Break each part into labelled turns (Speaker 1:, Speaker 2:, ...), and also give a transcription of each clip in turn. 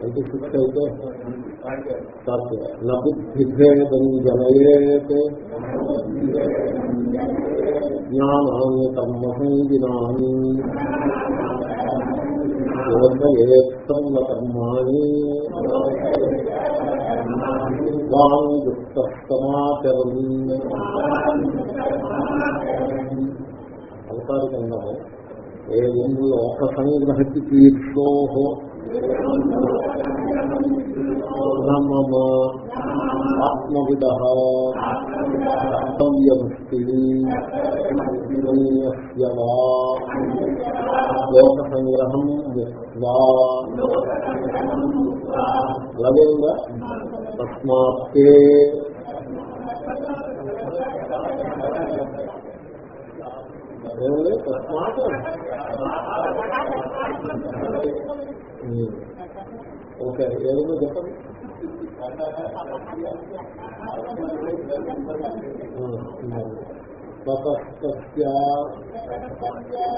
Speaker 1: అయితే ఫిక్స్ అయితే నబుద్ధిభేదం జనయేత్. జ్ఞానాన్ని కర్మసంగినాన్ని కర్మాణి. వాంగుప్తమాచరం అవతారికంగా ఏం లోక సంగ్రహతి తీర్థో మమ ఆత్మవిద కర్తవ్యమస్తి. లోక సంగ్రహం అలాగే తస్మాత్తే ఏమండి తస్మాత్ ఓకే ఏదో చెప్పండి?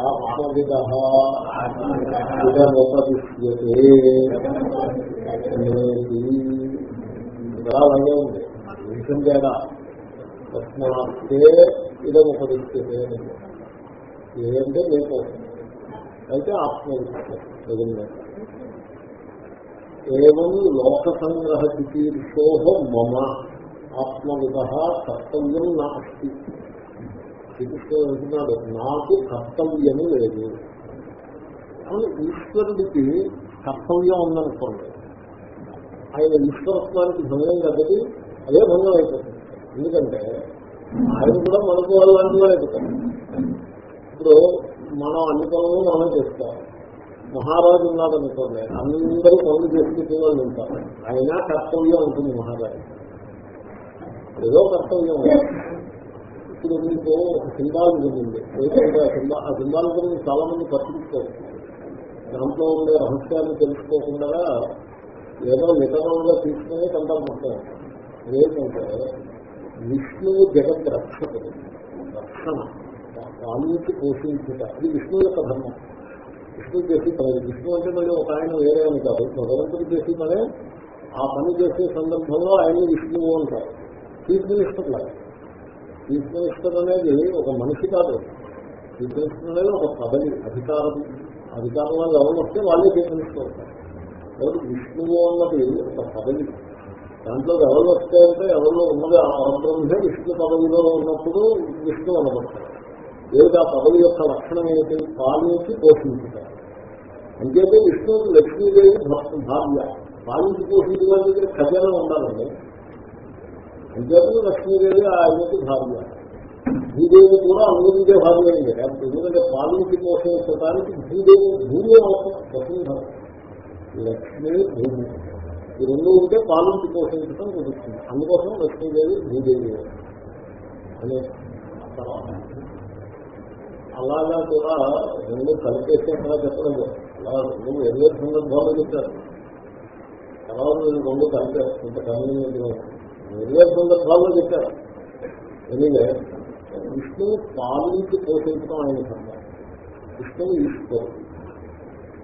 Speaker 1: ఆత్మవిద ఇదముపదిశ్యతే. అలాగే ఉంది. విషయం తేడా తస్మాత్తే ఇదముపదిశ్యతే ఏంటంటే రేపు అయితే ఆత్మవిశ్వాసం ఏం లోక సంగ్రహ చికీర్షో మమ. ఆత్మవిధ కర్తవ్యం నా అస్తి శ్రీకృష్ణ అంటున్నాడు నాకు కర్తవ్యము లేదు. అని ఈశ్వరుడికి కర్తవ్యం ఉందనుకోండి. ఆయన ఈశ్వరత్వానికి భంగం కాబట్టి అదే భంగం అయిపోతుంది ఎందుకంటే ఆయన కూడా మనకు వాళ్ళంటి వాళ్ళు అయిపోతారు ఇప్పుడు మనం అన్ని పనులు మనం చేస్తాం. మహారాజు ఉన్నాడనుకోండి అందరూ పనులు చేసుకుంటే వాళ్ళు ఉంటారు. అయినా కర్తవ్యం ఉంటుంది మహారాజు. ఏదో కర్తవ్యం. ఇప్పుడు మీకు ఒక సింబాలిజం ఉంది ఏంటంటే ఆ సింబాలిజం చాలా మంది పరిశీలిస్తారు దాంట్లో ఉండే రహస్యాన్ని తెలుసుకోకుండా ఏదో నితరంగా తీసుకునే కంటారు మొత్తం ఏంటంటే విష్ణువు జగత్ రక్షకుడు రక్షణ. స్వామికి పోషించుట. అది విష్ణు యొక్క ధర్మం విష్ణు చేసి పని విష్ణు అంటే మళ్ళీ ఒక ఆయన వేరే అని కాదు. భగవంతుడు చేసి పనే ఆ పని చేసే సందర్భంలో ఆయన విష్ణువు అంటారు. చీఫ్ మినిస్టర్ లాగా. చీఫ్ మినిస్టర్ అనేది ఒక మనిషి కాదు. చీఫ్ మినిస్టర్ అనేది ఒక పదవి అధికారం. అధికారం వాళ్ళు ఎవరు వస్తే వాళ్ళే చీఫ్ మినిస్టర్ అవుతారు. కాబట్టి విష్ణువు అన్నది ఒక పదవి. దాంట్లో ఎవరు వస్తే అంటే ఎవరిలో ఉన్నది ఆ పరబ్రహ్మే విష్ణు పదవిలో ఉన్నప్పుడు విష్ణు అనబడతారు ఏది పదవి యొక్క లక్షణం ఏమిటి? పాలించి పోషించుతారు అంచేతే విష్ణువు లక్ష్మీదేవి భార్య. పాలించి పోషించడానికి దగ్గర ఖజానా ఉండాలండి. అంచేతను లక్ష్మీదేవి ఆయనకి భార్య. భూదేవి కూడా అనుమతించే భార్య అయింది ఎందుకంటే పాలించి పోషించడానికి భూదేవి భూమి అవసరం. వసుంధర లక్ష్మీ భూమి. ఈ రెండు ఉంటే పాలించి పోషించడం కుదురుతుంది. అందుకోసం లక్ష్మీదేవి భూదేవి అనే. అలాగా కూడా రెండు కలిపేసి అక్కడ చెప్పడం అలా రెండు ఎన్నో సందర్భాలు చెప్పారు. తర్వాత రెండు కలిపారు ఇంత కన్వీనియంట్ ఎన్నో సందర్భాల్లో చెప్పారు. ఎనివే విష్ణువు పాలించి పోషించడం ఆయన సందర్భం విష్ణువు ఈశ్వరుడు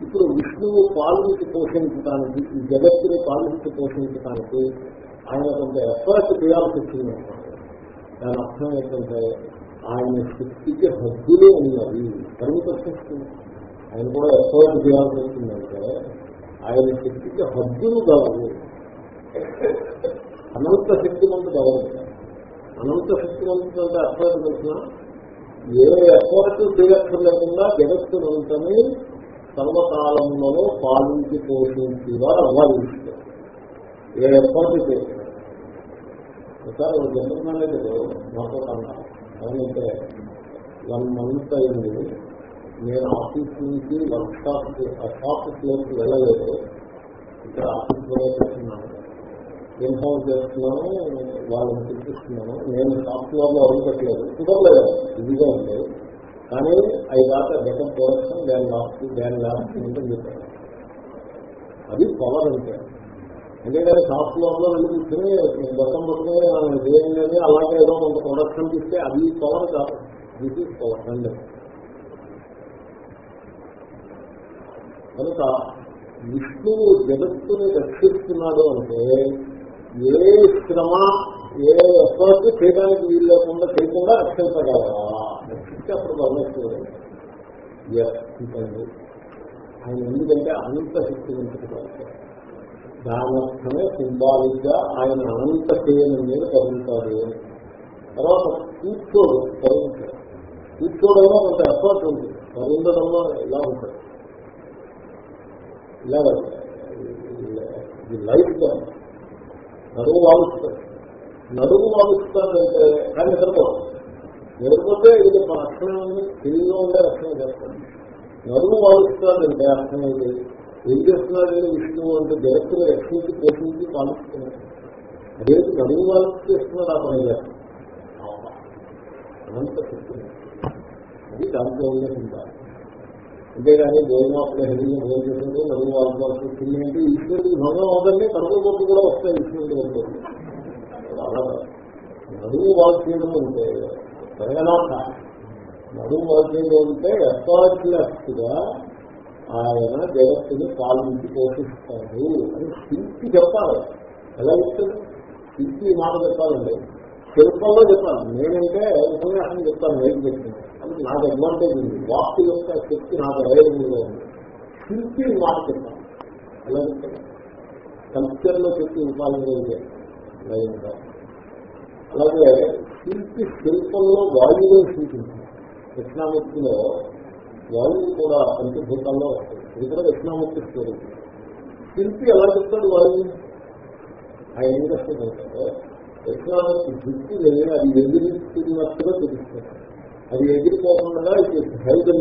Speaker 1: ఇప్పుడు విష్ణువు పాలించి పోషించడానికి ఈ జగత్తుని పాలించి పోషించడానికి ఆయన కొంత ఎఫర్ట్ చేయాల్సి వచ్చింది. దాని అర్థం ఏంటంటే ఆయన శక్తికి హద్దులే ఉన్నది పరిమిత శక్తి ఆయన కూడా ఎఫర్ట్ చేయాల్సి వస్తుందంటే ఆయన శక్తికి హద్దులు కావాలి అనంత శక్తివంతు కావాలి అనంత శక్తివంతుడు అంటే ఎఫర్ట్ చేసిన ఏ ఎఫర్ట్ చేయక్కర్లేకుండా జగత్తునంతని సర్వకాలంలో పాలించి పోషించిగా అవ్వాలి ఏ ఎఫర్ట్ చేస్తారు ఒకసారి ఒక జనరల్ మేనేజర్ మాతో అయితే వన్ మంత్ అయింది. నేను ఆఫీస్ నుంచి వర్క్ షాప్ షాప్ ఫ్లోర్కి వెళ్ళలేదు. ఇక్కడ ఆఫీస్ ఆఫీస్లోనే చేస్తున్నాను. ఇన్ఫార్మ్ చేస్తున్నాను వాళ్ళని చూపిస్తున్నాను నేను షాప్ ఫ్లోర్లో అడుగుపెట్టలేదు కుదరలేదు ఇదిగా ఉంది. కానీ అవి కాక బెటర్ ప్రొడక్షన్ దాని లాస్ట్ దాని లాస్ట్ ఉంటుంది అది పవర్ అంటే. అంతేగాని షాప్ లోపల వెళ్ళి కూర్చొని బతం పట్టుకుని ఏం లేదు అలాగే ఏదో కొంత ప్రొడక్షన్ తీస్తే అది పవర్ కాదు. దిస్ ఈజ్ పవర్ అండి కనుక విష్ణువు జగత్తుని రక్షిస్తున్నాడు అంటే ఏ శ్రమ ఏ ఎఫర్ట్ చేయడానికి వీలు లేకుండా చేయకుండా రక్షించగలరా? రక్షిస్తే అప్పుడు పరమేశ్వరుడు ఆయన ఎందుకంటే అంత శక్తి ఉంచుకోవాలి దానర్థమే సింబాలిక్ ఆయన అనంత చేయని మీద కదులుతాడు. తర్వాత కూర్చోడు కరుణించాడు. కూర్చోడైనా కొంత ఎఫర్ట్ ఉంది. కరుండడంలో ఇలా ఉంటుంది ఇలా ఇది లైఫ్ టైం నడువు వాలుస్తారు నడువు వాలుస్తారంటే కానీ నిద్రపోవాలి నిద్రపోతే ఇది రక్షణ ఉంది తెలివిలో ఉండే రక్షణ చేస్తాడు నడువు వాలుస్తారంటే అర్థం ఏంటి ఏం చేస్తున్నాడంటే విష్ణువు అంటే జగత్తును రక్షించి పోషించి పాలిస్తున్నాడు అదే నడువు వాళ్ళకి చేస్తున్నాడు ఆ పని అనంత అది దాంట్లో ఉండే ఉంటారు అంతేగాని గోధుమాపడే హెల్దీగా భోజనం చేసినట్టు నడుము వాళ్ళకి వచ్చింది అంటే ఈశ్వరుడికి భంగం అవదండి కడుపు కొట్టు కూడా వస్తాయి ఈశ్వరుడు వస్తుంది అలా నడుము వాడు చేయడం అంటే జరగనాథ నడుము వాడు చేయడం అంటే ఎఫర్ట్లెస్గా ఆయన జగత్తుని పాలించి పోషిస్తాడు అని శిల్పి చెప్పాలి. ఎలా చెప్తుంది శిల్పి మాట చెప్పాలండి శిల్పంలో చెప్పాను నేనంటే ఉపన్యాసం చెప్తాను నేను చెప్తాను అది నాకు అడ్వాంటేజ్ ఉంది. వాస్తు యొక్క శక్తి నాకు అవైలబుల్గా ఉంది. శిల్పి మాట చెప్తాను ఎలా చెప్తాను కల్చర్లో చెప్పి ఉపాయంగా ఉంది అలాగే శిల్పి శిల్పంలో వాయువు సూచించింది దక్షిణామూర్తిలో వాయువు కూడా పంచభూతాల్లో వస్తుంది ఇది కూడా దక్షిణామూర్తి స్వరూపం శిల్పి ఎలా చెప్తాడు వాయువు ఆయన ఏం చేస్తుందంటే దక్షిణామూర్తి దృష్టి లేదు అది ఎదిరిస్తున్నట్టుగా తెలుస్తుంది. అది ఎగిరిపోకుండా ఇది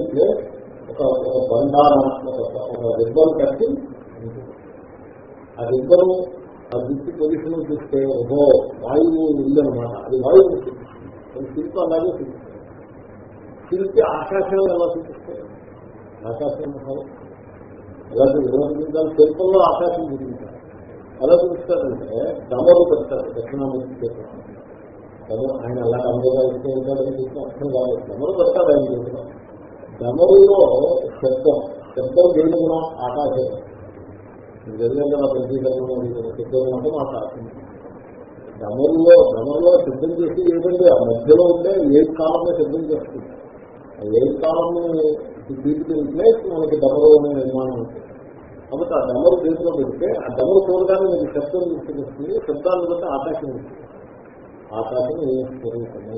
Speaker 1: ప్లేస్ ఒక ఒక ఒక రిబ్బన్ కట్టి ఆ రిబ్బను ఆ దృష్టి పొజిషన్ చూస్తే ఓహో వాయువు ఉందన్నమాట అది వాయువు అది శిల్పి అలాగే చూపిస్తుంది తిరిగి ఆకాశం ఎలా చూపిస్తాయి ఆకాశం ఎలా చూపించాలి శిల్పంలో ఆకాశం చూపించాలి ఎలా చూపిస్తారంటే డమరు పెడతారు దక్షిణామూర్తి చేస్తారు ఆయన అలా డమరుగా ఇస్తూ ఉంటాడని చూస్తే అర్థం కాదు డమరు పెడతారు ఆయన చేస్తారు డమరులో శబ్దం. శబ్దం దేని ఆకాశం. జరిగిన ప్రతీకరణ శబ్దం మాత్రం ఆకాశం. డమరులో డమరులో శబ్దం చేసి ఏదండి ఆ మధ్యలో ఉంటే ఏ కాలంలో శబ్దం చేస్తుంది? ఏ కాలం ప్లేస్ మనకి డమరు అనే నిర్మాణం ఉంటుంది. కాబట్టి ఆ డమరు చేతిలో పెడితే ఆ డమరు చూడగానే మీకు శబ్దం తీసుకొస్తుంది శబ్దాన్ని బట్టి ఆకాశం ఉంటుంది ఆకాశం ఏ స్వరూపము?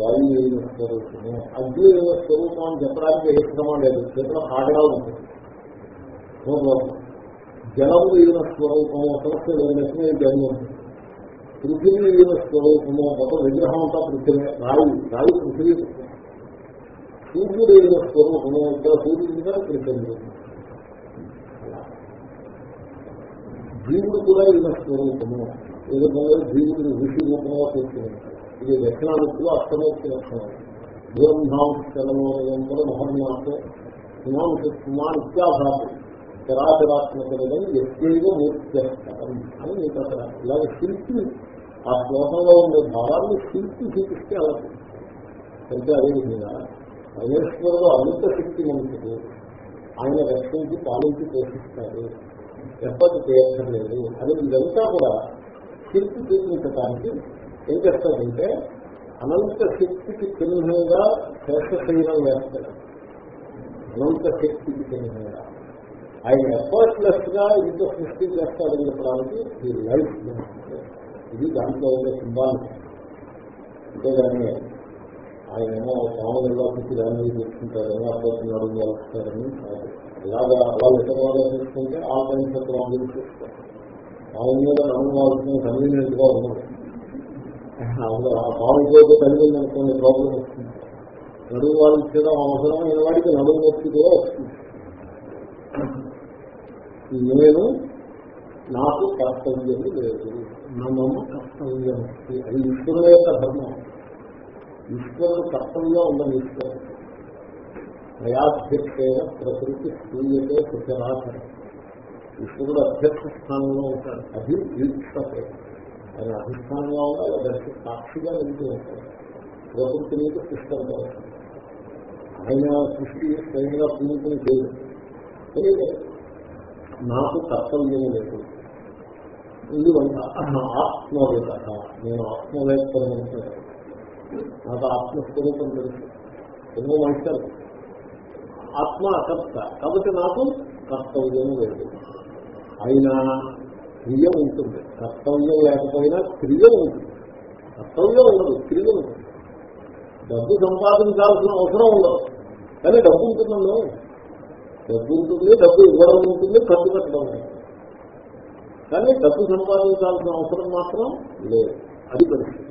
Speaker 1: వాయు ఏ స్వరూపము? అగ్ని ఏ స్వరూపం అని చెప్పడానికి ఏ శ్రమ లేదు. చేతిలో ఆగడా ఉంటుంది జలము ఈయన స్వరూపము సమస్య లేనట్టుగా జన్మ ఉంటుంది. పృథివీ ఈయన స్వరూపము ఒక విగ్రహం అంతా పృథివీ. రాయి రాయి పృథివీ. సూర్యుడు ఈయన స్వరూపము ఇక్కడ సూర్యుడు కూడా పృథివీ జీవుడు కూడా ఈయన స్వరూపము. ఈ విధంగా జీవుడు ఋషి రూపంగా కూర్చున్నాడు ఇది దక్షిణాముక్తులు అష్టమోక్తి లక్షణం. బ్రహ్మాంశలమోయంలో మహర్మాసే కుమార్ ఇత్యాభాతి చరాచరాత్మకం ఎక్కైవ మూర్త్యస్థం అని మీకు అక్కడ ఇలాగ శిల్పి ఆ శ్లోకంలో ఉండే భావాన్ని శిల్పి చూపిస్తే అలా. అంటే అదేవిధంగా పరమేశ్వరుడు అమిత శక్తి మనుషుడు ఆయన రక్షించి పాలించి పోషిస్తారు ఎప్పటి చేయక్కర్లేదు అని ఇదంతా కూడా శక్తి చూపించడానికి ఏం చేస్తాడంటే అనంత శక్తికి చిహ్నంగా శేషశైలం వేస్తాడు. అనంత శక్తికి చిహ్నంగా. ఆయన ఎఫర్ట్లెస్గా ఇంత సృష్టి చేస్తాడని చెప్పడానికి ఈ లైఫ్. ఇది దాంట్లో ఉండే సింబాలిక్ అంతేగాని ఆయన ఏమో సామాన్యంగా కూర్చి దాన్ని తీసుకుంటారు ఎలా పోతున్నాడు వస్తారని ఇలాగా వాళ్ళు ఇతరులుగా తీసుకుంటే ఆ పరిస్థితులు అందరూ చూస్తారు ఆయన మీద నమ్మవలసిన కన్వీనియంట్గా ఉన్నది ఆ పాము పోతే కలిగింది అనుకోండి ప్రాబ్లం వస్తుంది. నడుము వాయించడం అవసరమైన వాడికి నడుము నొప్పి కూడా వస్తుంది నేను నాకు కర్తవ్యం లేదు. నమ్మమ్మ కర్తవ్యం. అది ఈశ్వరుల యొక్క ధర్మం. ఈశ్వరుడు కర్తవ్యం ఉండదు ఈశ్వరుడు. ప్రయాధ్యక్షేణ ప్రకృతి స్థూయతే సుచరాచరం ఈశ్వరుడు అధ్యక్ష స్థానంలో ఉంటాడు. అది వీక్షతే ఆయన అధిష్టానంగా ఉండాలి దానికి సాక్షిగా వెళ్తూ ఉంటాడు. ప్రకృతి మీద పుష్కరంగా సృష్టి ఆయన సృష్టి స్వయంగా పూర్తిని చేయదు. తెలియదు నాకు కర్తవ్యం లేదు. ఎందువల్ల ఆత్మవేద నేను ఆత్మవేత్తను నాకు ఆత్మస్వరూపం తెలుసు. ఎన్నో మనుషులు ఆత్మ అకర్త కాబట్టి నాకు కర్తవ్యం లేదు. అయినా క్రియ ఉంటుంది. కర్తవ్యం లేకపోయినా క్రియ ఉంటుంది. కర్తవ్యం ఉండదు క్రియ ఉంటుంది. డబ్బు సంపాదించాల్సిన అవసరం ఉండదు. కానీ డబ్బు ఉంటుందండి డబ్బు ఉంటుంది డబ్బు ఇవ్వడం ఉంటుంది ఖర్చు పెట్టడం కానీ డబ్బు సంపాదించాల్సిన అవసరం మాత్రం లేదు. అది పరిస్థితి.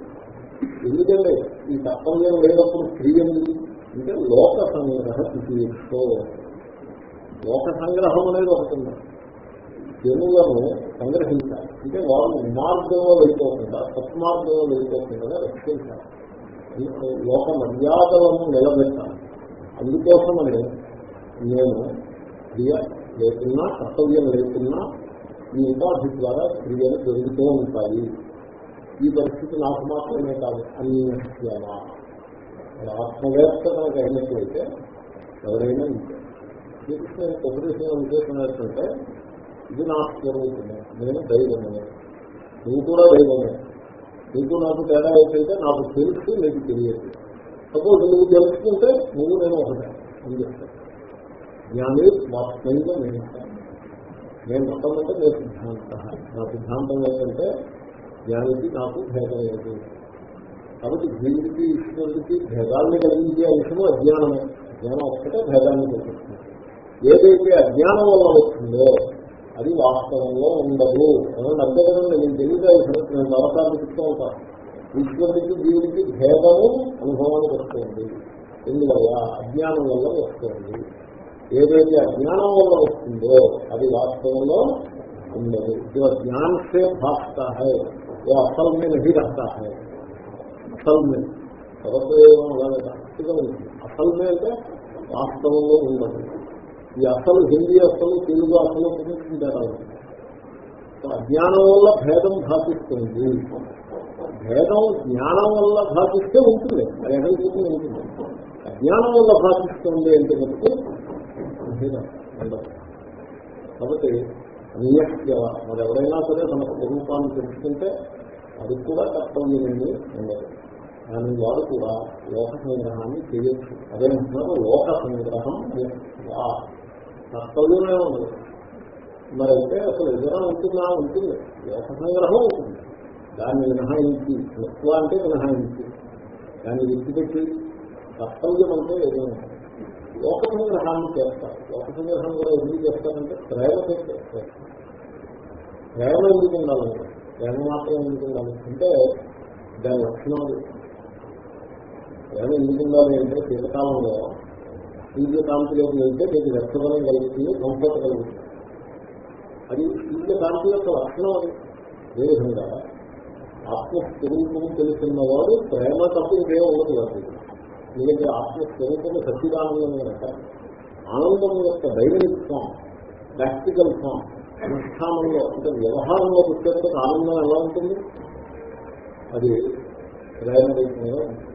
Speaker 1: ఎందుకంటే ఈ కర్తవ్యం లేనప్పుడు క్రియ ఉంది అంటే లోక సంగ్రహ స్థితితో. లోక సంగ్రహం అనేది ఒకటి జనులను సంగ్రహించాలి. అంటే వాళ్ళు మార్గంలో వెళ్ళిపోకుండా సత్మార్గంలో వెళ్ళిపోకుండా రక్షించాలి. లోక మర్యాదలను నిలబెట్టాలి. అందుకోసమని నేను క్రియ లేకున్నా కర్తవ్యం లేకున్నా ఈ ఉపాధి ద్వారా క్రియలు జరుగుతూ ఉంటాయి. ఈ పరిస్థితి నాకు మాత్రమే కాదు అన్యమా ఆత్మవేత్త కనుక అయినట్లయితే ఎవరైనా ఇంతే. శ్రీకృష్ణ ఉపదేశం ఉద్దేశం ఏంటంటే ఇది నా స్వరూపమే నేను దైవమే. నువ్వు కూడా దైవమే. నీకు నాకు తేడా ఏంటంటే నాకు తెలుసు నీకు తెలియదు. సపోజ్ నువ్వు తెలుసుకుంటే నువ్వు నేను ఒకటే అని చెప్తాను. జ్ఞాని వాస్తవంగా నేను నేను మొత్తం అంటే నేను సిద్ధాంత. నా సిద్ధాంతం ఏంటంటే జ్ఞానికి నాకు భేదం లేదు కాబట్టి జీవుడికి ఈశ్వరుడికి భేదాన్ని కలిగించే అంశము అజ్ఞానమే. జ్ఞానం ఒక్కటే భేదాన్ని కలిగిస్తుంది ఏదైతే అజ్ఞానం వల్ల వచ్చిందో అది వాస్తవంలో ఉండదు. అని అంతే కదండి నేను తెలియదు నేను నరకాన్ని చెప్తూ ఉంటాను. ఈశ్వరుడికి జీవుడికి భేదము అనుభవానికి వస్తుంది. ఎందువల్ల? అజ్ఞానం వల్ల వస్తుంది. ఏదైతే అజ్ఞానం వల్ల వస్తుందో అది వాస్తవంలో ఉండదు. జ్ఞానం సే భాష वो असल में नहीं रहता है అసల్ మే పదప్రయోగం అలాగే కరెక్ట్గా ఉంటుంది అసల్ మే అంటే వాస్తవంలో ఉండదు ఈ అసలు హిందీ అసలు తెలుగు అసలు కొంచెం తేడా ఉంటుంది సో అజ్ఞానం వల్ల భేదం భాషిస్తుంది భేదం జ్ఞానం వల్ల భాషిస్తే ఉంటుంది అది ఎక్కడికి ఉంటుంది అజ్ఞానం వల్ల భాషిస్తుంది అంటే మటుకు భేదం ఉండదు కాబట్టి నియక్తి మరి ఎవరైనా సరే తన స్వరూపాన్ని తెలుసుకుంటే అది కూడా కర్తవ్యమేమి ఉండదు. కానీ వారు కూడా లోక సంగ్రహాన్ని చేయొచ్చు. అదేమంటున్నారు లోక సంగ్రహం కర్తవ్యమే ఉండదు. మరి అయితే అసలు ఏదైనా ఉంటుందా? ఉంటుంది. లోక సంగ్రహం ఉంటుంది. దాన్ని మినహాయించి తత్వ అంటే మినహాయించి దాన్ని విడిచిపెట్టి కర్తవ్యం అంటే ఏదైనా లోక సంగ్రహాన్ని చేస్తారు. లోక సంగ్రహం కూడా ఎందుకు చేస్తారంటే ప్రేమతో చేస్తారు. ప్రేమ ఎందుకు ఉండాలంటే ప్రేమ మాత్రం ఎందుకు ఉండాలి? అంటే దాని లక్షణాలు ప్రేమ ఎందుకు ఉండాలి అంటే శీతకాలంలో సూర్యకాంతిలోకి వెళ్తే మీకు రక్తబలం కలుగుతుంది కంఫర్ట్ కలుగుతుంది. అది సూర్యకాంతి యొక్క లక్షణం అది. అదేవిధంగా ఆత్మస్వరూపం తెలుసున్నవాడు ప్రేమ తప్పు ఇంకేం ఉండదు కాదు ఎందుకంటే ఆత్మస్వరూపము సచ్చిదానందం కనుక ఆనందం యొక్క డైనమిక్ ఫామ్ ప్రాక్టికల్ ఫామ్ అనుష్ఠానంలో అంటే వ్యవహారంలో వచ్చేటప్పుడు ఆనందం ఎలా ఉంటుంది? అది ప్రేమరహితంగా ఉంటుంది?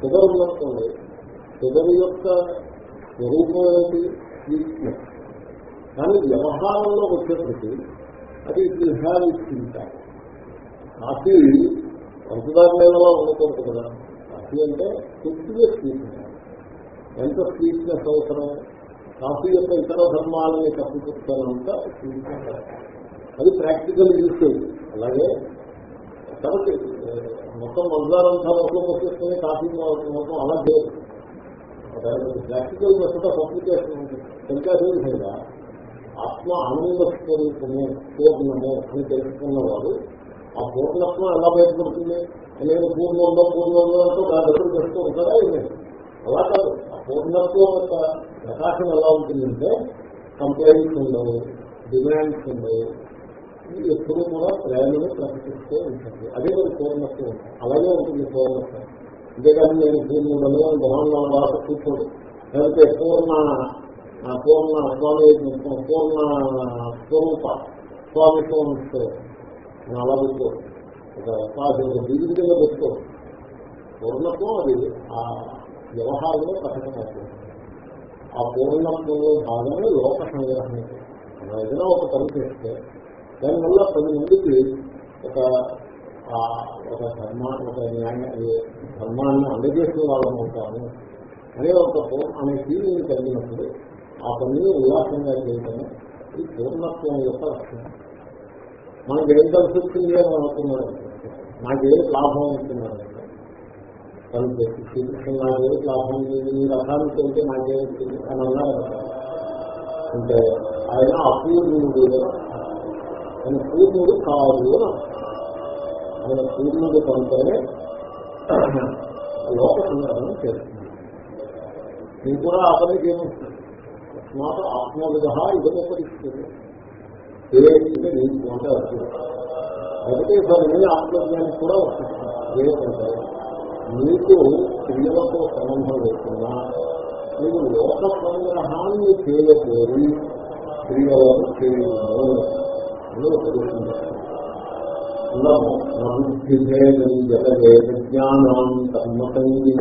Speaker 1: షుగర్ ఉన్నట్టుంది షుగర్ యొక్క స్వరూపం ఏంటి స్వీట్నెస్ కానీ వ్యవహారంలో వచ్చేప్పటికీ అది ఇట్లు హ్యావ్ ఇట్స్ కాఫీ పంచదార ఉండకూడదు కదా. కాఫీ అంటే కొద్దిగా స్వీట్నెస్ ఎంత స్వీట్నెస్ అవసరం? కాఫీ యొక్క ఇతర ధర్మాలని కప్పిపుచ్చానంత స్వీట్నెస్ అది ప్రాక్టికల్ యూసేజ్ అలాగే కాబట్టి మొత్తం మందారంతా మొత్తం వచ్చేసుకుని కాఫీ మొత్తం అలా చేయదు ప్రాక్టికల్ మెథడ్ ఆఫ్ అప్లికేషన్ ఉంటుంది. ఇంకా ఆత్మ ఆనంద స్వరూపము పూర్ణము అని తెలుసుకున్నవాడు ఆ పూర్ణత్వం ఎలా బయటపడుతుంది? నేను పూర్ణంలో పూర్ణంలో అంటూ నా దగ్గర చేస్తూ ఉంటారా ఇది అలా కాదు. ఆ పూర్ణత్వం యొక్క ప్రకాశం ఎలా ఉంటుందంటే కంప్లైంట్స్ ఉండవు డిమాండ్స్ ఉండవు. ఇది ఎప్పుడు కూడా ప్రేమను ప్రకటిస్తూ ఉంటుంది. అదే మరి పూర్ణత్వం. అలాగే ఉంటుంది పూర్ణత్వం. అంతేకాని నేను పూర్ణుడను అని మొహంలో బాధ కూర్చోడు లేకపోతే పూర్ణ పూర్ణ స్వామి పూర్ణ స్వరూప స్వామి స్వామి అలా కూర్చోడు ఒక ఉపాధి సాధన వివిధంగా పెట్టుకోవడం పూర్ణత్వం అది. ఆ వ్యవహారంలో ప్రకటమవుతుంది ఆ పూర్ణత్వంలో భాగమే లోక సంగ్రహం మనం ఏదైనా ఒక పని చేస్తే దానివల్ల పది మందికి ఒక ఒక ధర్మ ఒక న్యాయ ధర్మాన్ని అందజేసిన వాళ్ళం అవుతాము. అనే ఒక అనే ఫీలింగ్ కలిగినప్పుడు ఆ పనిని ఉల్లాసంగా చేయటమే ఈ పూర్ణత్వం యొక్క లక్షణం. మనకి ఏం కలిసి వచ్చింది అని అనుకున్నాడు నాకే లాభం అనుకున్నారు. పని చేసి శ్రీకృష్ణ లాభం లేదు మీ రథానికి వెళ్తే నాకే అని అన్నారు. అంటే ఆయన అపూర్ణుడు ఆయన పూర్ణుడు కాదు ఆయన పూర్ణుడు కనుకనే లోక సంగ్రహం చేస్తుంది నీకు కూడా అతనికి ఏమిస్తుంది ఏమొస్తుంది ఆత్మవిధ ఇదే ఇదముపరిస్తుంది ఏ నీకు అంటే అర్థం అయితే దాని ఆత్మజ్ఞానికి కూడా వస్తుంది ఏంటంటే మీకు క్రియలతో సంబంధం లేకుండా మీరు లోక సంగ్రహాన్ని చేయబోయి క్రియలను చేయడం జగదే విజ్ఞానం చేస్తుంది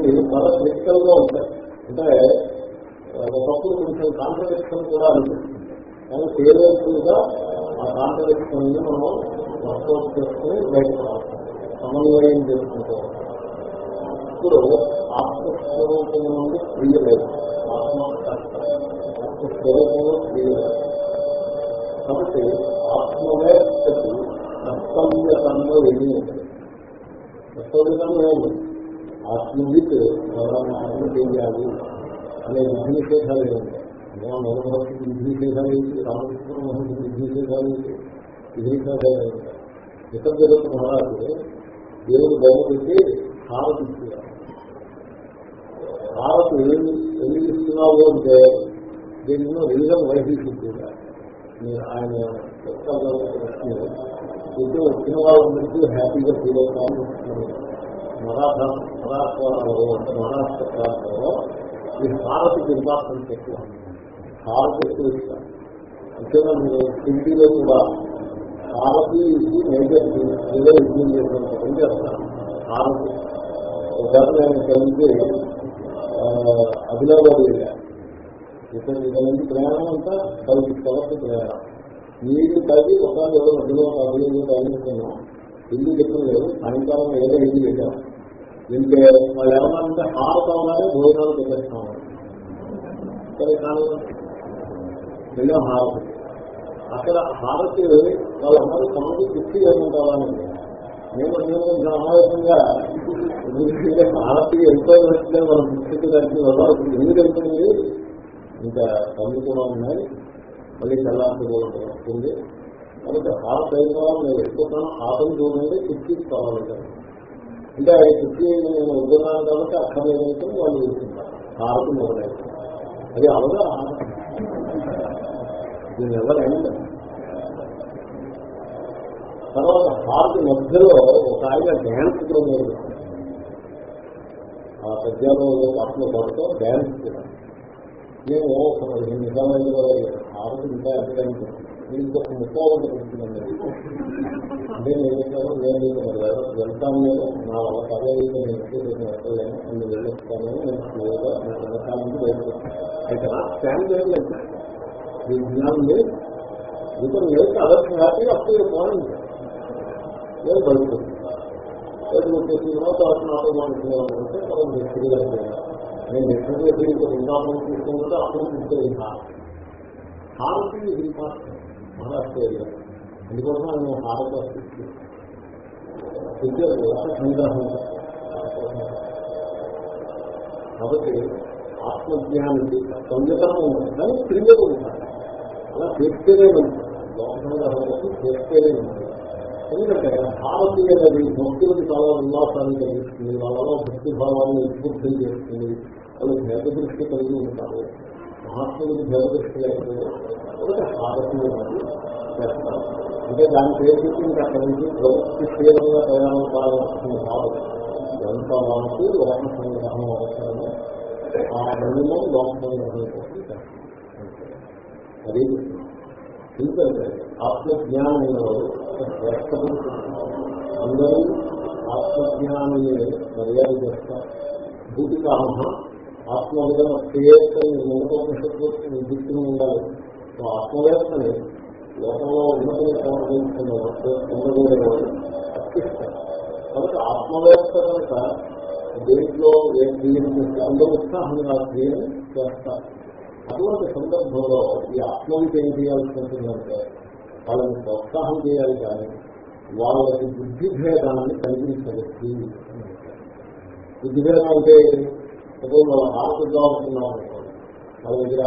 Speaker 1: ఇది చాలా క్రిటికల్గా ఉంటాయి అంటే ఒకప్పుడు కొంచెం కాంట్రడిక్షన్ కూడా అనిపిస్తుంది కానీ చేయలేకుండా ఆ కాంట్రడిక్షన్ని మనం వర్కౌట్ చేసుకుని బయటకు సమన్వయం చేసుకుంటాం ఇప్పుడు ఆత్మస్వరూపం నుండి క్రియ లేదు ఆత్మ ఆత్మస్వరూపంలో క్రియ కాబట్టి ఆత్మవే కర్తవ్య కర్మ ఏమీ ఉంటుంది ఏమి ఆత్మవిత్ కర్మ చేయాలి అనే విధి నిషేధాలు ఏమి మొదటి విధి నిషేధాలు ఏంటి రామకృష్ణ మహర్షి విధి నిషేధాలు ఏంటి విధి నిషేధాలు ఏంటి ఇతర జగత్ మహారాజు దేవుడు బొమ్మ హారతి ఇస్తున్నారు హారతి ఏమి ఎందుకు ఇస్తున్నావు అంటే దీనిలో రీజన్ వైహిస్తుందా ఆయన చెప్తాను ఇంట్లో వచ్చిన వాళ్ళందరికీ హ్యాపీగా ఫీల్ అవుతాను మరాఠా మరాఠాలో అంటే మహారాష్ట్ర ప్రాంతంలో ఈ హారతికి ఇంపార్టెన్స్ ఎక్కువ. హారతి ఎక్కువ ఇస్తాను అంతేగా మీరు హిందీలో కూడా హారతి ఇది మేజర్ ఏదో యుద్ధం చేసిన పని చేస్తాను హారతి ఒకసారి నేను కలిసి అదిలాబాద్ వెళ్ళాను ఇక్కడ ఇక్కడ ప్రయాణం అంతా పది కవర్స్ ప్రయాణం. నీళ్ళు తగ్గి ఒకసారి ఏదో మధ్యలో అభివృద్ధి ప్రయాణిస్తున్నాం ఇల్లు చెప్పలేదు సాయంకాలం ఏదో ఇల్లు పెట్టాం ఇంకే వాళ్ళు ఏమన్నా హారత ఉన్నారే భోజనాలు పెట్టేస్తాం సరే కానీ వెళ్ళాం హారతి అక్కడ హారతి వాళ్ళందరూ తమకు తృప్తి ఏమంటారని నేను నేను సమావేశంగా హారతి ఎంతో మనం ముఖ్యత దానికి ఎందుకు వెళ్తుంది ఇంకా కళ్ళు కూడా ఉన్నాయి. మళ్ళీ తెల్లారి కూడా వస్తుంది కాబట్టి ఆ టైంలో నేను ఎక్కుతాను ఆటం చూడండి కుర్చీ కావాలంటే అంటే ఆ కుర్చీ నేను వద్దున్నాను కాబట్టి అక్కర్లేదంటే వాళ్ళు చూస్తున్నారు హారతి మొదలైంది అది అవగా దీన్ని ఎవరైనా తర్వాత హారతి మధ్యలో ఒక ఆయన డ్యాన్స్ కూడా ఆ పద్యాలు పాటలు పాడుతూ డ్యాన్స్ కూడా నేను ఒక పదిహేను నిజాలు హారతి ఇంకా ఎక్కడానికి నేను ఇంకొక ముప్పై పెడుతున్నాను అంటే నేను చెప్పాను నేను వెళ్తాను నేను నా వల్ల కలయిక నేను నేను వెళ్ళలేను నేను వెళ్ళొస్తాను నేను స్లోగా నేను వెళ్ళిపోతాను అయితే స్టాండ్ చేయలేదు ఈ జ్ఞానం లేదు ఇంకా లేదు అదర్ హ్యాపీ అప్పుడు పాయింట్ నేను బయటకు బయటకు వచ్చేసి తర్వాత నాతో మాట్లాడుతున్నానంటే మనం వ్యక్తిగా నేను ఎక్కడ దీనికి తీసుకుంటే అప్పుడు తీసుకెళ్ళి హారతి మహారాష్ట్ర అందుకోసం నేను హారతి సంగ్రహం. కాబట్టి ఆత్మజ్ఞానికి సంయతనం ఉంటుంది కానీ క్రియలు ఉంటాయి అలా చేస్తేనే ఉంటుంది లోక చేస్తేనే ఉంటుంది ఎందుకంటే భారతీయ నది భక్తులకు చాలా ఉల్లాసాన్ని కలిగిస్తుంది వాళ్ళలో భక్తి భావాన్ని ఉత్పత్తి చేస్తుంది వాళ్ళు భేదదృష్టి కలిగి ఉంటారు మహాత్ముడికి భేదదృష్టి లేకపోతే ఒకటి భారతీయ నది చేస్తారు అంటే దాని పేరు చెప్పి ఇంకా నుంచి ప్రవృత్తి తీవ్రంగా ప్రయాణం కావాల్సిన కాదు ఎంత వాళ్ళకి లోక సంగ్రహం అవసరము. ఆ నదిలో లోక సంగ్రహం కోసం చేస్తారు అది ఎందుకంటే ఆత్మజ్ఞానం అందరూ ఆత్మజ్ఞానాన్ని మర్యాద చేస్తారు భూతి కామ ఆత్మవిధం క్రియేషన్ మూలకోపనిషత్తు నిర్దిష్టం ఉండాలి. సో ఆత్మవేత్తని లోకంలో ఉన్నతిని సంబంధించిన ఉండగలిగే అర్పిస్తారు కాబట్టి ఆత్మవేత్త కనుక దేంట్లో ఏ క్రియను చేస్తే అందరూ ఉత్సాహంగా క్రియను చేస్తారు. అటువంటి సందర్భంలో ఈ ఆత్మవికి ఏం చేయాల్సి ఉంటుందంటే వాళ్ళని ప్రోత్సాహం చేయాలి కానీ వాళ్ళకి బుద్ధిభేదాన్ని కలిగించవచ్చు. బుద్ధిభేదం అంటే ఇప్పుడు వాళ్ళ హారతిగా ఉంటున్నాం వాళ్ళ దగ్గర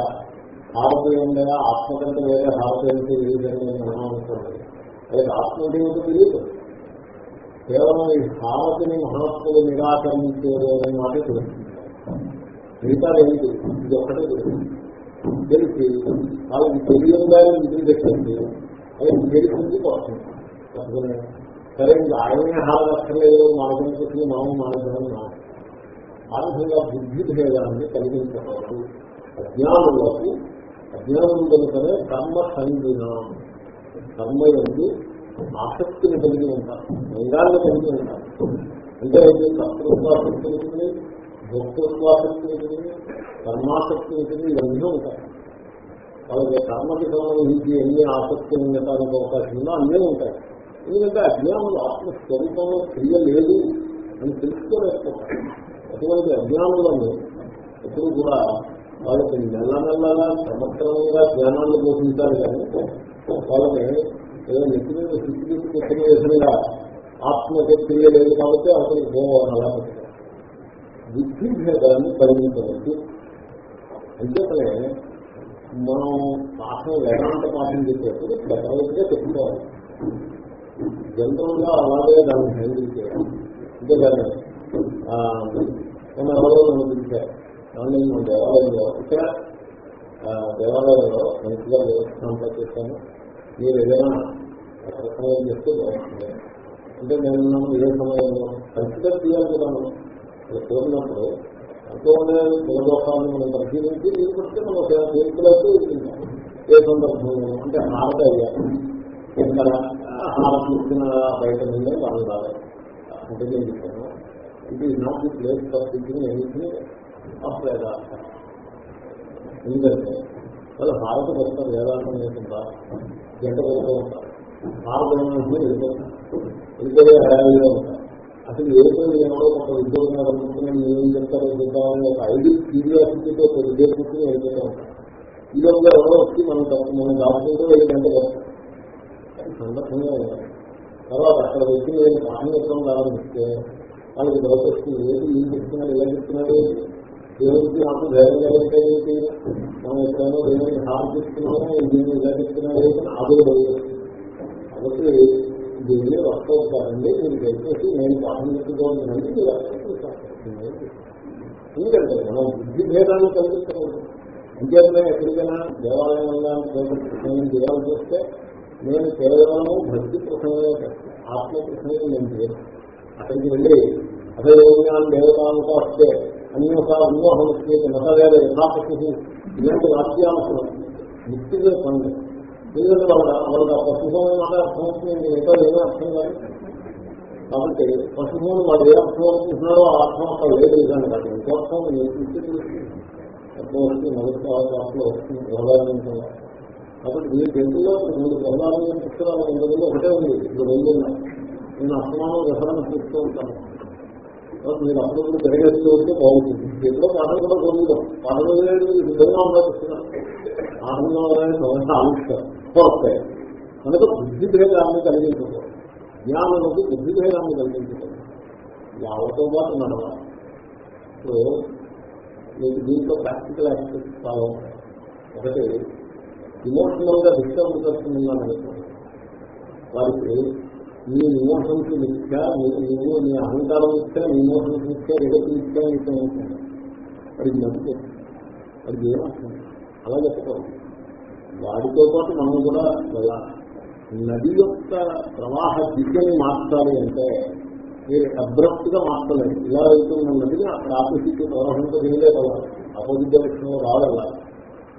Speaker 1: హారతి ఉండగా ఆత్మ కంటే వేరే హారతి అంటే తెలియదని మనం అనుకోండి అలాగే ఆత్మ ఏమిటో తెలియదు. కేవలం ఈ హారతిని మహాత్ములు నిరాకరించేది అనే మాట తెలుస్తుంది. మిగతా ఏంటి ఇది ఒకటే తెలుసు తెలిసి వాళ్ళకి తెలియదు తెలియదుగా ఇంటికి పెట్టింది అది తెలిసింది కోసం సరే ఇంకా ఆయనే హారదక్కర్లేదు మనకు మనం మానడం ఆ విధంగా బుద్ధి భేదాన్ని కలిగించవచ్చు. అజ్ఞానులకు అజ్ఞానం కనుకనే కర్మ సంగిన కర్మ ఎందు ఆసక్తిని కలిగి ఉంటారు. లింగాన్ని కలిగి ఉంటారు. అంటే కర్తృత్వాసక్తి ఉంటుంది భక్తృత్వాసక్తి ఉంటుంది కర్మాసక్తి ఉంటుంది ఇవన్నీ ఉంటాయి. వాళ్ళకి కర్మకి సంబంధించి ఎన్ని ఆసక్తి ఉండటానికి అవకాశం ఉందో అన్నీ ఉంటాయి. ఎందుకంటే అజ్ఞానం ఆత్మస్వరూపంలో క్రియ లేదు అని తెలుసుకోలేకపోతారు. అటువంటి అజ్ఞానులను ఎప్పుడు కూడా వాళ్ళకి నెల నెలగా సమగ్రంగా జ్ఞానాన్ని బోధించాలి కానీ వాళ్ళని ఏదో నెత్తి మీద శిక్షి తీసుకొచ్చిన విధంగా ఆత్మకి క్రియ లేదు కాబట్టి అతనికి పోవాలి అలా బుద్ధి భేదాన్ని పరిగణించవచ్చు అంచేతనే మనం పాఠం వేదాంత పాఠం చెప్పేప్పుడు ప్రజలుగా చెప్పుకోవాలి. జనరల్ అలాగే దాన్ని హ్యాండిల్ చేయాలి. అంతేగాని మన ఎవరో నన్ను పిలిచారు మన దేవాలయంలో ఇక్కడ దేవాలయంలో మంచిగా దేవస్థానంలో చేశాను మీరు ఏదైనా ప్రసంగం చేస్తే బాగుంటుంది. అంటే నేను ఏ సమయంలో కన్సిడర్ చేయాలి కదా మనం ఇక్కడ చూసినప్పుడు ఎంతోనే కులదోషాలను మనం పరిశీలించి దీన్ని బట్టి మనం చేతులైతే ఏ సందర్భంలో అంటే హారత అయ్యారు ఇక్కడ హారత ఇచ్చిన బయట నుండే వాళ్ళు రాలేదు అంటే నేను చెప్పాను. ఇది నాకు ప్లేస్ పరిస్థితిని ఏమిటి ఎనీథింగ్ ఎందుకంటే వాళ్ళు హారత పెడతారు వేదాంతం లేకుండా గంట పెడుతూ ఉంటారు. హారత వెళ్ళిపోతారు. వెళ్ళిపోయే హడావిగా ఉంటారు. అసలు ఏదో ఏమో ఒక ఉద్యోగం అనుకుంటున్నాం ఏం చెప్తారో చెప్తామని ఒక ఐడి క్యూరియాసిటీతో ఒక ఉద్యోగం ఉంటాం. ఈ లోపల ఎవరో వచ్చి మనం మనం దాచుకుంటూ వెళ్ళి గంట సందర్భంగా ఉంటాం తర్వాత అక్కడ వచ్చి నేను మాన్యత్వం ప్రారంభిస్తే వాళ్ళకి డౌట్ వస్తుంది ఏది ఏం చెప్తున్నాడు ఎలా చెప్తున్నాడు దేవుడికి నాకు ధైర్యం ఏంటంటే మనం ఎప్పుడైనా దేవుడికి హారం చెప్తున్నామో దీన్ని ఎలా చెప్తున్నాడు? అదే డౌట్ కాబట్టి దీన్ని వస్తుంటారండి మీరు చెప్పేసి నేను పాఠం చెప్పుకోవాలండి మీరు ఎందుకంటే మనం బుద్ధి భేదాన్ని కలిగిస్తున్నాం. అంతేకానే ఎక్కడికైనా దేవాలయం ప్రసంగం చేయాల్సి వస్తే నేను కేవలం భక్తి ప్రసంగమే చేస్తాను ఆత్మ ప్రసంగం నేను చేయను. అక్కడికి వెళ్ళి అభయోజ్ఞానం దేవతాంతా వస్తే అన్ని అన్యోసా అన్యోహం మతవేద యథాపతి ఇలాంటి వాక్యాలను ముక్తిగా పొంది ఎందుకంటే వాళ్ళ వాళ్ళకి ఆ పశుభూమి మాట అర్థం అవుతుంది. మిగతా ఏమీ అర్థం కాదు. కాబట్టి పశుభూమి వాడు ఏ అర్థం అవుతున్నారో ఆ అర్థం అక్కడ లేదు ఇదాన్ని కాదు. ఇంకో అర్థం నేను చూస్తే మొదటి క్లాస్లో వస్తుంది. బృహదారంగా కాబట్టి మీ టెంపుల్లో మూడు బృహదారంగా పుస్తకాలు ఉండదు ఒకటే ఉంది. ఇప్పుడు రెండు ఉన్నాయి. నేను అసమానం రిఫరెన్స్ చూస్తూ ఉంటాను. మీరు అప్పుడప్పుడు తిరగేస్తూ ఉంటే బాగుంటుంది. ఎప్పుడో పాటలు కూడా కొనుక్కోం పాటలు సిద్ధంగా ఉండదు ఆనందం అనేది ఆలోచిస్తారు. వస్తాయి కనుక బుద్ధి భేదాన్ని కలిగించకూడదు అజ్ఞానులకు బుద్ధిభేదాన్ని కల్పించడం వాళ్ళతో పాటు నడవాలి. సో మీకు దీంట్లో ప్రాక్టికల్ ఆస్పెక్ట్స్ చాలా ఉంటాయి. ఒకటి ఇమోషనల్గా డిస్టర్బ్ చేస్తున్నాను వారికి మీ ఇమోషన్స్ ఇచ్చా నువ్వు నీ అహంకారం ఇచ్చా నీ ఇమోషన్స్ ఇచ్చా రిగతి ఇచ్చా ఇచ్చా ఉంటుంది అది మంచి అది ఏమవుతుంది అలా చెప్పకూడదు. వాడితో పాటు మనం కూడా వెళ్ళాలి నది యొక్క ప్రవాహ దిశని మార్చాలి అంటే మీరు అబ్రప్ట్గా మార్చలేదు ఇలా వెళ్తున్న నదిని అక్కడ ఆపోజిట్ ప్రవాహంతో వెళ్ళే అలా ఆపోజిట్ డైరెక్షన్లో రావాల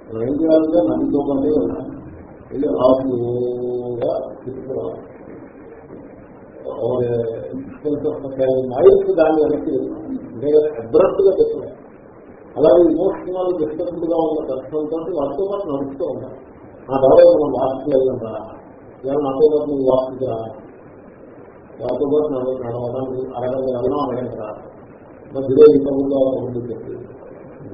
Speaker 1: మనం ఏం చేయాలంటే నదితో పాటే వెళ్ళాలి వెళ్ళి రాసుగా తీసుకురావాలి మైల్స్ దాన్ని వెనక్కి అంటే అబ్రప్ట్గా చెప్పలేదు అలాగే ఇమోషనల్ డిస్టర్బ్డ్గా ఉన్న కష్టంతో వాటితో పాటు నడుస్తూ ఉంటారు. నా ద్వారా మనం వార్తలు వెళ్ళంరా ఇలా నాతో పాటు నువ్వు వార్తగా వాటితో పాటు నడవడానికి అరగంట వెళ్ళడం అరగంట రా. మధ్యలో ఇతరులుగా ముందు చెప్పి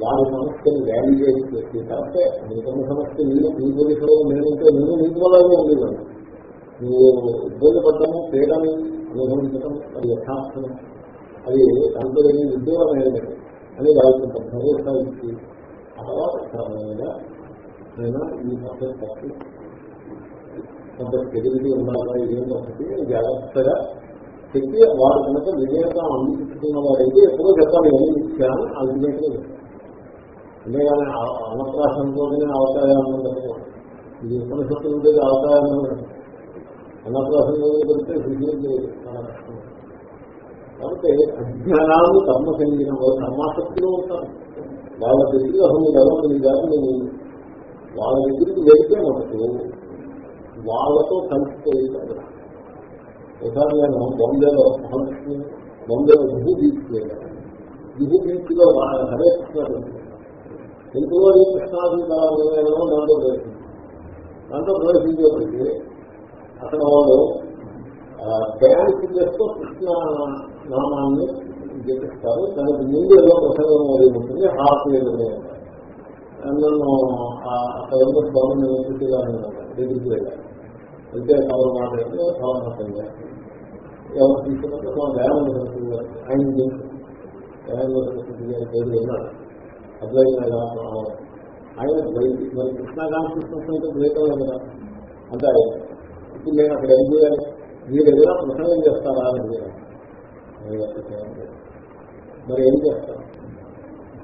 Speaker 1: వారి సమస్యను వ్యాలిడేట్ చేసి కాబట్టి నీకున్న సమస్య నేను నీ పోలీసులో నేనంటే నేను నీకు వల్లనే ఉండేవాడు నువ్వు ఇబ్బంది పడ్డాము తేడాన్ని అనుభవించడం అది యథార్థం అది దాంట్లో ఏమి ఉద్యోగం ఏదైనా అని వాళ్ళకి భగవత్సాగించి ఆ తర్వాత క్రమంగా నేను ఈ పద్ధతి తప్పి కొంత స్టెబిలిటీ ఉండాలా ఇదేం పద్ధతి జాగ్రత్తగా చెప్పి వారు కనుక విజయంగా అందించుకున్న వారైతే ఎప్పుడో చెప్పాలి ఏమి ఇచ్చాను అల్టిమేట్గా అంతేగాని అన్నప్రాసంతోనే అవకాశాలు చెప్పకూడదు ఇది ఉపనిషత్తు ఉండేది అవకాశం అన్నప్రాసంతో పెడితే విజయం లేదు. చాలా కష్టం కాబట్టి అజ్ఞానాన్ని కర్మ చెందిన కర్మాసక్తిలో ఉంటారు. వాళ్ళ దగ్గరికి అసలు మీరు కాదు నువ్వు వాళ్ళ దగ్గరికి వెళ్తే మనకు వాళ్ళతో కలిసిపోయింది ఒకసారి నేను బాంబేలో మహాలక్ష్మి బాంబేలో జుహు తీసుకెళ్ళాను వెళ్ళాను జుహు బీచ్ హరే కృష్ణ ఎందులో ఈ దాంట్లో ప్రవేశింది దాంట్లో ప్రవేశించేప్పటికీ అక్కడ వాళ్ళు డ్యాన్స్ చేస్తూ కృష్ణ నామాన్ని జపిస్తారు. దానికి ముందు ఏదో ప్రసంగం అది ఉంటుంది. హాఫ్ ఏదైనా నన్ను అక్కడ ఉన్న స్వామి దగ్గరికి వెళ్ళాను అయితే ఎవరు మాట్లాడితే భావన ఎవరు తీసుకున్నట్టు మా దయానంద సరస్వతి గారు ఆయన దయానంద సరస్వతి గారి పేరు విన్నాడు. అద్వైత ఆయన మరి కృష్ణ రామకృష్ణ సంఖ్య ద్వైతం కదా. అంటే ఇప్పుడు నేను అక్కడ ఏం చేయాలి? మీరు ఏదైనా ప్రసంగం చేస్తారా అని మరి ఏం చేస్తాం?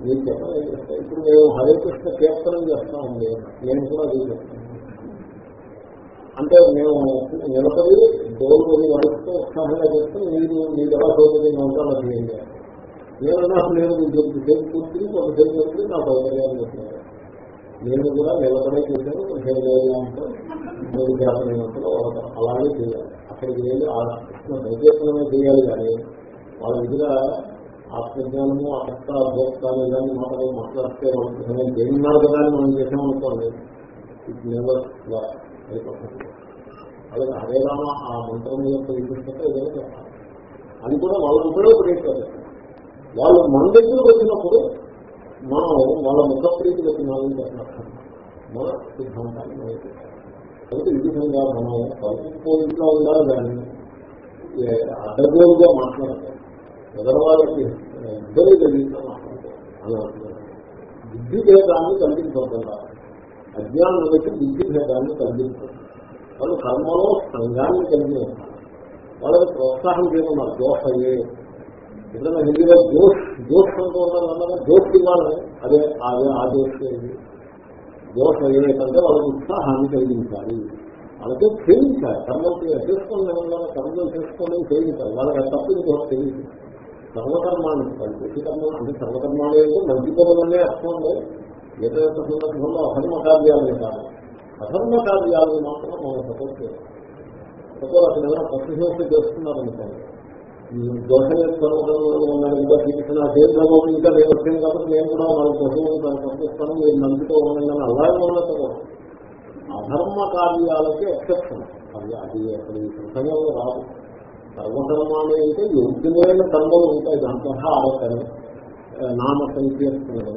Speaker 1: మీరు చెప్పండి ఏం చేస్తాం? ఇప్పుడు మేము హరే కృష్ణ కీర్తనం చేస్తాం నేను కూడా అది చెప్తాను. అంటే మేము నిలబడి డోలు వరుస్తూ ఉత్సాహంగా చేస్తే. మీరు మీ ఎలా సౌకర్యంగా ఉంటారో చేయండి నేను నాకు నేను కొంచెం సేపు కూర్చుని కొంతసేపు కూర్చుని నా సౌకర్యాన్ని చెప్తున్నాను నేను కూడా నిలబడే చేశాను కొంచెం వేరుగా ఉంటాను మూడు జాతరైనప్పుడు అలాగే చేయాలి. అక్కడికి వెళ్ళి ఆ కృష్ణ దయచేతనమే చేయాలి కానీ వాళ్ళ దగ్గర ఆత్మజ్ఞానము అర్థ భోక్తాలు కానీ మాటలు మాట్లాడితే వాళ్ళకి దేనిన్నారు కదా అని మనం చేసామనుకోండి ఇది నెవర్ అలాగే హరే రామ ఆ మంత్రం యొక్క విశిష్టత ఏదైనా చెప్పాలి. అది కూడా వాళ్ళకు ఉపయోగపడేస్తారు వాళ్ళు మన దగ్గరకు వచ్చినప్పుడు మనం వాళ్ళ ముఖప్రీతి వాళ్ళని చెప్పినట్టు మన సిద్ధాంతాన్ని మనకి కాబట్టి ఈ విధంగా మనం కలుపుకోయిట్లో ఉండాలి కానీ అడ్డగోలుగా మాట్లాడతాం ఎదరవాళ్ళకి ఇద్దరు తెలియక మాట్లాడతాం అని బుద్ధి భేదాన్ని కలిగించకుండా అజ్ఞానం బట్టి బుద్ధి భేదాన్ని కలిగించదు వాళ్ళు కర్మలో సంఘాన్ని కలిగి ఉంటారు వాళ్ళకి ప్రోత్సాహం చేయమన్నారు. దోష అయ్యే ఏదైనా హిందీలో జోష్ జోష్ అంటూ ఉన్నారు అన్నారా జోష్ ఇవ్వాలి. అదే అదే ఆ జోష్ జోష్ దోష కంటే వాళ్ళకి ఉత్సాహాన్ని కలిగించాలి. వాళ్ళకి క్షేమించాలి. కర్మలు చేసుకుని కర్మలు చేసుకుని క్షేమించాలి. వాళ్ళకి తప్పు ఇంకొకటి తెలియదు. సర్వకర్మాన్ని ప్రతి కర్మ అంటే సర్వకర్మాలు అంటే మంచి పనులనే అర్థం లేదు ఏదో సందర్భంలో అధర్మ కార్యాలనే కాదు. అధర్మ కార్యాలను మాత్రం మనం సపోర్ట్ చేయాలి. సపోజ్ అక్కడ ఏదైనా ప్రతిహింస చేస్తున్నారనుకోండి. దోష ఉన్నాడు ఇంకా తీసుకున్న దేశంలో ఇంకా నేను వచ్చాను కాబట్టి నేను కూడా వాళ్ళ దోషం పంపిస్తాను మీరు నమ్ముతూ ఉండండి అలాగే ఉన్నట్టు అధర్మ కార్యాలకి ఎక్సెప్షన్ అది అది అక్కడ ఈ ప్రసంగంలో రాదు సర్వధర్మాలు అంటే యోగ్యమైన ధర్మలు ఉంటాయి దాంట్లో ఆడతారు నామ సంకీర్తనలు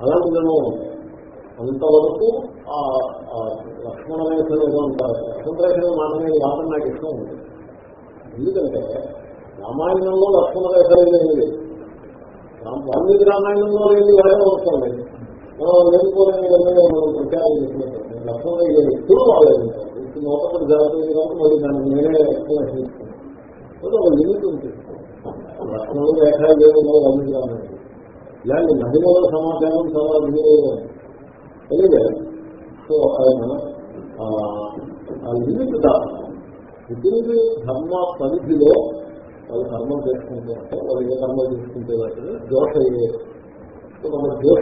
Speaker 1: అలాంటిదేమో ఉంటాయి అంతవరకు ఆ లక్ష్మణ రేఖలు ఏదో ఉంటారు లక్ష్మణ రేఖలు మాటనే వాదన నాకు ఇష్టం ఉంది ఎందుకంటే రామాయణంలో లక్ష్మణ రేఖ లేదు. వాల్మీకి రామాయణంలో లేని వాళ్ళే అవసరం లేదు మనం విధంగా మనం ప్రచారం చేసినట్టు లక్ష్మణ రేఖ ఎప్పుడు వాళ్ళేది ఇప్పుడు నూతన జరుగుతుంది కాబట్టి మరి దాన్ని నేనే ఎక్స్ప్లెనేషన్ ఇస్తాను ఒక లిమిట్ ఉంటుంది లక్ష్మణుడు రేఖ లేదు వాల్మీకి రామాయణం ఇలాంటి నదిలో సమాచారం చాలా తెలియదు? సో ఆయన ఆ లిమిట్ దాకా ధర్మ పరిధిలో వాళ్ళు కర్మలు చేసుకుంటూ ఉంటే వాళ్ళు ఏ కర్మలు చేసుకుంటే వాటిని దోష మన దోష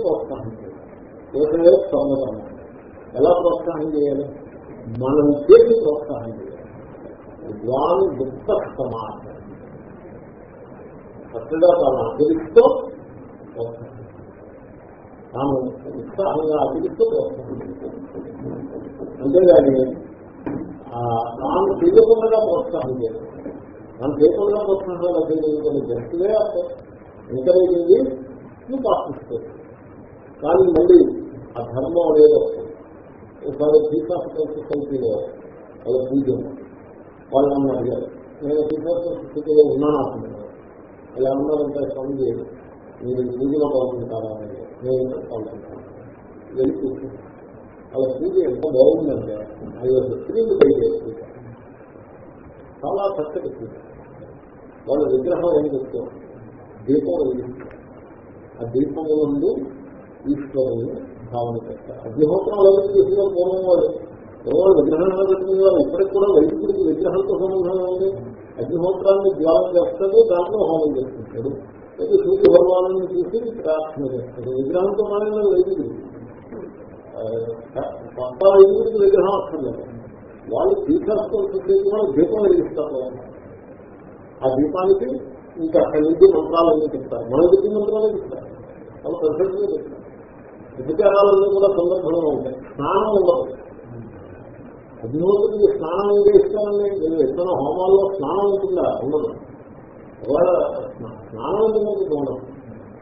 Speaker 1: ప్రోత్సాహం చేయాలి. దోషయే కర్మకర్మ ఎలా ప్రోత్సాహం చేయాలి? మనం చేసి ప్రోత్సాహం చేయాలి. విద్వాన్ దుఃఖ సమాజం. చక్కగా తాను ఆచరిస్తూ ప్రోత్సాహం. తాను ఉత్సాహంగా ఆచరిస్తూ ప్రోత్సాహం. అంతేగాని తాను తెలియకుండా ప్రోత్సాహం చేయాలి. మనం చేయకుండా ప్రోత్సాహం చేయడం జస్ట్వే ఎంకరేజింగ్ నువ్వు పాటిస్తుంది కానీ మళ్ళీ ఆ ధర్మం అనేది వస్తుంది. ఒకసారి శ్రీకాకుళం సొసైటీలో వాళ్ళ పూజ. వాళ్ళు నన్ను అడిగారు నేను శ్రీకాకుళం సొసైటీలో ఉన్నాను అనుకున్నాను అలా ఉన్నారంటే స్వామి మీరు పూజలో పాల్గొంటారా అని నేను నేను పాల్గొంటాను. వెళ్ళి కూర్చుంటాను వాళ్ళ పూజ ఎంత బాగుందంటే ఐదు స్త్రీలు బయట పూజ చాలా చక్కటి పూజ వాళ్ళ విగ్రహం ఏం చెప్తారు దీపం వెలిగిస్తారు ఆ దీపం ముందు ఈశ్వరుని భావన చేస్తారు అగ్నిహోత్రం ఎవరికి చేసేవారు పూర్వం వాళ్ళు పూర్వం విగ్రహం పెట్టుకునే వాళ్ళు ఇప్పటికి కూడా వైద్యుడికి విగ్రహంతో సంబంధం ఉంది అగ్నిహోత్రాన్ని జ్వాలం చేస్తాడు దాంట్లో హోమం చేసుకుంటాడు అయితే సూర్య భగవాను చూసి ప్రార్థన చేస్తాడు విగ్రహంతో మాత్రమే వైద్యుడు కొత్త వైద్యుడికి విగ్రహం అక్కర్లేదు వాళ్ళు తీసేసుకోవాల్సి వాళ్ళు దీపం వెలిగిస్తారు. ఆ దీపానికి ఇంకా అక్కడి నుంచి మంత్రాలు చెప్తారు? మన దగ్గర మంత్రాలు అందిస్తారు వాళ్ళు పర్ఫెక్ట్గా చెప్తారు. ఉపచారాలన్నీ కూడా సందర్భంలో ఉంటాయి. స్నానం ఉండదు అగ్నిహోత్రుడికి స్నానం ఏం చేస్తానండి నేను ఎక్కడ హోమాల్లో స్నానం ఉంటుందా ఉండదు స్నానం ఉంటుంది ఉండదు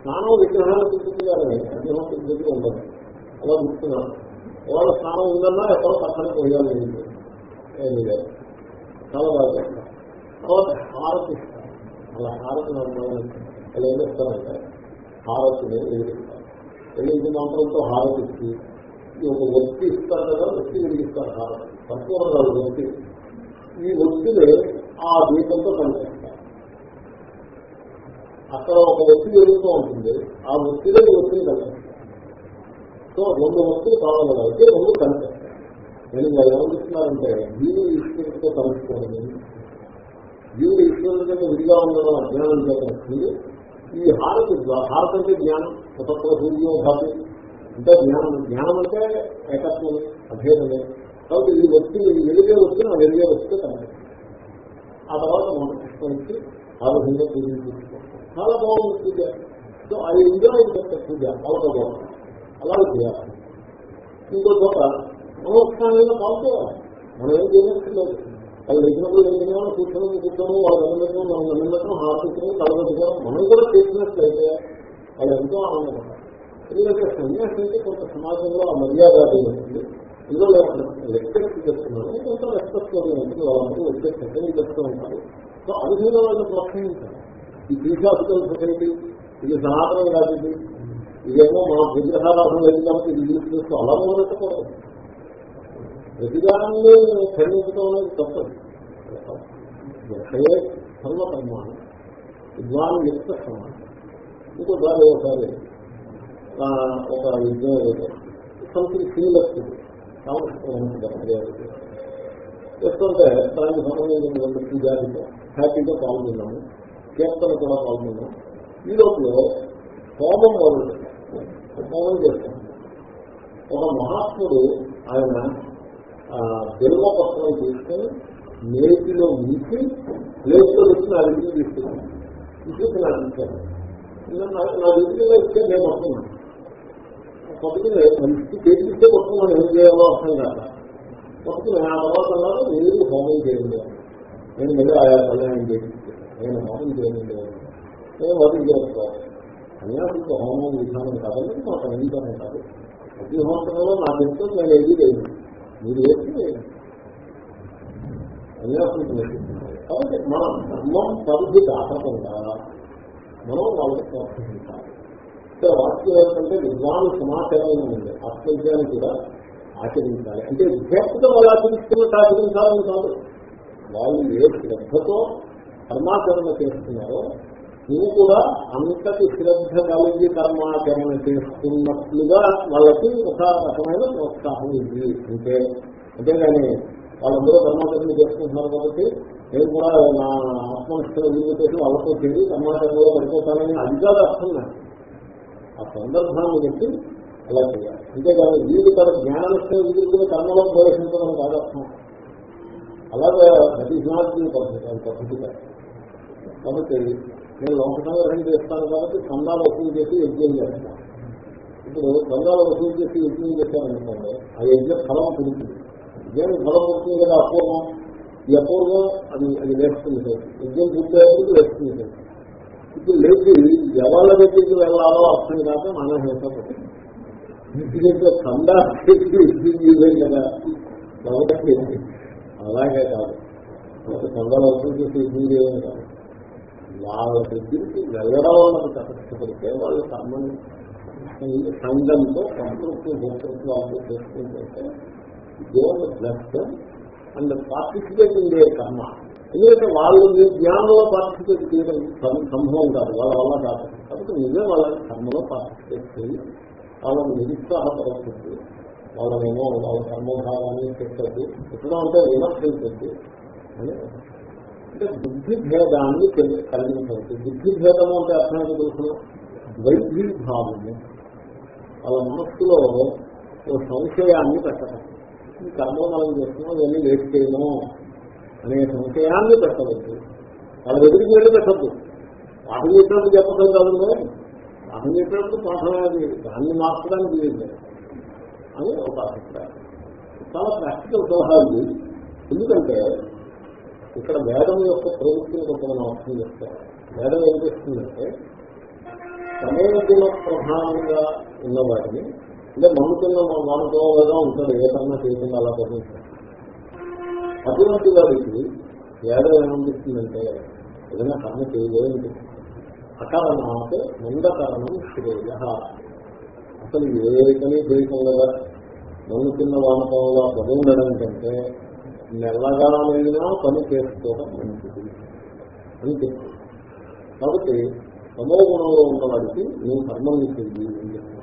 Speaker 1: స్నానం విగ్రహాలు పుట్టుకుందని అగ్నిహోత్రుడి దగ్గర ఉండదు. అలా గుర్తున్నాను ఒకవేళ స్నానం ఉందన్నా ఎక్కడో పక్కన పోయాలి. ఏమీ లేదు చాలా బాగా చేస్తారు తర్వాత హారతి ఇస్తారు అలా హారతి అలా ఏం చేస్తారంటే హారతిని వెలిగిస్తారు వెలిగించిన మంత్రంతో హారతి ఇచ్చి ఒక వ్యక్తి ఇస్తారు కదా వ్యక్తి వెలిగిస్తారు హారతి. సంపూర్ణ వ్యక్తి. ఈ వ్యక్తిని ఆ దీపంతో పనిచేస్తారు అక్కడ ఒక వ్యక్తి జరుగుతూ ఉంటుంది. ఆ వ్యక్తిలో ఈ వ్యక్తిని కలిపేస్తారు సో రెండు వస్తువులు కావాలి అయితే రెండు కలిపేస్తారు నేను ఇలా ఏమనిస్తున్నారంటే వీరు ఈశ్వరుడితో కలుసుకోండి వీరు ఈశ్వరుడితో విడిగా ఉండడం అజ్ఞానం చేస్తుంది ఈ హారతి ద్వా- హారతి అంటే జ్ఞానం. స్వతంత్ర సూర్యో భాతి అంటే జ్ఞానం జ్ఞానం అంటే ఏకత్వమే అభేదమే. కాబట్టి ఈ వ్యక్తి ఈ వెలిగే వస్తున్న నా వెలిగే వస్తే కనిపిస్తుంది ఆ తర్వాత మనం పుష్పమించి ఆ విధంగా పూజ చాలా బాగుంది పూజ. సో అది ఎంజాయ్ చేస్తే పూజ అవతల అలా చేయాలి. ఇంకో చోట మనోత్సాహంగా పాల్పోవాలి మనం ఏం చేయలేదు వాళ్ళు లేచినప్పుడు లేచిన కూర్చొని కూర్చొని వాళ్ళు నిలబెట్టడం మనం నిలబెట్టడం ఆశించడం కలబెట్టడం మనం కూడా చేసినట్లయితే వాళ్ళు ఎంతో ఆనందపడతారు. ఎందుకంటే సన్యాసం అంటే కొంత సమాజంలో ఆ మర్యాద అది ఉంటుంది ఇందులో రెస్పెక్ట్ చేస్తున్నాను కొంత రెస్పెక్ట్లోనే ఉంటుంది వాళ్ళందరూ వచ్చే అంటే చెప్తూ ఉంటారు. సో ఆ విధంగా వాళ్ళని ప్రోత్సహించాలి. ఈ ఫిలాసాఫికల్ సొసైటీ ఇది సనాతనం కాదు ఇది ఇదేమో మా విగ్రహారాధన లేదు కాబట్టి ఇది తీసుకొస్తూ అలా మొదలెట్టకూడదు. ప్రతిదానాన్ని ఖండించడం అనేది తప్పదు. విషయే సర్వకర్మాన్ని విద్వాన్ వ్యక్త సమానం. ఇంకోసారి ఒకసారి ఒక విద్య సంథింగ్ సిమిలర్ చెప్తుంటే దానికి సంబంధించినటువంటి పూజారితో హ్యాపీగా పాల్గొన్నాము కీర్తన కూడా పాల్గొన్నాము ఈ లోపల కోపం మొదలు కోపం చేస్తాం ఒక మహాత్ముడు ఆయన బిల్వపత్రం తీసుకొని నేతిలో ఉంచి ప్లేట్లో వచ్చి నా దగ్గర తీసుకున్నాను. తీసుకుని నాకు ఇచ్చాను. నా నా దగ్గరలో ఇస్తే నేను వస్తున్నాను పట్టుకుని మంచి చేతిస్తే వస్తున్నాను ఏం చేయాలో అర్థం కాదు పట్టుకుని ఆ తర్వాత అన్నారు మీరు హోమం చేయండి. నేను మళ్ళీ ఆయా కళ్యాణం చేయించాను నేను హోమం చేయండి. నేను వదిలి చేస్తాను. సన్యాసికి హోమం విధానం కాదని మాకు అంగీకారం కాదు. ప్రతి సంవత్సరంలో నా దగ్గర నేను ఏది లేదు మీరు వేసి సన్యాసం చేసి కాబట్టి మనం ధర్మం పరిధి దాటకుండా మనం వాళ్ళకి ప్రోత్సహించాలి. సో వాక్యం ఏంటంటే విద్వాను సమాచారం ఉంది. ఆత్మజ్ఞాన్ని కూడా ఆచరించాలి. అంటే విద్యార్థితో వాళ్ళు ఆచరిస్తున్నట్టు ఆచరించాలని కాదు. వాళ్ళు ఏ శ్రద్ధతో కర్మాచరణ చేస్తున్నారో నువ్వు కూడా అంతటి శ్రద్ధ కలిగి కర్మాచరణ చేస్తున్నట్లుగా వాళ్ళకి ఒక రకమైన ప్రోత్సాహం ఉంది. అంటే అంతేగాని వాళ్ళందరూ కర్మాచరణ చేసుకుంటున్నారు కాబట్టి నేను కూడా నా ఆత్మనిష్టం విలువ వాళ్ళతో చేరి కర్మాచరణలో పడిపోతానని అది కాదు అర్థం ఆ సందర్భాన్ని బట్టి అలా చేయాలి. అంతేగాని వీడు తన జ్ఞాననిష్టం విధులు కర్మలో ప్రవేశించడం కాదు అర్థం. అలాగే దట్ ఈస్ నాట్ పద్ధతి అది పద్ధతి కాదు. కాబట్టి నేను లోక సంగ్రహం చేస్తాను కాబట్టి చందాలు వసూలు చేసి యజ్ఞం చేస్తాను. ఇప్పుడు చందాలు వసూలు చేసి యజ్ఞం చేశారనుకోండి ఆ యజ్ఞ ఫలం పుడుతుంది. యజ్ఞం ఫలం పుడుతుంది కదా అపూర్వం. ఈ అపూర్వం అది అది వేస్తుంది యజ్ఞం పూర్తయ్యేందుకు వేస్తుంది ఇప్పుడు లేచి ఎవరి దగ్గరికి వెళ్ళాలో అర్థం కాక మన హింసపడుతుంది ఇంటి చందా చేసి కదా. అలాగే కాదు. ఒక చందాలు వసూలు చేసి యజ్ఞం చేయడం కాదు. వాళ్ళ దగ్గరికి వెళ్ళడం వాళ్ళకి కష్టపడితే వాళ్ళు సంబంధం సంఘంతో సంతృప్తి భూతృప్తి వాళ్ళు చేసుకుంటే దేవుని bless and participate in the karma ఎందుకంటే వాళ్ళు మీ జ్ఞానంలో పార్టిసిపేట్ చేయడం సంభవం కాదు వాళ్ళ వల్ల కాదు. కాబట్టి నిజే వాళ్ళ కర్మలో పార్టిసిపేట్ చేయి. వాళ్ళని నిరుత్సాహపరచద్దు. వాళ్ళనేమో వాళ్ళ కర్మభావాన్ని పెట్టద్దు. పెట్టడం అంటే విమర్శించద్దు. అని అంటే బుద్ధి భేదాన్ని కలిగించవచ్చు. బుద్ధి భేదము అంటే అర్థం తెలుసిన వైద్యభావము. వాళ్ళ మనస్సులో ఓ సంశయాన్ని పెట్టడం. ఈ కర్మ మనం చేస్తున్నాం ఇవన్నీ వేస్ట్ చేయము అనే సంశయాన్ని పెట్టవచ్చు వాళ్ళ దగ్గరికి వెళ్ళి పెట్టద్దు. పాఠం చెప్పినప్పుడు చెప్పడం కాదు పాఠం చెప్పినప్పుడు పాఠం అది దాన్ని మార్చడానికి లేదు అని ఒక అభిప్రాయం. చాలా ప్రాక్టికల్ సలహాలు ఎందుకంటే ఇక్కడ వేదం యొక్క ప్రవృత్తిని కొంత మనం అర్థం చేస్తారు. వేదం ఏం చేస్తుందంటే సమయగుణ ప్రధానంగా ఉన్నవాటిని అంటే మనుకున్న మానుకోవగా ఉంటాడు ఏ కన్నా చేయకుండా అలా పంపిస్తాడు అటువంటి వారికి వేదం ఏమనిపిస్తుందంటే ఏదైనా కర్మ చేయలేదు అకారణం అంటే మంద కారణం శ్రేయ. అసలు ఏ పని చేయకుండా మనుకున్న వానకంలో ఉండడం కంటే నెల్లగానైనా పని చేసుకోవడం మంచిది అని చెప్తుంది కాబట్టి తమో గుణంలో ఉన్న వాడికి నువ్వు కర్మల్ని చెయ్యి అని చెప్తాను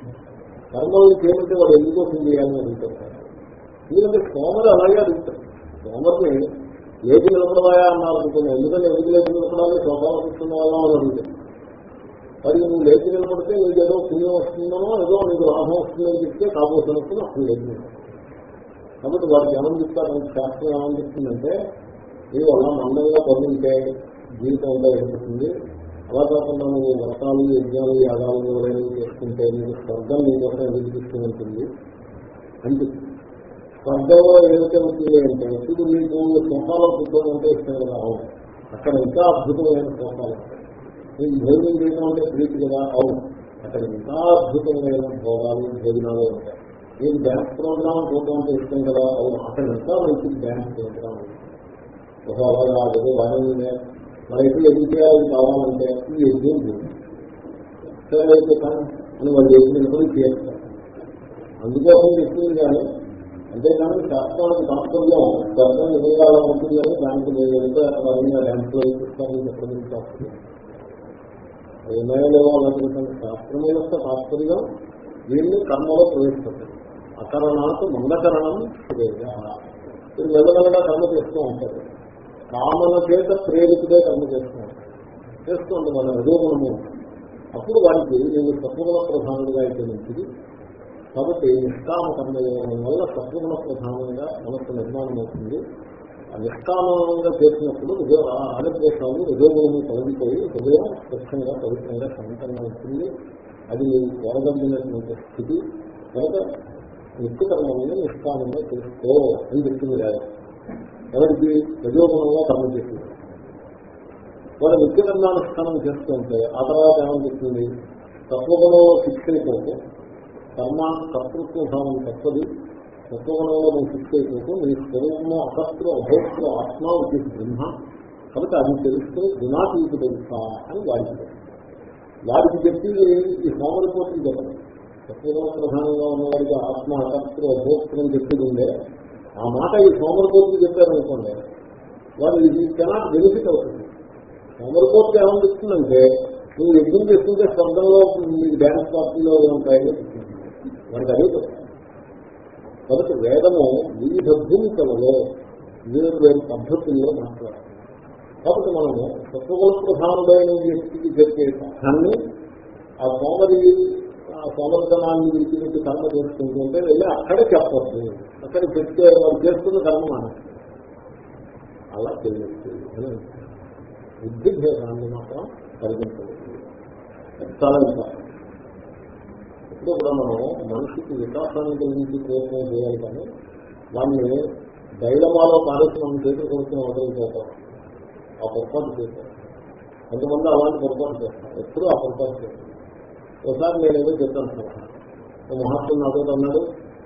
Speaker 1: చేయమంటే వాడు ఎందుకోసం చేయాలని అడుగుతారు? ఎందుకంటే సోమరు అలాగే అడుగుతారు. సోమరిని ఏది నిలబడవాయా అన్నారు అనుకున్నాను ఎందుకంటే ఎందుకు లేచి నిలబడాలి? స్వభావం ఇస్తున్న వాళ్ళం అని అడుగుతారు? మరి నువ్వు లేచి నిలబడితే నీకు ఏదో పుణ్యం వస్తుందనో ఏదో నీకు లాభం వస్తుందని చెప్తే కాబోతున్నప్పుడు అప్పుడు లేచి కాబట్టి వారికి ఏమని చెప్తారు? శాస్త్రం ఏమని చెప్తుందంటే నీవు అలా మందంగా పొందింటే జీవితంలో ఏర్పడుతుంది. అలా కాకుండా నువ్వు వ్రతాలు యజ్ఞాలు యాగాలు ఎవరైనా చేసుకుంటే నీకు స్వర్గం నీ కోసం ఎదురుపిస్తూ ఉంటుంది. అని చెప్తుంది. స్వర్గంలో ఏదైతే ఉంటుంది అంటే ఇప్పుడు నీకు సొంతాలో పుస్తకం అంటే ఇష్టం కదా అవును. అక్కడ ఇంకా అద్భుతమైన సొంతాలు నీకు భోజనం చేయడం అంటే ప్రీతి కదా అవును. అక్కడ ఇంకా అద్భుతమైన భోగాలు భోజనాలు ఉంటాయి. నేను డ్యాన్స్ ప్రోగ్రామ్ చూడడం చేస్తాం కదా అవును అక్కడ ఇంకా మంచి డ్యాన్స్ ప్రోగ్రామ్ ఒక అలాగా ఏదో మన ఎప్పుడు ఎదురు చేయాలని కావాలంటే ఈ ఎదురు సరే అయితే కానీ అని వాళ్ళు ఎదురు చేస్తారు అందుకోసం చెప్పింది కానీ అంతేకాని శాస్త్రానికి తాత్పర్యం స్వర్గం ఎదురుగా ఉంటుంది కానీ దానికి నేను వెళ్తే అక్కడ డ్యాన్స్లో చూస్తానని చెప్పడం శాస్త్రం ఏమైనా అనుకుంటున్న శాస్త్రం యొక్క తాత్పర్యం దీన్ని కర్మలో ప్రవేశపెట్టారు అకరణాత్ మందకరణం మీరు వెళ్ళగలగా కర్మ చేస్తూ ఉంటారు. కామన చేత ప్రేరితుడే కర్మ చేస్తూ ఉంటారు. చేస్తుంది మన రజోగుణము అప్పుడు వారికి నేను సత్వగుణ ప్రధానంగా అయితే మంచిది కాబట్టి నిష్కామ కర్మ చేయడం వల్ల సత్వగుణ ప్రధానంగా మనకు నిర్మాణం అవుతుంది. ఆ నిష్కామంగా చేసినప్పుడు ఆడద్వేషాలు రజోగుణము తొలగిపోయి హృదయం స్వచ్ఛంగా పవిత్రంగా శాంతంగా ఉంటుంది. అది మీరు కోరగలిగినటువంటి స్థితి. కనుక నిత్యకర్మని నిష్కామంగా తెలుసుకో అని చెప్తుంది లేదు ఎవరికి ప్రజోగుణంగా కర్మ చేస్తుంది? వాడు నిత్యకర్మానుష్ఠానం చేస్తుంటే ఆ తర్వాత ఏమని చెప్తుంది? తత్వగుణంలో ఫిక్స్ అయిపోతే కర్మ కర్తృత్వ భావం తప్పది. తత్వగుణంలో నువ్వు ఫిక్స్ అయిపోతే నీ స్వరూపము అకర్తృ అభోక్తృ ఆత్మ ఇది బ్రహ్మ. కాబట్టి అది తెలిస్తే గుణాతీతి తెలుసా అని వాడికి తెలుసు. వాడికి చెప్పి ఈ సోమరిపోతులు చెప్పండి సత్వగుణ ప్రధానంగా ఉన్నవాడికి ఆత్మ కర్తృ అభోక్తం చెప్పింది. ఉండే ఆ మాట ఈ సోమరిపోతులు చెప్పారనుకోండి. వాడు ఇది కెనాట్ బెనిఫిట్ అవుతుంది. సోమరిపోతులు ఏమని చెప్తుందంటే నువ్వు యజ్ఞం చేస్తుంటే స్వర్గంలో మీకు డ్యాన్స్ పార్టీలో ఉంటాయని చెప్తుంది. వాడికి అదే కాబట్టి వేదము వివిధ భూమికలలో వేరు వేరు పద్ధతుల్లో మాట్లాడాలి కాబట్టి మనము సత్వగుణ ప్రధానమైన వ్యక్తికి చెప్పే పాఠాన్ని ఆ సోమరి ఆ విడిచినట్టు విడిచిపెట్టి కర్మ చేసుకుంటుంటే వెళ్ళి అక్కడ చెప్పచ్చు అక్కడ చెప్తే వాళ్ళు చేస్తున్న కర్మ మనం అలా చేయవచ్చు అని మాత్రం కలిగించవచ్చు చాలా ఇంపార్టెంట్. ఇప్పుడు కూడా మనం మనిషికి వికాసాన్ని కలిగించి ప్రయత్నం చేయాలి కానీ దాన్ని డైలమాలో పారేసి మనం చేతులు కొడుకుని మొదలు వదిలిపోతాం ఆ పొరపాటు చేస్తాం. కొంతమంది అలాంటి పొరపాటు చేస్తాం ఎప్పుడూ ఆ పొరపాటు చేస్తాం ఒకసారి నేను ఏదో చెప్తాను. సార్ మహాత్ముడు నాతో అన్నాడు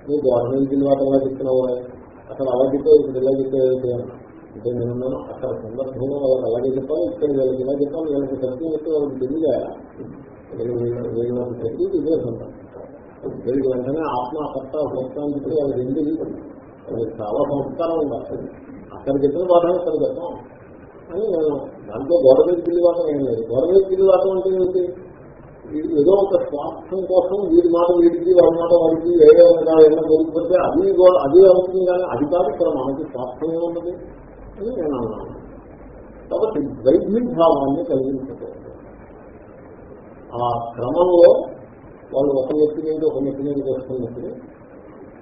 Speaker 1: నువ్వు గవర్నమెంట్ జిల్లా అలా చెప్తున్నావు అక్కడ అలా చెప్పే ఇక్కడ ఇలా చెప్పావు అంటే నేనున్నాను అక్కడ సందర్భంలో వాళ్ళకి అలాగే చెప్పాలి ఇక్కడ వీళ్ళకి ఇలా చెప్పాలి వీళ్ళకి సత్యం చెప్తే వాళ్ళకి తెలియదా వీళ్ళకి ఇదే సందర్భం. వీళ్ళకి వెంటనే ఆత్మ కర్త భక్తాన్ని చెప్పి వాళ్ళకి ఏం తెలియదు. వాళ్ళకి చాలా సంస్కారం ఉండాలి. అక్కడ చెప్పిన పాఠం ఇక్కడ చెప్పాం అని నేను దాంట్లో గవర్నమెంట్ బిల్లు వాటం ఏం లేదు. గవర్నమెంట్ బిల్లు వాటం అంటే ఏంటి ఏదో ఒక స్వార్థం కోసం వీరి మాట వీడికి వాడి మాట వాడికి ఏ ఏమైనా కోరుకుంటే అది అది అవుతుంది కానీ అది కాదు ఇక్కడ మనకి స్వార్థం ఏమున్నది అని నేను అన్నాను. కాబట్టి వైద్యుభావాన్ని కలిగించకూడదు. ఆ క్రమంలో వాళ్ళు ఒక వ్యక్తి మీద ఒక వ్యక్తి మీద వస్తున్నప్పుడు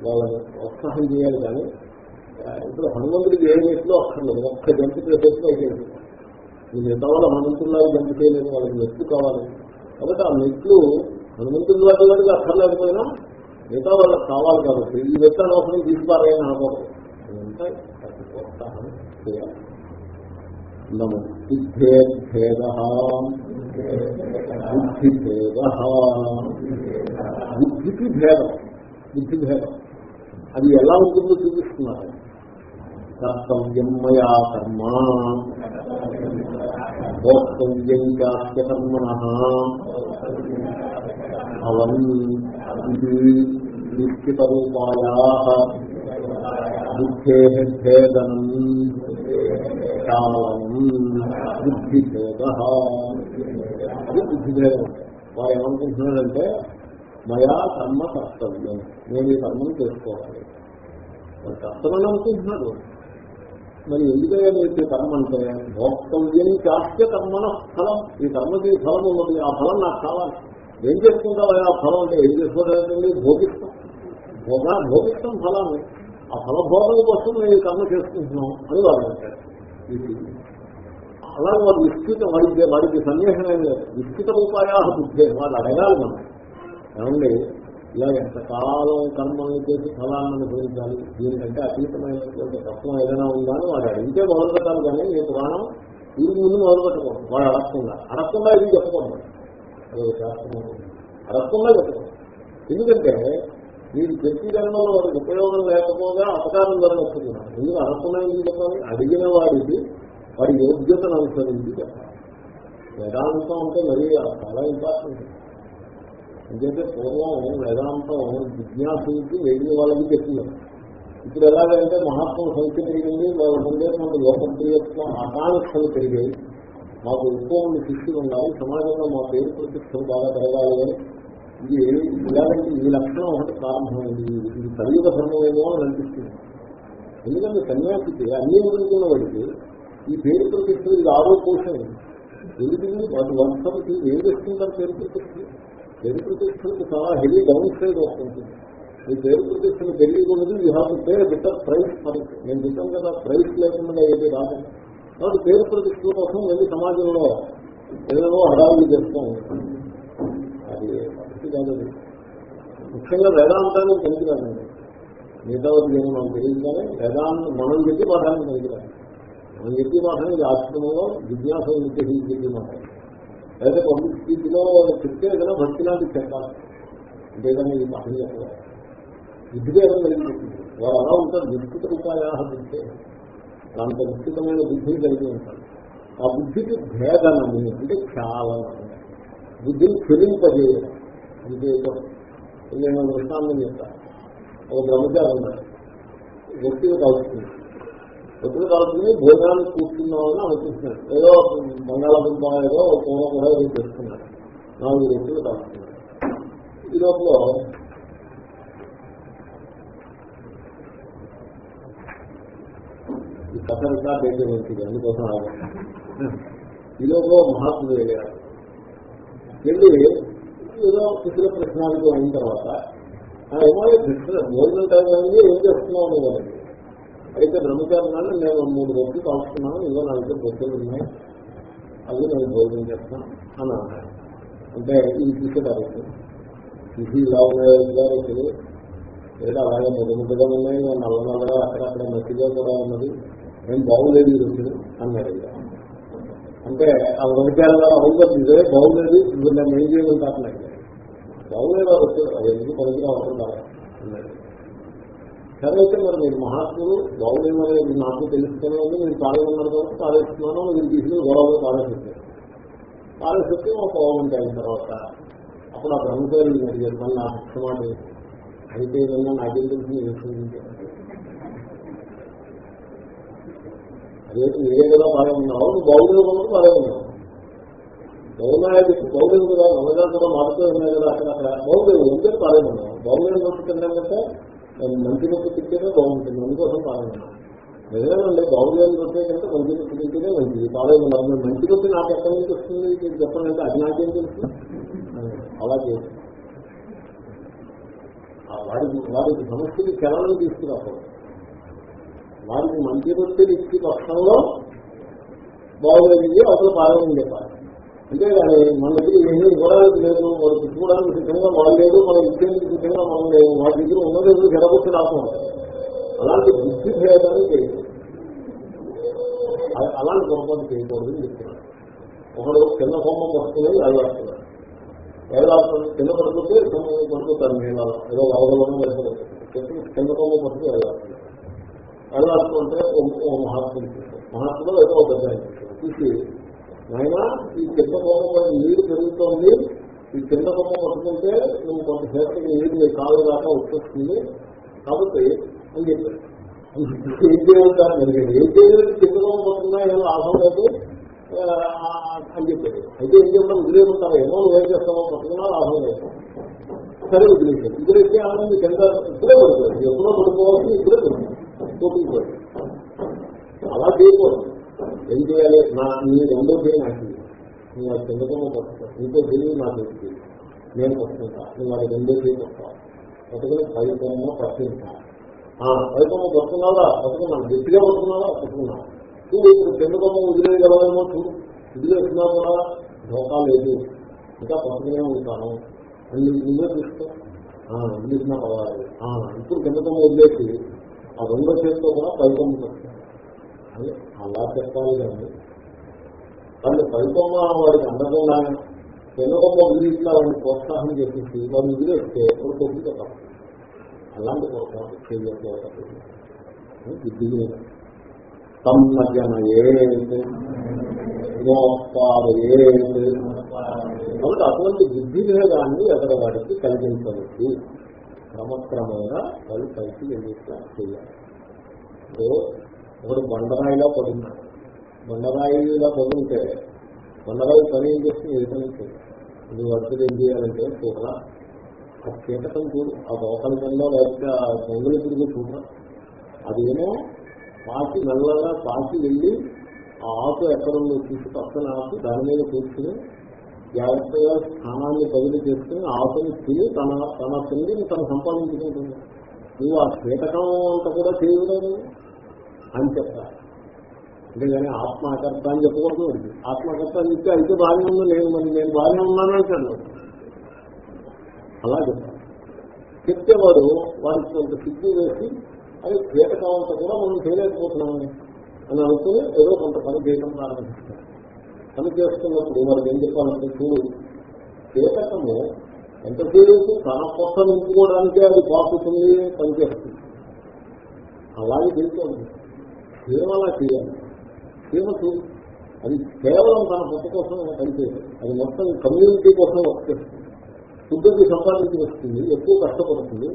Speaker 1: వాళ్ళని ప్రోత్సాహం చేయాలి కానీ ఇప్పుడు హనుమంతుడికి ఏ నెట్లో అక్కర్లేదు ఒక్క జంతు ప్రదేశంలో అయితే ఈ మిగతా వాళ్ళ హనుమంతుల్లాగా జంతు చేయలేదు వాళ్ళకి ఎత్తు కావాలి. కాబట్టి ఆ మెట్లు హనుమంతుడి వాటి వాటికి అక్కర్లేకపోయినా మిగతా వాళ్ళకి కావాలి కాబట్టి ఈ వ్యక్తి అనవసరం తీసుకోవాలని అనుకోవడం ఇదంతా అది ప్రోత్సాహం చేయాలి నమో బుద్ధిభేద బుద్ధికి భేదం. బుద్ధి భేదం. అది ఎలా ఉంటుందో చూపిస్తున్నారు. కర్తవ్యం మయా కర్మ భోక్తవ్యం చాస్య కర్మణ అవన్ ఇది నిశ్చిత రూపాయా బుద్ధే భేదనం కాలం బుద్ధిభేద అది బుద్ధిభేదం వారు ఏమనుకుంటున్నాడంటే మయా కర్మ కర్తవ్యం. నేను ఈ కర్మను చేసుకోవాలి. కర్తవ్యం అనుకుంటున్నాడు మరి ఎందుకయ్యా మీకు కర్మ అంటే? భోక్తవ్యం చాస్య కర్మన ఫలం. ఈ కర్మకి ఫలం ఉన్నది ఆ ఫలం నాకు కావాలి. ఏం చేసుకుంటావా? ఆ ఫలం అంటే ఏం చేసుకోవడానికి భోగిస్తాం. భోగ భోగిస్తాం ఫలాన్ని. ఆ ఫలభోగం కోసం మేము కర్మ చేసుకుంటున్నాం అని వాడు అంటారు అలాగే వాడు విస్తృత వాడికి వాడికి సన్యాసం ఏం లేదు విస్తృత రూపాయా బుద్ధే. వాళ్ళు అడగాలి మనం. ఏమండి? ఇలా ఎంతకాలం కర్మల్ని చేసి ఫలాన్ని అనుభవించాలి? దీనికంటే అతీతమైనటువంటి తత్వం ఏదైనా ఉందా అని వాడు అడిగితే మొదలుపెట్టాలి కానీ ఈ పురాణం? దీనికి ముందు మొదలుపెట్టకూడదు వాడు అడగకుండా. అడగకుండా ఇది చెప్పకూడదు అదే శాస్త్రం అడగకుండా చెప్పకూడదు ఎందుకంటే మీరు చెప్పి జన్మలో వాడికి ఉపయోగం లేకపోగా అపకారం జరగస్తున్నాను ఎందుకు అడగకుండా ఎందుకు చెప్పాలి? అడిగిన వాడికి వాడి యోగ్యతను అనుసరించి చెప్పాలి. వేదాంతం అంటే మరీ చాలా ఇంపార్టెంట్ ఎందుకంటే పూర్వం వేదాంతం జిజ్ఞాసులకి వెళ్ళిన వాళ్ళకి చెప్తున్నారు ఇప్పుడు ఎలాగంటే మహాత్మ సంఖ్య పెరిగింది వాళ్ళు ఉండేటువంటి లోకప్రియత్వం ఆకాంక్షలు పెరిగాయి. మాకు ఎక్కువ మంది శిష్యులు ఉండాలి సమాజంలో మా పేరు ప్రతిష్టం బాగా పెరగాలి అని. ఇది ఇలాంటి ఈ లక్షణం ఒకటి ప్రారంభమైంది. ఇది కలియుగ ధర్మమేమో అని అనిపిస్తుంది. ఎందుకంటే సన్యాసికి అన్ని ఎదుర్కొన్న వాడికి ఈ పేరు ప్రతిష్టలు ఇది ఆరో పోషణ. ఎందుకు వాటి వంశంకి ఏం చేస్తుంటారు పేరు ప్రతిష్టలు? పేరు ప్రతిష్టలకు చాలా హెవీ డౌన్ సైడ్ వస్తుంది మీ పేరు ప్రతిష్టలు తెలియకూడదు you have to pay better price మరి నేను చెప్పాను కదా ప్రైస్ లేకుండా ఏది రాదు. కాబట్టి పేరు ప్రతిష్టల కోసం వెళ్ళి సమాజంలో ఏదో హడావులు చేస్తూ ఉంటాం. అది మంచి కాదండి అది. ముఖ్యంగా వేదాంతానికి పనికిరాదండి మిగతా నేను మనం తెలియదు కానీ వేదాంతం మనం చెప్పి పాఠానికి పనికిరాదు మనం చెప్పి పాఠానికి ఆశ్రమంలో జిజ్ఞాస చెప్పి మాట్లాడాలి. లేదా పబ్లిక్ స్పీచ్లో చెప్తే ఏదైనా భక్తిలాంటి చెప్పాలి అంతేగాని ఈ పాఠం చెప్పాలి విద్వేదం కలిగిపోతుంది వారు అలా ఉంటారు. విస్తృత రూపాయా బుద్ధి దాంతో విస్తృతమైన బుద్ధి కలిగి ఉంటారు. ఆ బుద్ధికి భేదనము అంటే ఖ్యాలనము బుద్ధిని చెలింపజేయడం అంటే నేను దృష్టాంతం చెప్తాను ఒక బ్రహ్మచారి ఉన్నాడు వ్యక్తిగత అవుతుంది వ్యక్తిగా కలుస్తుంది భోజనానికి కూర్చున్నామని అనిపిస్తున్నాడు ఏదో బంగాళాదుంప ఏదో కూర కూడా ఏదో చేస్తున్నాడు. నాలుగు రోజులు కలుస్తున్నాడు ఈ లోపల ఈ కథ రికార్డ్ అయితే వచ్చింది అందుకోసం ఈ లోపల మహాత్ముడు వెళ్ళారు వెళ్ళి ఏదో కుశల ప్రశ్నాలతో అయిన తర్వాత ఏమో ప్రశ్న భోజనం టైం అయింది ఏం చేస్తున్నావు నువ్వు అయితే బ్రహ్మచారి నాడు నేను మూడు రోజులు కాల్చుకున్నాను ఇదో నా దగ్గర బొత్తులు ఉన్నాయి. అవి నేను భోజనం చేస్తాను అని అన్నాడు అంటే ఇది చూసేటారు ఇది ఇలా ఉన్నాయో ఇలా తెలియదు. లేదా అలాగే ముద్ద ముద్దగా ఉన్నాయి నల్ల నల్లగా అక్కడక్కడ మట్టిగా కూడా ఉన్నది. ఏం బాగులేదు ఈ రోజు అన్నాడు అంటే ఆ వంకాలలో అవుతుంది ఇదే బాగులేదు. ఇప్పుడు నేను ఏం చేయగలుగుతాను బాగులేదు వచ్చారు అది ఎందుకు పనికిరా కాదు అన్నాడు సరే అయితే మరి మీరు మహాత్ములు బాగులేదు అనేది నాకు తెలుస్తూనే ఉంది మీరు పాల్గొన్నారు కాబట్టి పాలిస్తున్నాను మీరు తీసుకుని గొడవలు పాలిస్తారు పాలిస్తే ఒక పవన్ అయిన తర్వాత అప్పుడు ఆ బ్రహ్మచారి మీరు మళ్ళీ నా ముఖ్యమాట అయితే ఏదన్నా నాకేం తెలిసి నేను విశ్వసించాను అదే ఏ కదా బాగా ఉన్నావు నువ్వు బాగుంది కాబట్టి బాగా ఉన్నావు బాగున్నాయి బాగులేదు కదా నల్లగా కూడా మారుతూ ఉన్నాయి కదా అక్కడ అక్కడ. బాగులేదు ఎందుకంటే బాగా ఉన్నావు బాగులేదు కాబట్టి ఏంటంటే నేను మంచి నొప్పి తింటేనే బాగుంటుంది. అందుకోసం బాగా ఉన్నావు నిజమేనండి బాగులేదు నొప్పి కంటే మంచి నొప్పి తింటేనే మంచిది. బాగా ఉన్నావు మంచి నొప్పి నాకు ఎక్కడి నుంచి వస్తుంది? ఇది చెప్పండి అంటే అది నాకేం తెలుసు? అలా చేసి వాడికి వాడికి సమస్యకి చలనం తీసుకురాకూడదు. వారికి మంచి నొప్పి ఇచ్చి పక్షంలో బాగులేదు అసలు బాగా చెప్పాలి. అంతేగాని మన దగ్గర ఏమీ ఇవ్వడానికి లేదు వాళ్ళు పుచ్చుకోవడానికి సిద్ధంగా వాళ్ళు లేదు మనం ఇచ్చేందుకు సిద్ధంగా మనం లేదు వాళ్ళ దగ్గర ఉన్నది జరగొచ్చి రాకుండా అలాంటి బుద్ధి భేదాన్ని చేయకూడదు అలాంటి పొరపాటు చేయకూడదు అని చెప్తున్నాడు. ఒకడు చిన్న కొమ్మ పట్టుకుని వేలాడుతున్నాడు వేలాడుతుంది పడిపోతే కొమ్మ పడుతుంటారు నేను. ఏదో అవగలవడం చెప్పి చిన్న కొమ్మ పట్టుకుని వేలాడుతున్నాడు వేలాడుతుంటే ఓ మహాత్ముడు మహాత్ముడు ఏదో ఒక పెద్ద తీసి అయినా ఈ చిన్న కొమ్మ పడి నీరు పెరుగుతోంది. ఈ చిన్న కొమ్మ పట్టుకుంటే నువ్వు కొంతసేపటికి నీరు నీ కాలు దాకా వచ్చేస్తుంది. కాబట్టి అని చెప్పారు. ఏం చేయాలి నేను ఏం చేయలేదు చిన్న కొమ్మ పట్టుకున్నా ఏమో లాభం లేదు. అని చెప్పారు. అయితే ఏం చేయడం వదిలేకుంటాను ఏమో నువ్వు ఏం చేస్తావో పట్టుకున్నా లాభం లేదు. సరే వదిలేసాడు వదిలేస్తే ఆనంద కింద ఇప్పుడే పడుతుంది ఎప్పుడో పడుకోవాల్సి ఇప్పుడే పడుతుంది అలా చేయకూడదు. ఏం చేయాలి? నా నీ రెండో పేరు నాకు ఇవ్వు. నువ్వు అది కిందకమో పట్టుకో ఇంకో పేరు నాకు ఇచ్చి నేను పట్టుకుంటా నువ్వు నాకు రెండో పేరు పట్టుకో పట్టుకుని పై పట్టుకుంటా పై పట్టుకున్నావా పట్టుకున్నాను. గట్టిగా పట్టుకున్నావా పట్టుకున్నా చూడు ఇప్పుడు కింద కొమ్మ వదిలేయగలవేమో చూడు. వదిలేస్తున్నా కూడా ధోకా లేదు. ఇంకా పట్టుకునే ఉంటాను. అని నువ్వే చూసుకో. వదిలేసినా పర్వాలేదు. ఇప్పుడు కింద వదిలేసి ఆ రెండో చేతితో కూడా పై పట్టుకున్నాను అని అలా చెప్పాలి కానీ వాళ్ళు పైకొమ్మ వాడికి అందకుండా పెనుకొమ్మ వదిలిట్లా వాడిని ప్రోత్సాహం చేసేసి వాడిని వదిలేస్తే ఎప్పుడు కొద్ది అలాంటి ప్రోత్సాహం చేయకపోతే బుద్ధి సమ్మజనయే కాబట్టి అటువంటి బుద్ధి భేదాన్ని ఎదరవాడికి కలిగించవచ్చు క్రమక్రమంగా వాళ్ళు కలిసి వెళ్ళేట్లా చేయాలి ఒకడు బండరాయిలా పడున్నాడు బండరాయిలా పడుంటే బండరాయి పని ఏం చేస్తే ఏ నువ్వు వర్షం ఏం చేయాలంటే చూడరా. ఆ కీటకం చూడు ఆ దోకల కింద లేకపోతే ఆ దొంగలు తిరిగి చూడరా. అదేమో పాకి నల్లగా పాకి వెళ్ళి ఆ ఆకు ఎక్కడుందో చూసి పక్కన ఆకు దాని మీద కూర్చుని జాగ్రత్తగా స్థానాన్ని బదిలీ చేసుకుని ఆకుని తిని తన తన తిండిని తను సంపాదించుకుంటుంది. నువ్వు ఆ కీటకం అంతా కూడా చేయలేదు అని చెప్తారు అంతేగాని ఆత్మకర్త అని చెప్పకూడదు వాడికి ఆత్మకర్త అని చెప్తే అయితే బాగానే ఉంది నేను మరి నేను బాగానే ఉన్నాను అంటాను అలా చెప్తాను చెప్తే వాడు వాడికి కొంత సిద్ధి వేసి అది కీటకం అంతా కూడా మనం చేయలేకపోతున్నామని అని అనుకుని ఏదో కొంత పని చేయడం ప్రారంభిస్తాం పని చేస్తున్నప్పుడు మనకి ఏం చెప్పాలంటే చూడు కీటకము ఎంతసేపు తన కొత్త నింపుకోవడానికే అది పాపుతుంది పనిచేస్తుంది. అలాగే తెలుసుకోండి చీమ అలా చేయాలి చీమ అది కేవలం తన పొట్ట కోసం పనిచేయదు అది మొత్తం కమ్యూనిటీ కోసం వర్క్ చేస్తుంది ఫుడ్కి సంపాదించి వస్తుంది. ఎక్కువ కష్టపడుతుంది.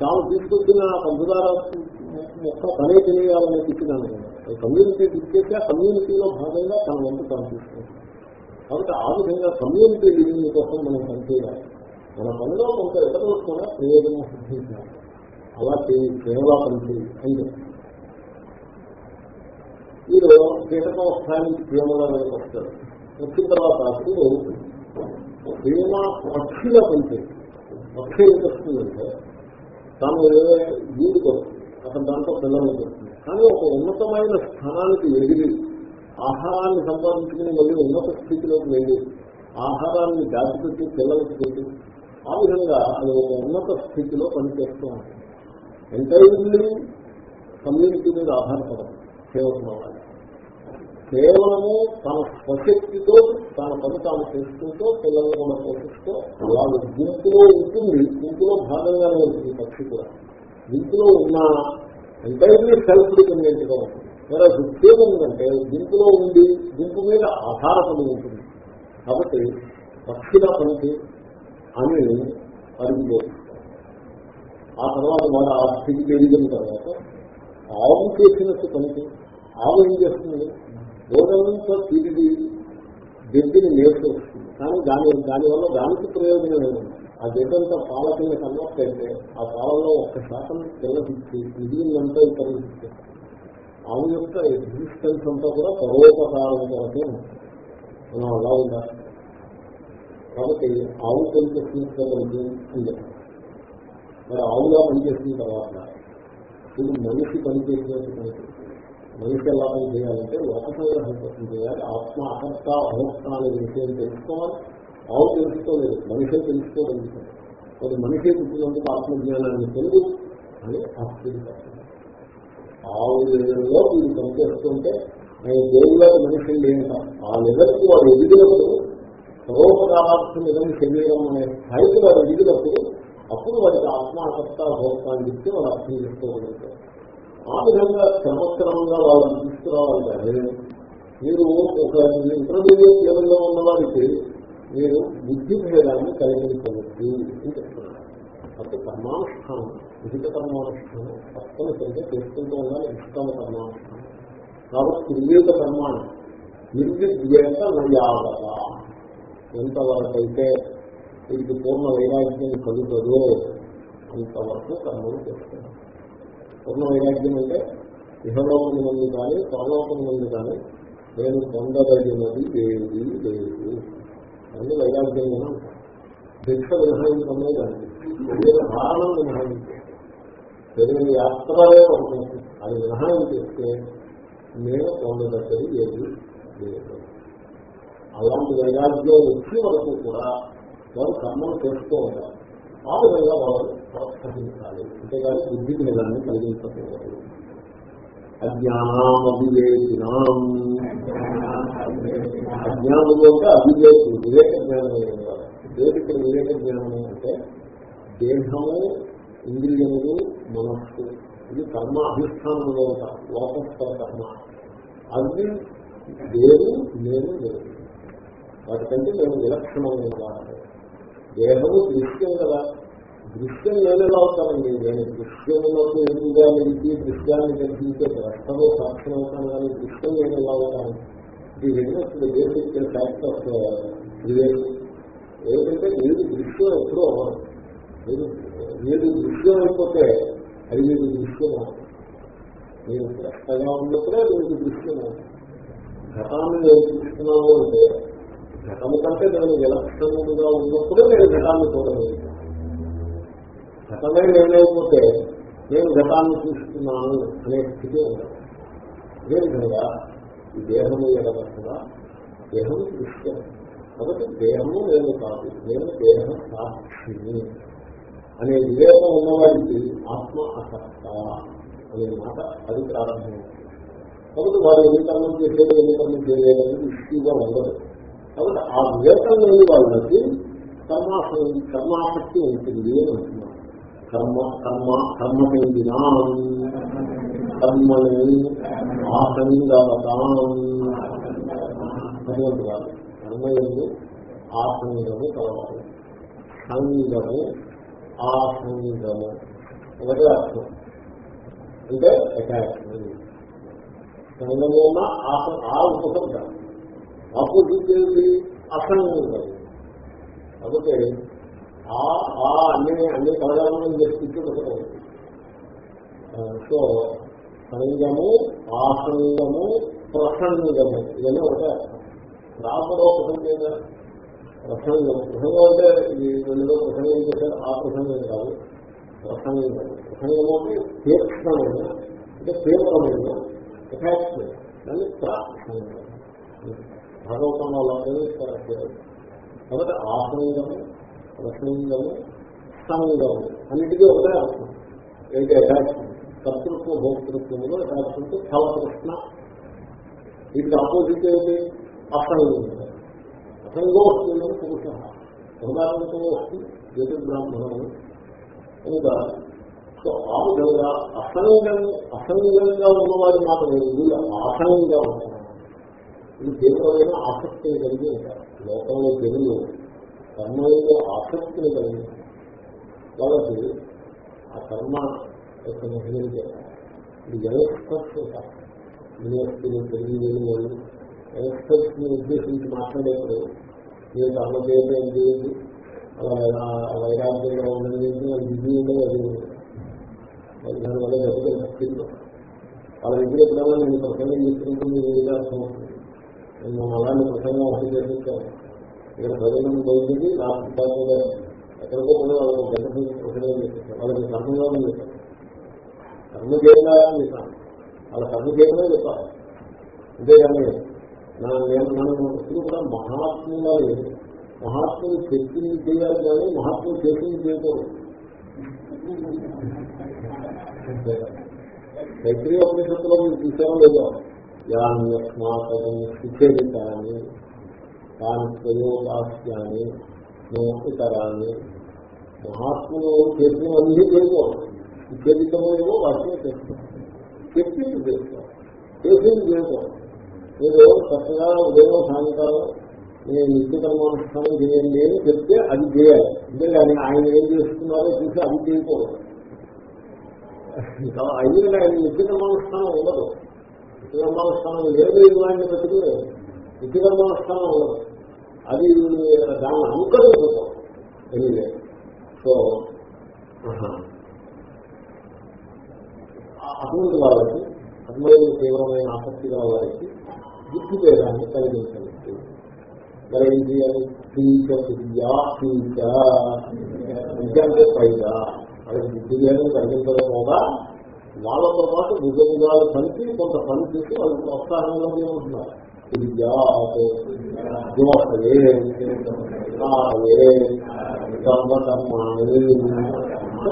Speaker 1: తాను తీసుకొచ్చిన పంచదార మొక్క పనే తెలియాలని తిప్పినాను కమ్యూనిటీ తీసుకెళ్తే ఆ కమ్యూనిటీలో భాగంగా తన వంతు తాను తీసుకుంటుంది కాబట్టి ఆ విధంగా కమ్యూనిటీ లివింగ్ కోసం మనం పనిచేయాలి మన పనిలో కొంత ఎక్కడ కూడా ప్రయోజనం సిద్ధించాలి అలా చేయాలి కేవలం పనిచేయాలి అని చెప్తాను వీరు కీటకోత్సానికి ప్రేమలోకి వస్తారు. వచ్చిన తర్వాత అప్పుడు ప్రేమ పక్షిగా పనిచేది పక్షి ఏం చేస్తుందంటే తాను వీడికి వస్తుంది అతను దాంట్లో పిల్లలకు వస్తుంది కానీ ఒక ఉన్నతమైన స్థానానికి వెళ్ళి ఆహారాన్ని సంపాదించుకుని మళ్ళీ ఉన్నత స్థితిలోకి వెళ్ళి ఆహారాన్ని దాచిపెట్టి పిల్లలకు పెట్టి ఆ విధంగా అది ఒక ఉన్నత స్థితిలో పనిచేస్తూ ఉంటుంది. ఎంటైర్లీ కమ్యూనిటీ మీద ఆధారపడదు. కేవలం కేవలము తన స్వశక్తితో తన పని తాను చేసుకుంటూ పిల్లలను కూడా పోషిస్తూ వాళ్ళ గుంపులో ఉంటుంది గుంపులో భాగంగానే ఉంటుంది పక్షి కూడా. గుంపులో ఉన్నా ఎంటైర్లీ సెల్ఫ్ డిపెండెంట్గా ఉంటుంది. మరి ఉద్యోగం ఏంటంటే గుంపులో ఉండి గుంపు మీద ఆధారపడి ఉంటుంది. కాబట్టి పక్షిగా పనికి అని అడిగిపోతుంది ఆ తర్వాత వాడు ఆ స్థితికి ఎదిగిన తర్వాత ఆవు చేసినట్టు పనికి ఆవు ఏం చేస్తుంది? రోజంతా తిరిగి గడ్డిని నేర్చుకొస్తుంది కానీ దాని దానివల్ల దానికి ప్రయోజనం లేదు ఆ గడ్డంతా పాల కింద కన్వర్ట్ అయితే ఆ పాలలో ఒక్క శాతం పిల్లకిచ్చి మిగిలినంతా ఇతరులు ఆమె యొక్క ఎగ్జిస్టెన్స్ అంతా కూడా పరోపకారం కొరకే మనం అలా ఉండాలి. కాబట్టి ఆవు పనిచేస్తుంది అని మరి ఆవుగా పనిచేసిన తర్వాత ఇది మనిషి పనిచేసినట్టు పనిచేస్తుంది ఎలా పని చేయాలంటే లోక చేయాలి ఆత్మ అహర్త అభోక్త అనే విషయం తెలుసుకోవాలి. ఆవు తెలుసుకోలేదు మనిషే తెలుసుకోగలుగుతాడు మరి మనిషే పుట్టినందుకు ఆత్మజ్ఞానాన్ని తెలుగు అని ఆశ్చర్యపడుతుంది ఆవులో వీళ్ళు పనిచేస్తుంటే నేను దేవుళ్ళ మనిషి లేక ఆ లెవెల్కి వాడు ఎదిగినప్పుడు సర్వోపకారార్థం ఏదైనా శరీరం అనే స్థాయికి వాడు ఎదిగినప్పుడు అప్పుడు వాడికి ఆత్మాకర్త భోక్తాన్ని చెప్తే వాడు అర్థం చేసుకోగలుగుతారు ఆ విధంగా క్రమక్రమంగా వాళ్ళని తీసుకురావాలి కానీ మీరు ఒక ఇంటర్మీడియట్ లెవెల్లో ఉన్న వారికి మీరు బుద్ధి భేదాన్ని కలిగించవచ్చు అని చెప్తున్నారు. అంటే కర్మానుష్ఠానం విహిత కర్మానుష్ఠానం తప్పనిసరిగా చేసుకుంటూ ఉండాలి. ఇష్టమ కర్మానుష్ఠానం. కాబట్టి వివేక కర్మాన్ని నిర్విద్యేత నయావత ఎంతవరకైతే వీరికి పూర్ణ వైరాగ్యం కలుగుతుందో అంతవరకు కర్మలు చేస్తున్నారు పూర్ణ వైరాగ్యం అంటే ఇహలోకం మంది కానీ పరలోకం మంది కానీ నేను పొందదగినది ఏది లేదు. అన్ని వైరాగ్యం దీక్ష మినహాయించమే దానికి. శరీర ధారణం మినహాయించే శరీర యాత్రలే ఉంటుంది అది మినహాయించేస్తే నేను పొందదగ్గది ఏది లేదు. అలాంటి వైరాగ్యం వచ్చే వరకు కూడా వారు కర్మలు చేస్తూ ఉంటారు. ఆ విధంగా వాళ్ళు ప్రోత్సహించాలి అంతేగాని బుద్ధికి నిజాన్ని కలిగించకూడదు. అజ్ఞానం అవివేకినాం అజ్ఞానులు అంటే అవివేకులు వివేక జ్ఞానం వివేక వివేక జ్ఞానం అంటే దేహము ఇంద్రియములు మనస్సు. ఇది కర్మ అధిష్టానంలో లోకస్థల కర్మ. అది లేదు నేను లేదు వాటికంటే నేను విలక్షణమైన వాడు దేహము దృశ్యం కదా. దృశ్యం నేను ఎలా అవుతానండి నేను దృశ్యములకు ఎదురుగా నిలిచి దృశ్యాన్ని కనిపించే ద్రష్టలో సాక్ష్యం అవుతాను కానీ దృశ్యం నేను ఎలా అవుతాను? ఇది విన్నప్పుడు బేసిక్ ఫ్యాక్ట్ ఆఫ్ వివేక్ ఏమిటంటే మీరు దృశ్యం ఎప్పుడూ అవ్వదు. మీరు మీరు దృశ్యం అయిపోతే అది మీరు దృశ్యం అవుతుంది మీరు ద్రష్టగా ఉన్నప్పుడే మీకు దృశ్యం అవుతుంది ఘటాన్ని నేను చూస్తున్నాను అంటే ఘటము కంటే నేను విలక్షణముగా ఉన్నప్పుడే నేను ఘటాన్ని చూడగలుగుతాను ఘటమే లేకపోతే నేను ఘటాన్ని చూస్తున్నాను అనే స్థితి ఉండదు. అదేవిధంగా ఈ దేహము ఎడగట్టుగా దేహం దృశ్యం కాబట్టి దేహము నేను కాదు నేను దేహ సాక్షిని అనే వివేకం ఉన్నవారికి ఆత్మ అసత్త అనే మాట అది ప్రారంభమైంది కాబట్టి వారు ఎన్ని కర్మం చేసేది ఎన్ని కర్మం చేయలేదని ఇష్యూగా ఉండదు. కాబట్టి ఆ వివేకం లేని వాళ్ళకి కర్మాస కర్మాసక్తి ఉంటుంది అని అంటున్నారు. కర్మ కర్మ కర్మకేందినా కర్మని ఆసంగవతానం అటువంటి కాదు కర్మయందు ఆసంగము కలవాలి సంగము ఆసంగము. ఒకటే అర్థం. అంటే అటాచ్మెంట్ సంగము ఉన్న ఆస ఆ ఉపసంగం ఆపోజిట్ ఏంటి? అసంగం కాదు కాబట్టి ఆ ఆ అన్ని అన్ని కలగాలని చెప్పి సో సంగము ఆసంగము ప్రసంగము ఇవన్నీ ఒకటే. రాబడో ప్రసంగంగా ప్రసంగం ప్రసంగం అంటే ఇది వీళ్ళలో ప్రసంగం చేశారు. ఆ ప్రసంగం కాదు. ప్రసంగం ప్రసంగం అంటే తీక్షణమైన అంటే తీవ్రమైన అటాచ్మెంట్ దాన్ని ప్రాసంగం భాగవతంలో అలాగే కాబట్టి ఆసంగము ప్రసంగము సంగము అన్నిటికీ ఒకటే అర్థం ఏంటి అటాచ్మెంట్ కర్తృత్వ భోక్తృత్వంలో అటాచ్మెంట్ ఫల ప్రశ్న వీటికి ఆపోజిట్ ఏంటి అసంగం అసంగో వస్తుంది పురుష. ఉదాహరణతో వస్తుంది జ్యోతి బ్రాహ్మణము ఇంకా సో ఆ విధంగా అసంగం అసంగంగా ఉన్నవాడు మాట లేదు ఆసంగంగా ఉంటారు ఇది తీవ్రమైన ఆసక్తిని కలిగి ఉంటారు. లోకంలో జనులు కర్మలో ఆసక్తిని కలిగి కాబట్టి ఆ కర్మ యొక్క మహిళలు ఇది ఎలక్ట్రస్ ఉంటారు యూనివర్సిటీలో తెలియలేని వాళ్ళు యంగ్స్టర్స్ని ఉద్దేశించి మాట్లాడేప్పుడు మీరు కర్మ చేయండి ఏం చేయండి అలా వైరాగ్యంగా ఉండండి అది బిజీ ఉండదు అది దానివల్ల గట్టిగా వాళ్ళ దగ్గర ఎప్పుడైనా నేను ప్రసంగం చేసుకుంటే మీరు ఏదో అర్థం నేను అలాంటి ప్రసంగం ఒకటి చేసేస్తాను ఇక్కడ ప్రజలను బయటికి నా పుస్తకాలు ఎక్కడికో కూడా వాళ్ళకి గంట ప్రసంగం చేసేస్తాను వాళ్ళకి కర్మగా చేశాను కర్మ చేయాలా అని చెప్పాను వాళ్ళ కర్మ చేయడమే చెప్పాలి అంతేగాని నేను మనం ఇప్పుడు కూడా మహాత్ముగా లేదు. మహాత్ములు చెప్పింది చేయాలి కానీ మహాత్ములు చెప్పింది చేయకూడదు. తైత్రీయ ఉపనిషత్తులో మీరు చూసారో లేదో? యాన్యస్మాకం శిక్షితాన్ని తాను ప్రయోగాస్యాన్ని ఇతరాన్ని మహాత్ములు చేసినవన్నీ చేయకూడదు విచ్ఛేదితమో ఏమో వాటిని చేస్తాం చెప్పింది చేస్తాం చేసింది చేయకూడదు మీరు చక్కగా ఉదయం సాయంకాలం నేను నిత్య కర్మానుష్ఠానం చేయండి అని చెప్తే అది చేయాలి. అంతేగాని ఆయన ఏం చేస్తున్నారో చూసి అది చేయకూడదు. అయ్యింది ఆయన నిత్య కర్మానుష్ఠానం ఉండదు. నిత్య కర్మానుష్ఠానం లేదు ఇలాంటి బతుకులే నిత్య కర్మానుష్ఠానం ఉండదు అది దాన్ని అనుకరించదు ఎనివే సో అటువంటి వాళ్ళకి అటువంటి తీవ్రమైన ఆసక్తి గల వారికి బుద్ధి భేదాన్ని కలిగించవచ్చు. మరి ఏం చేయాలి పీక విద్యా పీక విద్య అంటే పైగా. వాళ్ళకి బుద్ధి భేదం కలిగించడం కూడా వాళ్ళతో పాటు భుజభుజాలు కలిపి కొంత పని చేసి వాళ్ళు ప్రోత్సాహంలోనే ఉంటున్నారు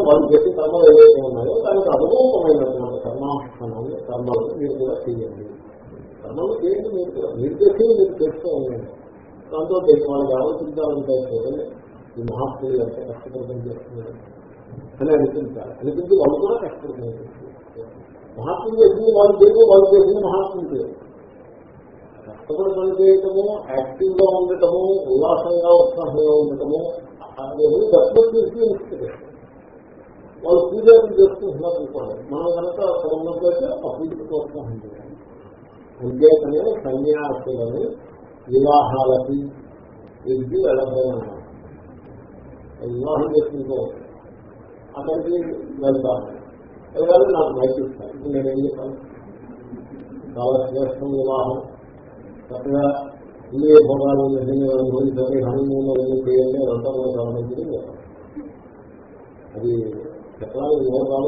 Speaker 1: వాళ్ళు చెప్పి కర్మలు ఏవైతే ఉన్నాయో దానికి అనుభవమైనటువంటి కర్మానుష్ఠానాన్ని కర్మలు మీరు కూడా చేయండి. కర్మలు చేయండి మీరు కూడా. మీరు చేసి మీరు చేస్తూ ఉండండి. దాంతో వాళ్ళకి ఆలోచించాలంటే ఈ మహాత్ములు ఎంత కష్టపడడం చేస్తున్నారు అని అనిపించాలి. అనిపించి వాళ్ళు కూడా కష్టపడడం మహాత్ములు చేసింది వాళ్ళు చేయడం వాళ్ళు చేసింది మహాత్ములు చేయడం కష్టపడి పని చేయటము యాక్టివ్గా ఉండటము ఉల్లాసంగా ఉత్సాహంగా ఉండటము అనేది తక్కువ చేసి ఇస్తుంది వాళ్ళు పూజలు చేసుకుంటున్నారు అనుకోండి మనం కనుక అక్కడ ఉన్నట్లయితే ఆ పూజకు ప్రోత్సాహం చేయాలి అంతేకనే సన్యాసులని వివాహాలకి వెళ్ళి వెళ్ళబోతున్నారు వివాహం చేసుకుంటూ అక్కడికి వెళ్తాను వెళ్ళాలి నాకు బయట ఇప్పుడు నేను ఏం చెప్పాను చాలా శ్రేష్టం వివాహం. చక్కగా ఇల్లు భోగాలు నిజంగా అనుభవించాలి హనుమూలు అన్ని చేయాలి అదంతా కూడా చాలా అది చెప్పాలి వివరం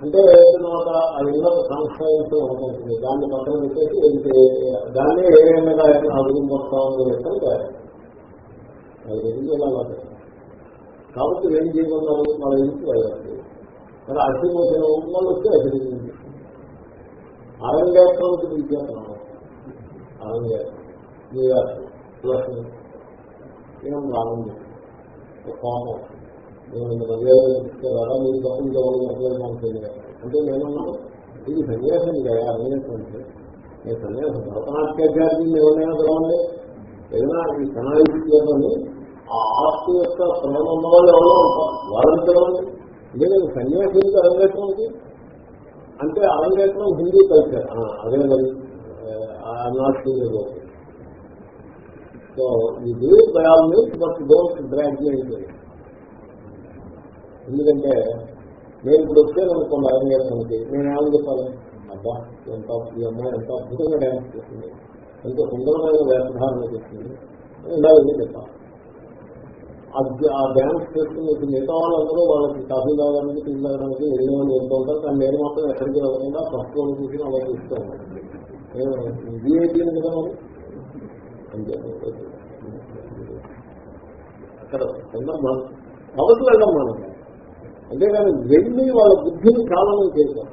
Speaker 1: అంటే తర్వాత ఆ ఇళ్ళ సంస్థ ఉంటుంది దాన్ని పక్కన పెట్టేసి దాన్నే ఏ విధంగా అడుగు వస్తామని చెప్తాను అది ఎందుకు వెళ్ళాలి కాబట్టి ఏం చేయకుండా మన ఇంటికి వెళ్ళాలి. మరి అశ్విమోచన వాళ్ళు వస్తే అభివృద్ధి అరంగేత్రంకి విజ్ఞానం అరంగేత్రం. ఏం రానుంది కోపం నేను మర్యాద ఇస్తారా మీరు తప్పులు కావాలి అట్లా తెలియదు. అంటే నేనున్నాను. ఇది సన్యాసం కదా అనేటువంటి నేను సన్యాసం భరతనాట్యాచార్యుని ఎవరైనా పిలవండి? ఏదైనా ఈ కణాయిని ఆ ఆర్ట్ యొక్క ప్రేమ ఉన్న వాళ్ళు ఎవరో ఉంటారు. వాళ్ళని పిలవండి. నేను సన్యాసికి అరంగేట్రం ఉంది అంటే అరంగేట్రం హిందీ కల్చర్. అదే మరి నాట్ సో ఇది by all means but don't drag ఎందుకంటే నేను ఇప్పుడు వచ్చాను అనుకోండి అరంగేట్రానికి నేను ఏమని చెప్పాలి? అబ్బా ఎంత ఈ అమ్మాయి ఎంత అద్భుతంగా డ్యాన్స్ చేస్తుంది. ఎంతో సుందరమైన వేషధారణ చేస్తుంది. ఉండాలని చెప్పాలి. ఆ డ్యాన్స్ చేసుకుని మిగతా వాళ్ళందరూ వాళ్ళకి కాఫీ తాగడానికి టీ తాగడానికి వెళ్ళిన వాళ్ళు వెళ్తూ ఉంటారు కానీ నేను మాత్రం ఎక్కడికి వెళ్ళకుండా ఫస్ట్ రోజు చూసి అలా చూస్తూ ఉంటాను వీఐపీ కదా మరి? అంతే అక్కడ సందర్భం కాబట్టి వెళ్ళాం మనం. అంతేగాని వెళ్ళి వాళ్ళ బుద్ధిని చాలనం చేశాం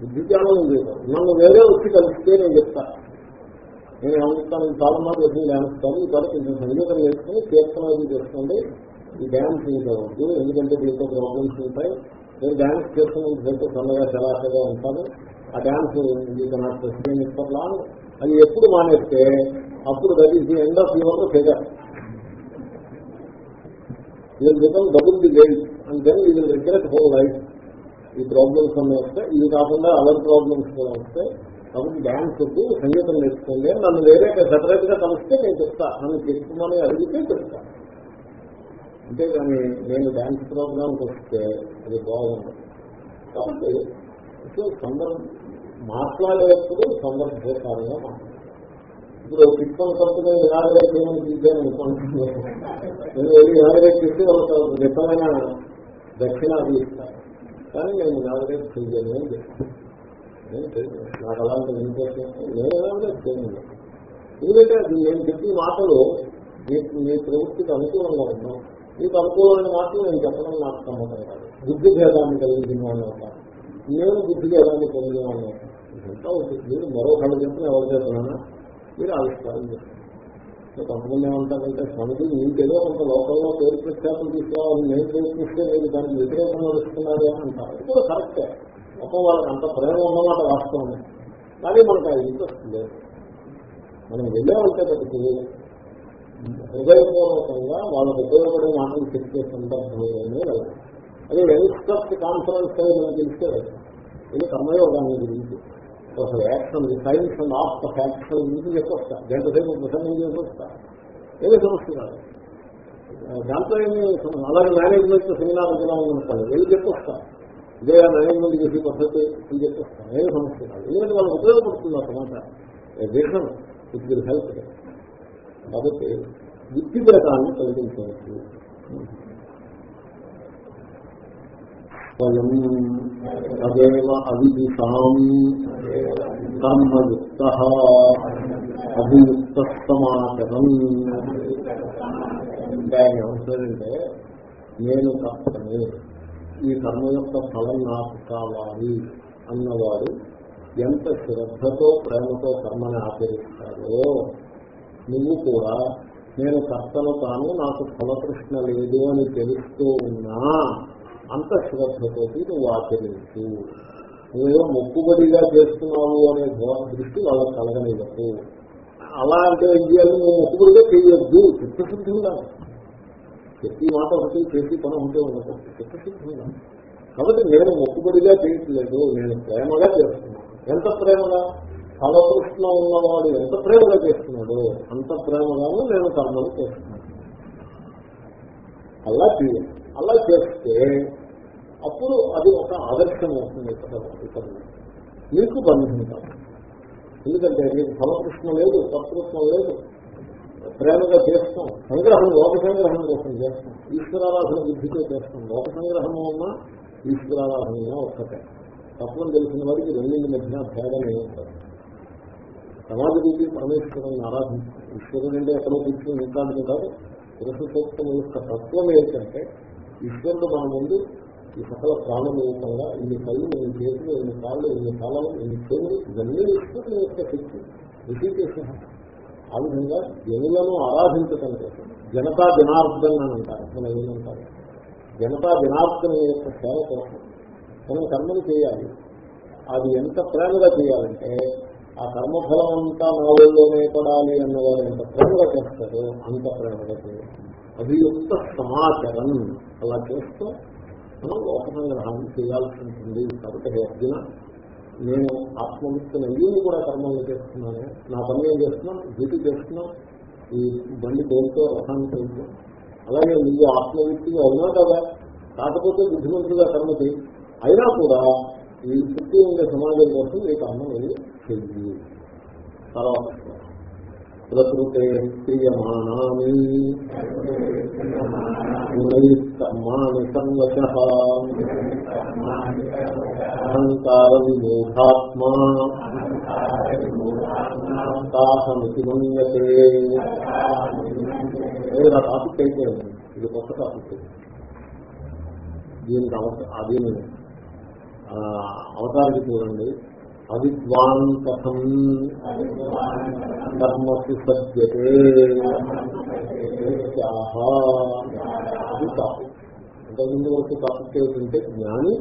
Speaker 1: బుద్ధి చాలనం చేశాం నన్ను వేరే వచ్చి కలిస్తే నేను చెప్తాను నేను ఏమవుతాను చాలా మంది వచ్చి డ్యాన్స్తాను ఈ తర్వాత కొంచెం సంగీతం చేసుకుని కీర్తన అది చేసుకోండి. ఈ డ్యాన్స్ చేయవద్దు ఎందుకంటే దీంతో ప్రాబ్లమ్స్ ఉంటాయి. నేను డ్యాన్స్ చేసుకున్నంత సన్నగా చలాసగా ఉంటాను. ఆ డ్యాన్స్ మీకు నాకు ప్రశ్న ఇప్పట్లా అది ఎప్పుడు మానేస్తే అప్పుడు that is the end of your figure will become double the guide and then you will regret whole life ఈ ప్రాబ్లమ్స్ అన్నీ వస్తాయి. ఇవి కాకుండా అదర్ ప్రాబ్లమ్స్ కూడా వస్తాయి. కాబట్టి డ్యాన్స్ వద్దు సంగీతం నేర్చుకోండి నన్ను వేరే సపరేట్గా కలిస్తే నేను చెప్తా. నన్ను చెప్తున్నాను అడిగితే చెప్తా. అంతేగాని నేను డ్యాన్స్ ప్రోగ్రామ్కి వస్తే అది బాగుంది కాబట్టి సో సందర్భం మాట్లాడేటప్పుడు సందర్భేకారంగా మాట్లాడాలి ఇప్పుడు పిక్కల కంపెనీ ఇనాగరేట్ చేయమని అనుకుంటున్నాను. నేను వెళ్ళి ఇనాగరేట్ చేసి వాళ్ళకి నిజమైన దక్షిణాది ఇస్తాను. కానీ నేను ఇనాగరేట్ చేయను అని చెప్తాను. నాకు అలాంటి ఇంట్రెస్ట్ నేను చేయను ఎందుకంటే అది నేను చెప్పిన మాటలు మీ మీ ప్రవృత్తికి అనుకూలంగా ఉన్నాం. మీకు అనుకూలమైన మాటలు నేను చెప్పడం నాకు సమ్మతం కాదు. బుద్ధి భేదాన్ని కలిగిన వాళ్ళు అవుతాను నేను బుద్ధి భేదాన్ని పొందిన వాళ్ళు అవుతాను ఇదంతా ఉంటుంది మీరు మరో కళ్ళు చెప్పిన ఎవరు చేస్తున్నా మీరు ఆవిష్కారం చేస్తున్నారు కొంతమంది ఏమంటారంటే స్వామిజీ మీకేదో కొంత లోకంలో పేరు ప్రఖ్యాతులు తీసుకోవాలని నేను ప్రయత్నిస్తే మీరు దానికి వ్యతిరేకంగా వస్తున్నారు అంటారు. ఇది కూడా కరెక్టే పాపం వాళ్ళకి అంత ప్రేమ ఉన్నమాట వాస్తవం కానీ మనకు ఆ ఇంట్రెస్ట్ లేదు. మనం వెళ్ళామంటే బతికి హృదయపూర్వకంగా వాళ్ళకు ఉపయోగపడే మాటలు చెప్పే సందర్భంలోనే వెళ్ళాలి అదే యంగ్స్టర్స్ కాన్ఫరెన్స్ అనేది మనం తెలిస్తే ఇది కర్మయోగాన్ని గురించి. ఒక action science and of of action గురించి చెప్పొస్తా. గంట సేపు ప్రసంగం చేసొస్తా ఏదో సమస్య కాదు. దాంట్లో ఏమి అలాగే మేనేజ్మెంట్ సెమినార్ కూడా ఉందనుకోండి వెళ్ళి చెప్పొస్తా. ఇదే నరేంద్రమోదీ చేసే పద్ధతి అని చెప్పొస్తా ఏదో సమస్య కాదు ఎందుకంటే వాళ్ళకి ఉపయోగపడుతుంది ఆ సమాచారం విషయం ఇట్ విల్ హెల్ప్ కాబట్టి బుద్ధిభేదాన్ని కలిగించవచ్చు స్వయం తదేవ అవిదిషాం కర్మయుక్త. అభియుక్త సమాచరం అంటే ఏమంటారంటే నేను కర్తని ఈ కర్మ యొక్క ఫలం నాకు కావాలి అన్నవాడు ఎంత శ్రద్ధతో ప్రేమతో కర్మని ఆచరిస్తాడో నువ్వు కూడా నేను కర్తను తాను నాకు ఫలకృష్ణ లేదు అని తెలుస్తూ ఉన్నా అంత శ్రద్ధతోటి నువ్వు ఆచరించు. నువ్వేదో మొక్కుబడిగా చేస్తున్నావు అనే దృష్టి వాళ్ళకి కలగలేదు అలా అంటే ఏం చేయాలి నువ్వు మొక్కుబడిగా చేయొద్దు. చిత్తశుద్ధి ఉండాలి. ప్రతి మాట ఒకటి ప్రతి పని ఉంటే ఉండదు. చిత్తశుద్ధి కాబట్టి నేను మొక్కుబడిగా చేయట్లేదు నేను ప్రేమగా చేస్తున్నాను. ఎంత ప్రేమగా? ఫలకృష్ణ ఉన్నవాడు ఎంత ప్రేమగా చేస్తున్నాడు అంత ప్రేమగాను నేను కర్మలు చేస్తున్నాను. అలా చేయాలి అలా చేస్తే అప్పుడు అది ఒక ఆదర్శం అవుతుంది ఇక్కడ మీకు బంధించాలి ఎందుకంటే మీకు ఫలకృష్ణ లేదు కర్తృత్వం లేదు. ప్రేమగా చేస్తాం. సంగ్రహం లోక సంగ్రహం కోసం చేస్తాం. ఈశ్వరారాధన బుద్ధితో చేస్తాం. లోక సంగ్రహం ఉన్నా ఈశ్వరారాధన అయినా ఒక్కటే. తత్వం తెలిసిన వారికి రెండింటి మధ్య భేదం ఏముంటుంది సమాజ రూపీ పరమేశ్వరుని ఆరాధించారు ఈశ్వరుడు అంటే ఎక్కడో కూర్చుని ఉంటాడని కాదు. పురుష యొక్క తత్వం ఏంటంటే ఈశ్వరుడు మన ముందు ఈ సకల ప్రాణం రూపంగా ఇన్ని కళ్ళు ఇన్ని చేతులు ఇన్ని కాళ్ళు ఇన్ని కాలం ఇన్ని చెవులు ఇవన్నీ ఈశ్వరుని యొక్క శక్తి. ఋషికేశ ఆ విధంగా జనులను ఆరాధించటం కోసం జనతా జనార్దన్ అని అంటారు. మన ఏమంటారు జనతా జనార్దన్ యొక్క సేవ కోసం మనం కర్మలు చేయాలి. అది ఎంత ప్రేమగా చేయాలంటే ఆ కర్మఫలం అంతా నాలుగులోనే పడాలి అన్నవారు ఎంత ప్రేమగా చేస్తారో అంత ప్రేమగా చేయాలి. అభియుక్త సమాచారం అలా చేస్తూ మనం లోక సంగ్రహాన్ని చేయాల్సి ఉంటుంది. కాబట్టి అర్జున. నేను ఆత్మవిత్తున అయ్యింది కూడా కర్మలు చేస్తున్నాను. నా పని ఏం చేస్తున్నాం? డ్యూటీ చేస్తున్నాం. ఈ బండి తోలుతో రసాన్ని తోలుతూ అలాగే నువ్వు ఆత్మవృత్తిగా అయినా కదా. కాకపోతే బుద్ధిమంతుడిగా కర్మది అయినా కూడా ఈ చుట్టూ ఉండే సమాజం కోసం ఈ కర్మ నేను చెంది తర్వాత ప్రకృతే క్రియమాణాన్ని కర్మాణి అహంకార విమోహాత్మా సాహమితి మన్యతే ఏదైనా టాపిక్ అయితే ఇది కొత్త టాపిక్ దీనికి అవసరం దీని అవతారికి చూడండి. అవిద్వాన్ కథం కర్మసు సజ్జతే అది వరకు టాపిక్ ఏమిటంటే జ్ఞాని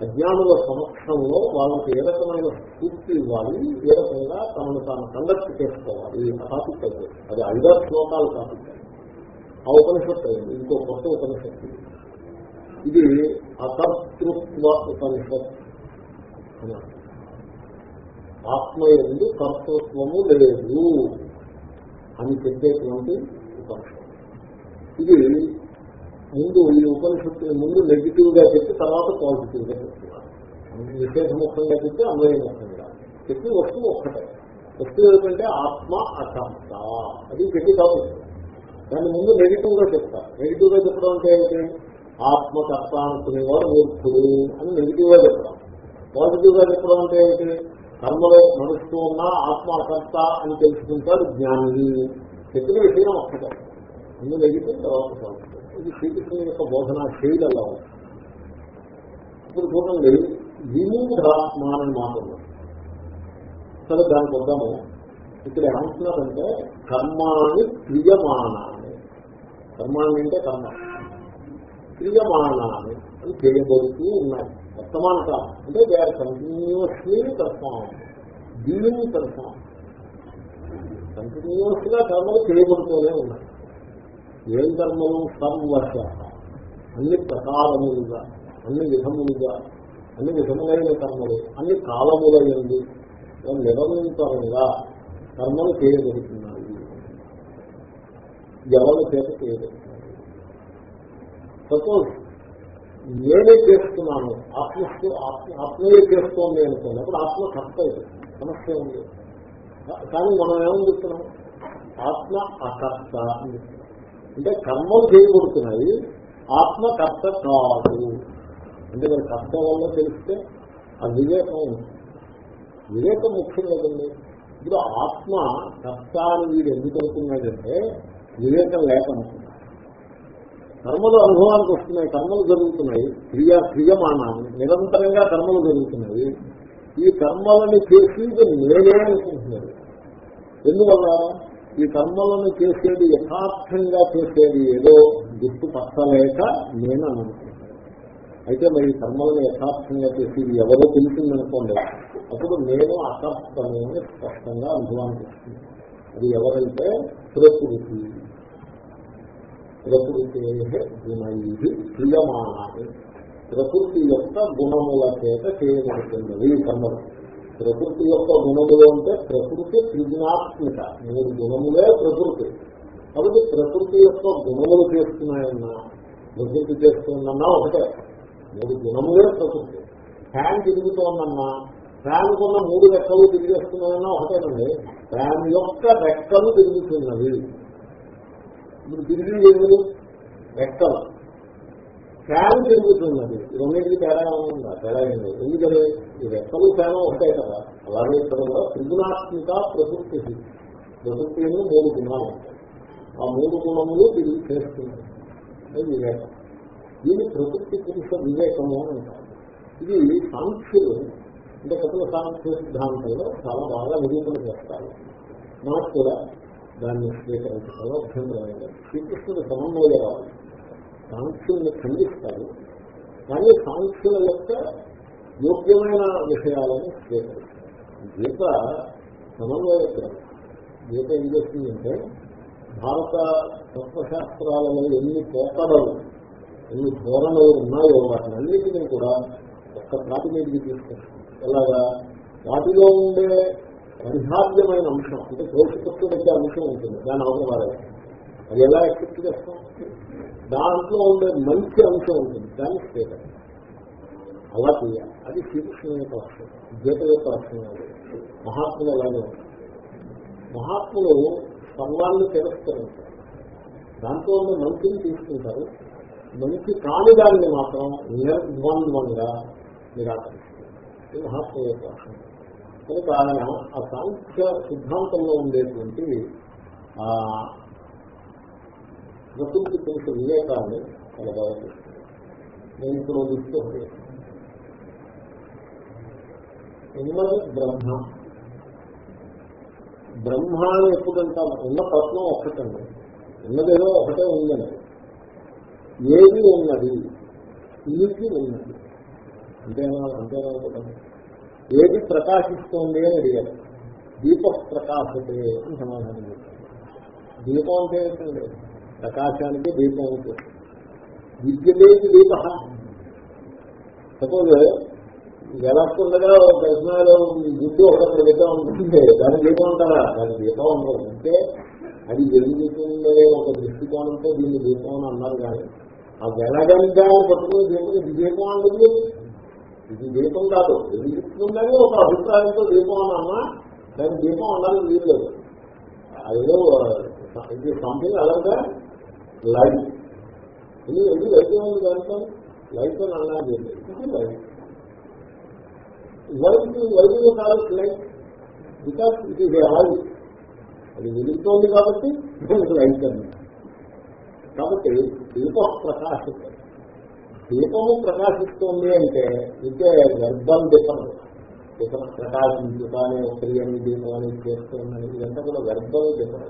Speaker 1: అజ్ఞానుల సమక్షంలో వాళ్ళకి ఏ రకమైన స్ఫూర్తి ఇవ్వాలి ఏ రకంగా తమను తాను కండక్ట్ చేసుకోవాలి ఆ టాపిక్ అయితే అది ఐదారు శ్లోకాల టాపిక్ ఆ ఉపనిషత్తు అయింది ఇంకో కొత్త ఉపనిషత్తు ఇది. అకర్తృత్వ ఉపనిషత్ అన్నారు ఆత్మ ఎందు కర్తృత్వము లేదు అని చెప్పేటువంటి ఉపనిషత్తు. ఇది ముందు ఈ ఉపనిషత్తుని ముందు నెగిటివ్గా చెప్పి తర్వాత పాజిటివ్గా చెప్తున్నారు విశేషముఖంగా చెప్పి అన్వయముఖంగా. చెప్పి వస్తువు ఒక్కటే. వస్తువు ఏమిటంటే ఆత్మ అసంత. అది చెప్పి కాదు. దాన్ని ముందు నెగిటివ్గా చెప్తారు. నెగిటివ్గా చెప్పడం అంటే ఏమిటి? ఆత్మకర్త అనుకునేవాడు మూర్ఖుడు అని నెగిటివ్గా చెప్పడం. పాజిటివ్గా చెప్పడం అంటే ఏమిటి? కర్మలో నడుస్తూ ఉన్న ఆత్మకర్త అని తెలుసుకుంటాడు జ్ఞాని చెప్పిన విషయం ఒక్కటే. ముందు నెగిటివ్ తర్వాత ఇది శ్రీకృష్ణుని యొక్క బోధన శైలి అలా ఉంది ఇప్పుడు చూడండి విమూఢాత్మ అని మాట్లాడు సరే దానికి వద్దాము. ఇక్కడ ఏమంటున్నారంటే కర్మాన్ని క్రియమానాన్ని కర్మాన్ని అంటే కర్మ. క్రియమానాన్ని అని చేయబడుతూ ఉన్నాయి. వర్తమాన కాలం అంటే they are continuously perform dealing perform కంటిన్యూస్గా కర్మలు చేయబడుతూనే ఉన్నాయి. ఏం కర్మలు? సర్వశ అన్ని ప్రకారములుగా అన్ని విధములుగా అన్ని విధములైన కర్మలు అన్ని కాలములైనది నిరంతరంగా కర్మలు చేయబడుతున్నాయి. ఎవరి చేత చేయబడుతున్నాయి? సపోజ్ నేనే చేస్తున్నాను. ఆత్మ ఆత్మయే చేస్తోంది అనుకోండి. అప్పుడు ఆత్మ కర్త అవుతుంది. సమస్య ఉంది. కానీ మనం ఏమని చెప్తున్నాం? ఆత్మ అకర్త అని అంటే కర్మలు చేయబడుతున్నాయి ఆత్మ కర్త కాదు. అంటే మరి కర్త వల్ల తెలిస్తే ఆ వివేకం వివేకం ముఖ్యం కదండి. ఇప్పుడు ఆత్మ కర్త అని వీడు ఎందుకు అవుతున్నాడంటే వివేకం లేకనుకుంటున్నాడు కర్మలు అనుభవానికి వస్తున్నాయి కర్మలు జరుగుతున్నాయి క్రియ క్రియమానాన్ని నిరంతరంగా కర్మలు జరుగుతున్నాయి. ఈ కర్మలను చేసేది నేనే అనుకుంటున్నాడు ఎందువల్ల? ఈ కర్మలను చేసేది యథార్థంగా చేసేది ఏదో గుర్తు పట్టలేక నేను అనుకుంటున్నాను. అయితే మరి కర్మలను యథార్థంగా చేసేది ఎవరో తెలిసిందనుకోండి అప్పుడు నేను అకర్తమే స్పష్టంగా అనుభవానికి వస్తుంది అది ఎవరైతే ప్రకృతి. ప్రకృతి గుణై క్రియమానాన్ని ప్రకృతి యొక్క గుణముల చేత చేయబడుతున్నది కర్మలు. ప్రకృతి యొక్క గుణములు అంటే ప్రకృతి సృజనాత్మిక. మూడు గుణములే ప్రకృతి. కాబట్టి ప్రకృతి యొక్క గుణములు చేస్తున్నాయన్నా ప్రకృతి చేస్తుందన్నా ఒకటే. మూడు గుణములే ప్రకృతి. ఫ్యాన్ తిరుగుతోందన్నా ఫ్యాన్ కొన్న మూడు రెక్కలు తిరిగేస్తున్నాయన్నా ఒకటేనండి. ఫ్యాన్ యొక్క రెక్కలు తిరుగుతున్నవి. ఇప్పుడు తిరిగి ఎందుకు రెక్కలు ఫ్యాన్ తిరుగుతున్నది రెండింటికి తేడా ఉందా? తేడా ఏంది ఎందుకని? ఈ రెక్కలు ఫ్యాన్ ఉంటాయి కదా. అలాగే ఇక్కడ కూడా త్రిగుణాత్మిక ప్రకృతి ప్రకృతి మూడు గుణాలు ఉంటాయి. ఆ మూడు గుణములు తిరిగి చేస్తున్నాయి. వివేకం. దీని ప్రకృతి పురుష వివేకము అని అంటారు. ఇది సాంఖ్యులు అంటే కథల సాంఖ్య సిద్ధాంతంలో చాలా బాగా నిరూపణ చేస్తారు. మనకు కూడా దాన్ని స్వీకరించడంలో అభ్యంతరమైన శ్రీకృష్ణుడు సమన్వయరాలు సాంఖ్యుల్ని ఖండిస్తారు కానీ సాంఖ్యుల యొక్క యోగ్యమైన విషయాలను స్వీకరిస్తారు గీత సమన్వయ గ్రంథం గీత ఏం చేస్తుందంటే భారత తత్వశాస్త్రాలలో ఎన్ని పోకడలు ఎన్ని ధోరణలు ఉన్నాయో వాటిని అన్నింటినీ కూడా ఒక్క ప్రాతినిధికి తీసుకొస్తుంది ఎలాగా? వాటిలో ఉండే పరిహార్యమైన అంశం అంటే పోషకత్వం వచ్చే అంశం ఉంటుంది దాని అవసరం అది ఎలా ఎక్సెప్ట్ చేస్తాం? దాంట్లో ఉండే మంచి అంశం ఉంటుంది దాన్ని స్వీకరించాలి అలా చేయాలి. అది శ్రీకృష్ణుని యొక్క లక్ష్యం గీత యొక్క లక్ష్యం మహాత్ములు అలాగే ఉంటారు. మహాత్ములు సర్వాన్ని తిరస్కరించారు. దాంట్లో ఉన్న మంచిని తీసుకుంటారు. మంచి కాని దాన్ని మాత్రం నిర్ద్వంద్వంగా నిరాకరిస్తారు. ఇది మహాత్ముల యొక్క లక్ష్యం కనుక ఆయన ఆ సాంఖ్య సిద్ధాంతంలో ఉండేటువంటి ఆ ప్రకృతి తెలిసి వివేకాన్ని చాలా బాగా చేస్తుంది నేను ఇప్పుడు దృష్టి ఉన్నది బ్రహ్మ. బ్రహ్మ అని ఎప్పుడంటాము ఉన్న ప్రశ్నం ఒక్కటండి. ఉన్నదేదో ఒకటే ఉందండి. ఏది ఉన్నది? ఇది ఉన్నది. అంతేనా? అంతేనా ఏది ప్రకాశిస్తోంది అని అడిగారు. దీప ప్రకాశతే అని సమాధానం చెప్పారు. దీపం అంటే ఏంటండి ప్రకాశానికి దీపం ఉంటుంది విద్యలేని దీప. సపోజ్ వెలస్తుండగా ప్రశ్నలో గుడ్డు ఒకటి దీపం ఉంటుంది దాని దీపం ఉంటారా దాని దీపం ఉండదు అంటే అది వెలుగుతుండే ఒక దృష్టికోణంతో దీన్ని దీపం అని అన్నారు కానీ ఆ వెలగంగా పట్టుకుని దీపం దీపం అంటుంది. ఇది దీపం కాదు. వెలుగుతుందని ఒక అభిప్రాయంతో దీపం అని అన్నా దాని దీపం అన్నానికి వీల్లేదు. అదేదో ఇది సంథింగ్ అలాగా లైట్ ఇది ఎందుకు లైట్ ఉంది దాంట్లో? లైట్ అని అన్నది లైట్ లైట్ వైద్యులు కాదు light because it is oil అది వెలుగుతోంది కాబట్టి లైట్ అన్నమాట. కాబట్టి దీపం ప్రకాశిస్తుంది దీపము ప్రకాశిస్తోంది అంటే ఇంకే గర్భం దీపం దీపం ప్రకాశించుతానే క్రియని దీపం అని చేస్తున్నాయి ఇదంతా కూడా గర్భం దీపం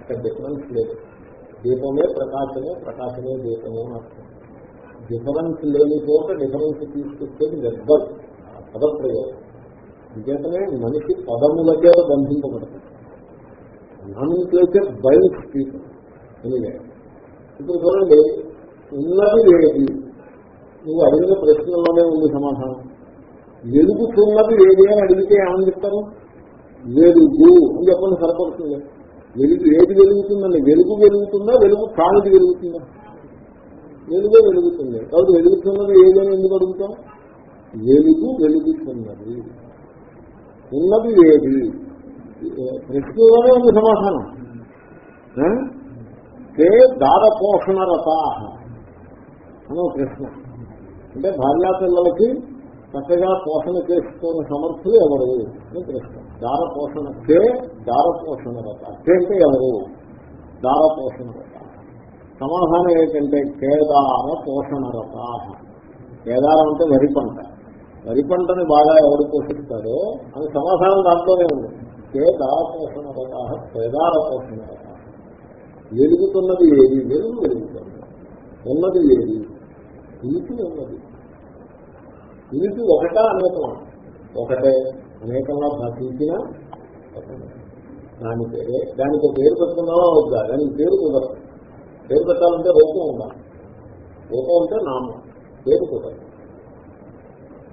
Speaker 1: అక్కడ డిఫరెన్స్ లేదు. దీపమే ప్రకాశమే ప్రకాశమే దీపమే అర్థం డిఫరెన్స్ లేని చోట డిఫరెన్స్ తీసుకొచ్చేది గర్భం పదప్రయోగం. నిజంగానే మనిషి పదములకే బంధింపబడుతుంది nomenclature bind people anyway ఇప్పుడు చూడండి ఉన్నది ఏది? నువ్వు అడిగిన ప్రశ్నలోనే ఉంది సమాధానం. వెలుగుతున్నది ఏది అని అడిగితే ఏమని చెప్తారు? వెలుగు అని చెప్పండి సరిపడుతుంది. వెలుగు ఏది వెలుగుతుందండి? వెలుగు వెలుగుతుందా? వెలుగు కానిది వెలుగుతుందా? వెలుగే వెలుగుతుంది. కాబట్టి వెలుగుతున్నది ఏదని ఎందుకు అడుగుతాం? వెలుగు వెలుగుతున్నది. ఉన్నది ఏది? ప్రశ్నలోనే ఉంది సమాధానం. తే దార రథా అనో ప్రశ్న. అంటే భార్యా పిల్లలకి చక్కగా పోషణ చేసుకున్న సమర్థులు ఎవరు? అని ప్రశ్న. దార పోషణ కే దార పోషణ రథ కే అంటే ఎవరు? దార పోషణ రథ సమాధానం ఏంటంటే కేదార పోషణ రథ కేదారం అంటే వరి పంట. వరి పంటని బాగా ఎవరు పోషిస్తారో అని సమాధానం దాంట్లోనే ఉంది. కేదార పోషణ రథ కేదార పోషణ రథ వెలుగుతున్నది ఏది? వెలుగు వెలుగుతుంది. ఉన్నది ఏది? ఉనికి ఉన్నది ఉనికి ఒకటా అనేకమా ఒకటే అనేకంగా భాషించిన దాని పేరే దానికి పేరు పెట్టుకున్నావా వద్దా? దానికి పేరు కుదరదు. పేరు పెట్టాలంటే రూపం ఉండాలి. రూపం అంటే నామం. పేరు కుదరదు.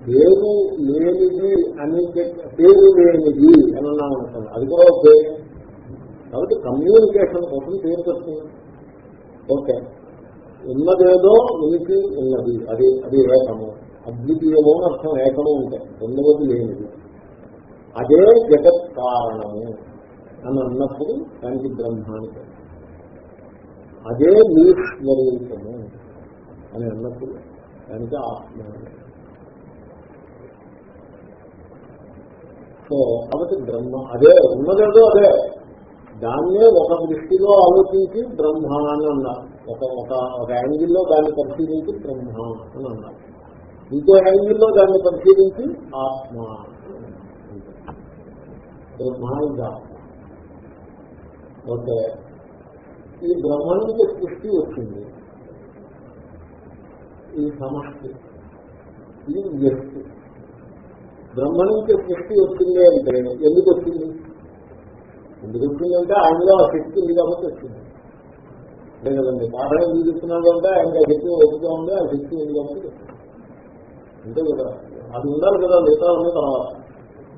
Speaker 1: పేరు లేనిది అని పేరు లేనిది అని అన్నాం అనుకున్నాను అది కూడా పేరు కాబట్టి కమ్యూనికేషన్ కోసం పేరు పెడుతుంది ఓకే. ఉన్నదేదో ఉనికి ఉన్నది. అది అది ఏకము. అద్వితీయము అని అర్థం ఏకము ఉంటాయి. రెండవది లేనిది. అదే జగత్ కారణము అని అన్నప్పుడు దానికి బ్రహ్మానికి అదే నీ స్వరూపము అని అన్నప్పుడు దానికి ఆత్మ సో కాబట్టి బ్రహ్మ అదే ఉన్నదేదో అదే. దాన్నే ఒక దృష్టిలో ఆలోచించి బ్రహ్మ అని అన్నారు. ఒక ఒక ఒక యాంగిల్లో దాన్ని పరిశీలించి బ్రహ్మ అని అన్నారు. ఇంకో యాంగిల్లో దాన్ని పరిశీలించి ఆత్మ బ్రహ్మ ఆత్మ. ఓకే. ఈ బ్రహ్మాండ సృష్టి వచ్చింది. ఈ సమష్టి. ఇది వ్యక్తి. బ్రహ్మ నుంచి సృష్టి వచ్చింది అంటే ఎందుకు వచ్చింది? ఎందుకు వచ్చిందంటే ఆయనలో ఆ శక్తి ఉంది కాబట్టి వచ్చింది. అంతే కదండి పాఠం ఎందుకు చెప్తున్నాడు అంటే ఆయనకి శక్తి ఓపిక ఉంది ఆ శక్తి ఉంది కాబట్టి అంతే కదా. అది ఉండాలి కదా మిగతా తర్వాత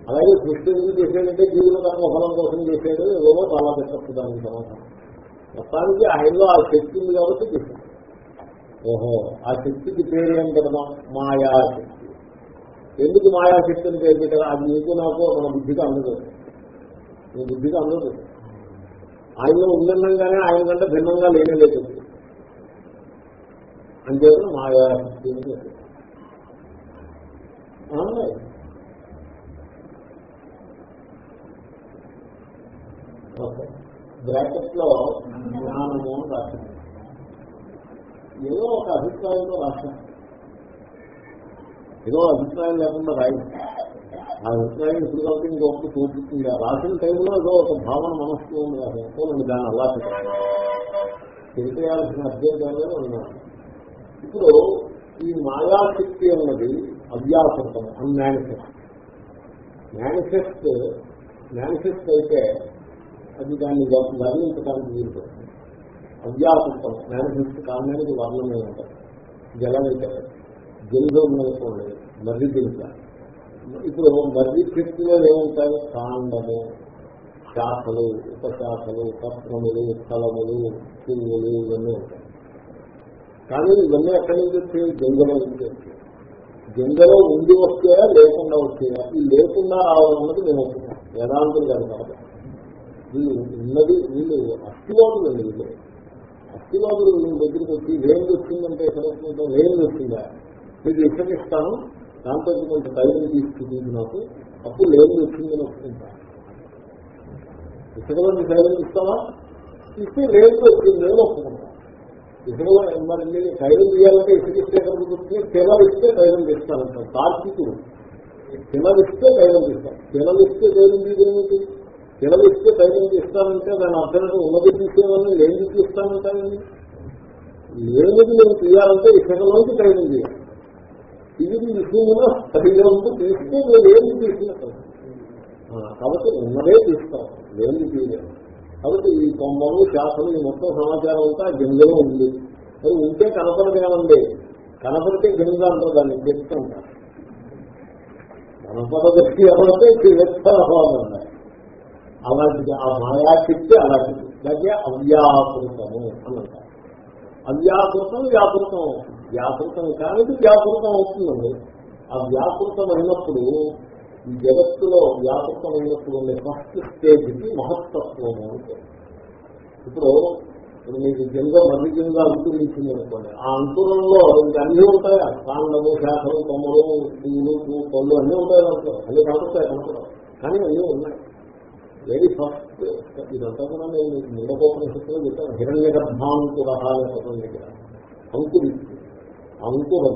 Speaker 1: అలాగే సృష్టి ఎందుకు చేసేదంటే జీవుల కర్మ ఫలం కోసం చేశాడు ఏదో చాలా పెట్టచ్చు దానికి తర్వాత మొత్తానికి ఆయనలో ఆ శక్తి ఉంది కాబట్టి చేశాడు. ఓహో ఆ శక్తికి పేరు ఏం కదా? మాయాశక్తి ఎందుకు మాయాశక్తి అని పేరు పెట్టారు? అది నీకు నాకు మన బుద్ధికి అందదు. నీ బుద్ధికి అందదు. ఆయనలో ఉందన్నంగానే ఆయన కంటే భిన్నంగా లేనే లేదు అంటే మాయా బ్రాకెట్లో జ్ఞానము అని రాసింది. ఏదో ఒక అభిప్రాయంలో రాశాను ఏదో అభిప్రాయం లేకుండా రాయింది. ఆ అభిప్రాయం ఇప్పుడు కాబట్టి ఇంకొకటి చూపిస్తుంది. ఆ రాసిన టైంలో ఏదో ఒక భావన మనస్సు ఉంది అనుకోనండి దాన్ని అలా తెలిపేయాల్సిన అభ్యర్థాలే ఉన్నాను ఇప్పుడు ఈ మాయాశక్తి అన్నది అవ్యాసంతం అన్మానిఫెస్ట్ మేనిఫెస్ట్ మేనిఫెస్ట్ అయితే అది దాన్ని వర్ణించడానికి వీలు పడుతుంది అవ్యాసంతం మేనిఫెస్ట్ కారణానికి వర్ణమే ఉంటుంది. జలమైతే జల్లు ఉందనుకోండి మర్రి గింజ ఇప్పుడు మర్రి చెట్టులో ఏముంటాయి? కాండము శాఖలు ఉపశాఖలు పత్రములు స్థలములు పువ్వులు ఇవన్నీ ఉంటాయి. కానీ ఇవన్నీ ఎక్కడి నుంచి వచ్చాయి? గంగలో నుంచి వచ్చాయి. గంగలో ఉండి వస్తాయా లేకుండా వచ్చాయా. ఈ లేకుండా రావడం అన్నది నేను వస్తున్నాను వేదాంతులు గారు కాదు. వీళ్ళు ఉన్నది వీళ్ళు అస్థివాదులు అండి వీళ్ళు. అస్థివాదులు వీళ్ళ దగ్గరికి వచ్చి ఏం వచ్చిందంటే ఎక్కడ వస్తుందో? ఏం వచ్చిందా? మీకు ఇష్టమిస్తాను దాంతో కొంత టైం తీసుకుంటుంది నాకు అప్పుడు లేని వచ్చిందని వస్తుంటా ఇసుకలో మీ టైం ఇస్తావా? ఇస్తే లేదు వచ్చింది అని ఒప్పుకుంటా. ఇసుకలో మరి నేను టైం చేయాలంటే ఇసుకిస్తే ఇస్తే తెలవిస్తే తెల ఇస్తే టైం తీస్తానంటాను కార్తీకుడు. తెలవిస్తే ఇస్తే టైం తీస్తాను తెల ఇస్తే టైం తీయదేమిటి తెల టైం తీస్తానంటే దాని అర్థం ఉన్నది తీసేవాళ్ళని లేని తీస్తానంటానండి లేనిది నేను తీయాలంటే ఇసుకలోకి టైం చేయాలి ఇది విషయంలో శరీరంతో తీస్తే మీరు ఏమి తీసుకున్నట్టు కాబట్టి ఉన్నదే తీస్తాం లేని తీయలేదు. కాబట్టి ఈ కొమ్మలు శాసనం ఈ మొత్తం సమాచారం అంతా గింజలో ఉంది. మరి ఉంటే కనపడదేమండి కనపడితే గింజ అంటారు దాన్ని చెప్తూ ఉంటారు కనపడదృష్టి ఎవరైతే వ్యక్తమన్నాయి అలాంటిది ఆ మాయాశక్తి అలాంటిది. అలాగే అవ్యాకృతము అని అంటారు. అవ్యాకృతం వ్యాకృతం. వ్యాకృతం కానిది వ్యాకృతం అవుతుందండి. ఆ వ్యాకృతం అయినప్పుడు ఈ జగత్తులో వ్యాపకం అయినప్పుడు ఉండే ఫస్ట్ స్టేజ్కి మహత్తత్వం అంటే ఇప్పుడు మీకు గింజ మర్రి గింజ అంకురించింది అనుకోండి ఆ అంకురంలో ఇంకా అన్నీ ఉంటాయా? కాండము శాఖలు కొమ్మలు పువ్వులు పువ్వు పళ్ళు అన్నీ ఉంటాయి అన్నీ కనపడతాయి? కనపడవు. కానీ అన్నీ ఉన్నాయి. వెరీ ఫస్ట్ ఇదంతా కూడా నేను నిండకోపనిషత్తులో చెప్పాను. హిరణ్య గర్భాంకుర దగ్గర. అంకురిస్తుంది అంకురం.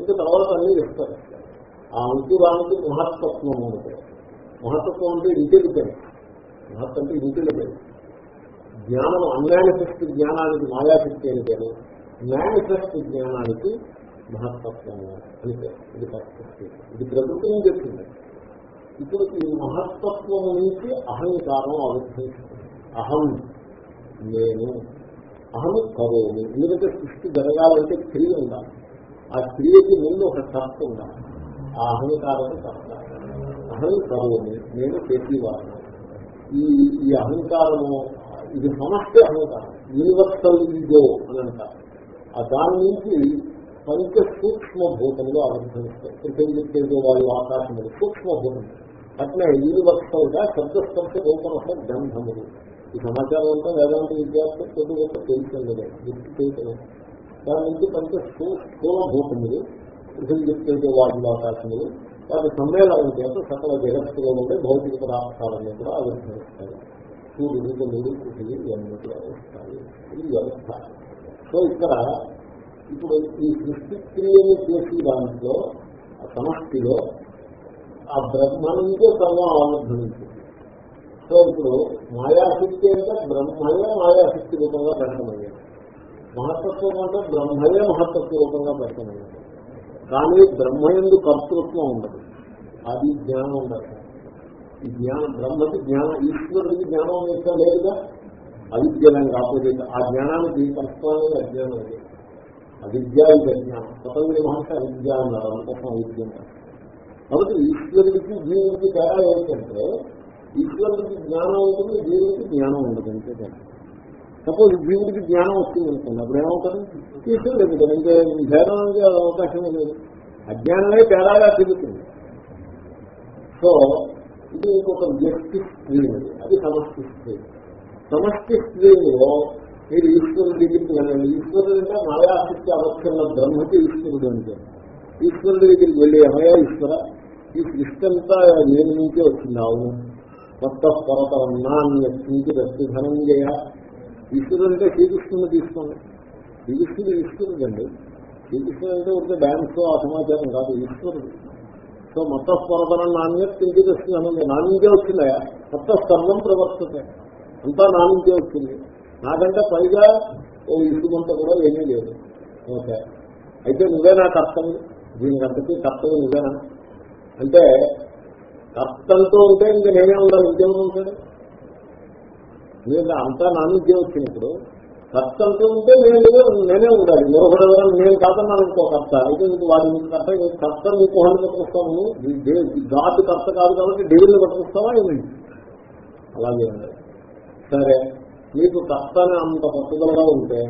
Speaker 1: ఇంకా తర్వాత అన్ని చెప్తారు. ఆ అంకురానికి మహత్తత్వం ఉంటుంది మహత్తత్వం అంటే ఇంటెలిజెన్స్ మహత్ అంటే ఇంటెలిజెన్స్ జ్ఞానం అన్మానిఫెస్ట్ జ్ఞానానికి మాయాశక్తి అని పేరు. మేనిఫెస్ట్ జ్ఞానానికి మహత్తత్వం అని పేరు. ఇది పరిస్థితి ఇది ప్రకృతి నుంచి చెప్తుంది ఇప్పుడు ఈ మహత్తత్వం నుంచి అహంకారం ఆవిర్భవిస్తుంది అహం నేను అహం కరోమి. ఎందుకంటే సృష్టి జరగాలంటే తెలియ ఉండాలి. ఆ క్రియకి ముందు ఒక కర్త ఉన్నాను ఆ అహంకారమే కర్త అహం కరోమి నేను చేసేవాడు ఈ ఈ అహంకారము ఇది సమస్య అహంకారం. యూనివర్సల్ ఈగో అని అంటారు. ఆ దాని నుంచి పంచ సూక్ష్మభూతంలో ఆవిర్భవిస్తాయి. కృతజ్ఞతేజో వాయు ఆకాశములు సూక్ష్మభూతం అట్లే యూనివర్సల్గా శబ్దస్పర్శ రూపరస గంధములు. ఈ సమాచారం అంతా వేదాంత విద్యార్థులు కొద్ది గొప్ప తెలిసిందే గుర్తు చేయటం దాని నుంచి పంచ స్థూలభూతములు కృతజ్ఞతేజో వాటిలో అవకాశములు వాటి సమ్మేళనం చేత సకల జగత్తులో ఉండే భౌతిక పదార్థాలన్నీ కూడా ఆవిర్భవిస్తాయి. సూర్యుడు చంద్రుడు పృథివీ ఇవన్నీ కూడా వస్తాయి. ఇది వ్యవస్థ. సో ఇక్కడ ఇప్పుడు ఈ సృష్టి క్రియలు చేసే దాంట్లో సమష్టిలో ఆ బ్రహ్మ నుంచే సర్వం ఆవిర్భవించింది. సో ఇప్పుడు మాయాశక్తి అంటే బ్రహ్మయే మాయాశక్తి రూపంగా ప్రకటమయ్యాడు మహత్తత్వం అంటే బ్రహ్మయే మహత్తత్వరూపంగా రూపంగా ప్రకటమయ్యాడు కానీ బ్రహ్మయందు కర్తృత్వం ఉండదు. అది జ్ఞానం ఉండదు ఈ జ్ఞానం బ్రహ్మకి జ్ఞానం ఈశ్వరుడికి జ్ఞానం యొక్క లేదుగా? అవిద్యలని కాకపోతే ఆ జ్ఞానానికి కర్తవ్యం అజ్ఞానం లేదు అవిద్య ఇది అజ్ఞానం పతంజలి మహర్షి అవిద్య అన్నారు. అందుకోసం అవిద్య కాబట్టి ఈశ్వరుడికి జీవుడికి తేడా ఏంటంటే ఈశ్వరుడికి జ్ఞానం ఉంటుంది జీవుడికి జ్ఞానం ఉండదు. అంతే సపోజ్ జీవుడికి జ్ఞానం వస్తుంది అనుకోండి. అప్పుడు ఏమవుతారు ఈశ్వరుడు కదా ఇంకా భేదానికి అవకాశమే లేదు. అజ్ఞానమే తేడాగా తిరుగుతుంది. సో ఇది ఇంకొక వ్యక్తి స్త్రీని అది సమష్టి స్త్రీ. సమష్టి స్త్రీలో మీరు ఈశ్వరుడి దగ్గరికి వెళ్ళండి. ఈశ్వరుడు అంటే మాయాశక్తి అవసరమైన బ్రహ్మకి ఈశ్వరుడు అంటే. ఈశ్వరుడి దగ్గరికి వెళ్ళి అమయా ఈశ్వర ఈ సృష్టి అంతా నేను నుంచే వచ్చింది అవును కొత్త పొరత నాణ్య నుంచి రక్తి ధనంజయ ఈశ్వరుడు అంటే శ్రీకృష్ణుని తీసుకోండి శ్రీకృష్ణుడు ఈశ్వరుడు అండి శ్రీకృష్ణుడు అంటే ఒక డాన్స్ ఆ సమాచారం కాదు ఈశ్వరుడు. సో మొత్త స్వరతనం నాణ్యత కిందికి వస్తుంది నాణ్యంకే వచ్చిందా? మొత్త సర్వం ప్రవర్తతే. అంతా నాణ్యే వచ్చింది. నాకంటే పైగా ఓ ఇసుమంతా కూడా ఏమీ లేదు. ఓకే. అయితే నువ్వే నా కర్తవ్యం దీనికంతకీ కర్తవ్యం నువ్వేనా? అంటే కర్తంతో ఉంటే ఇంకా నేనే ఉండాలి ఉద్యోగం ఉంటాడు నేను అంతా నాణ్యం వచ్చినప్పుడు అంటూ ఉంటే నేను నేనే ఉండాలి. మరొకటి ఎవరైనా నేను కాదన్నాను అనుకో కర్త అయితే నీకు వాడి నీకు కర్త కర్త నీకు హోళ్ళు పట్టుకొస్తాము గాడ్ కర్త కాదు కాబట్టి డేవిల్ని పట్టుకొస్తావా ఏమైంది అలాగే ఉంది సరే నీకు కర్తని అంత పట్టుదలగా ఉంటే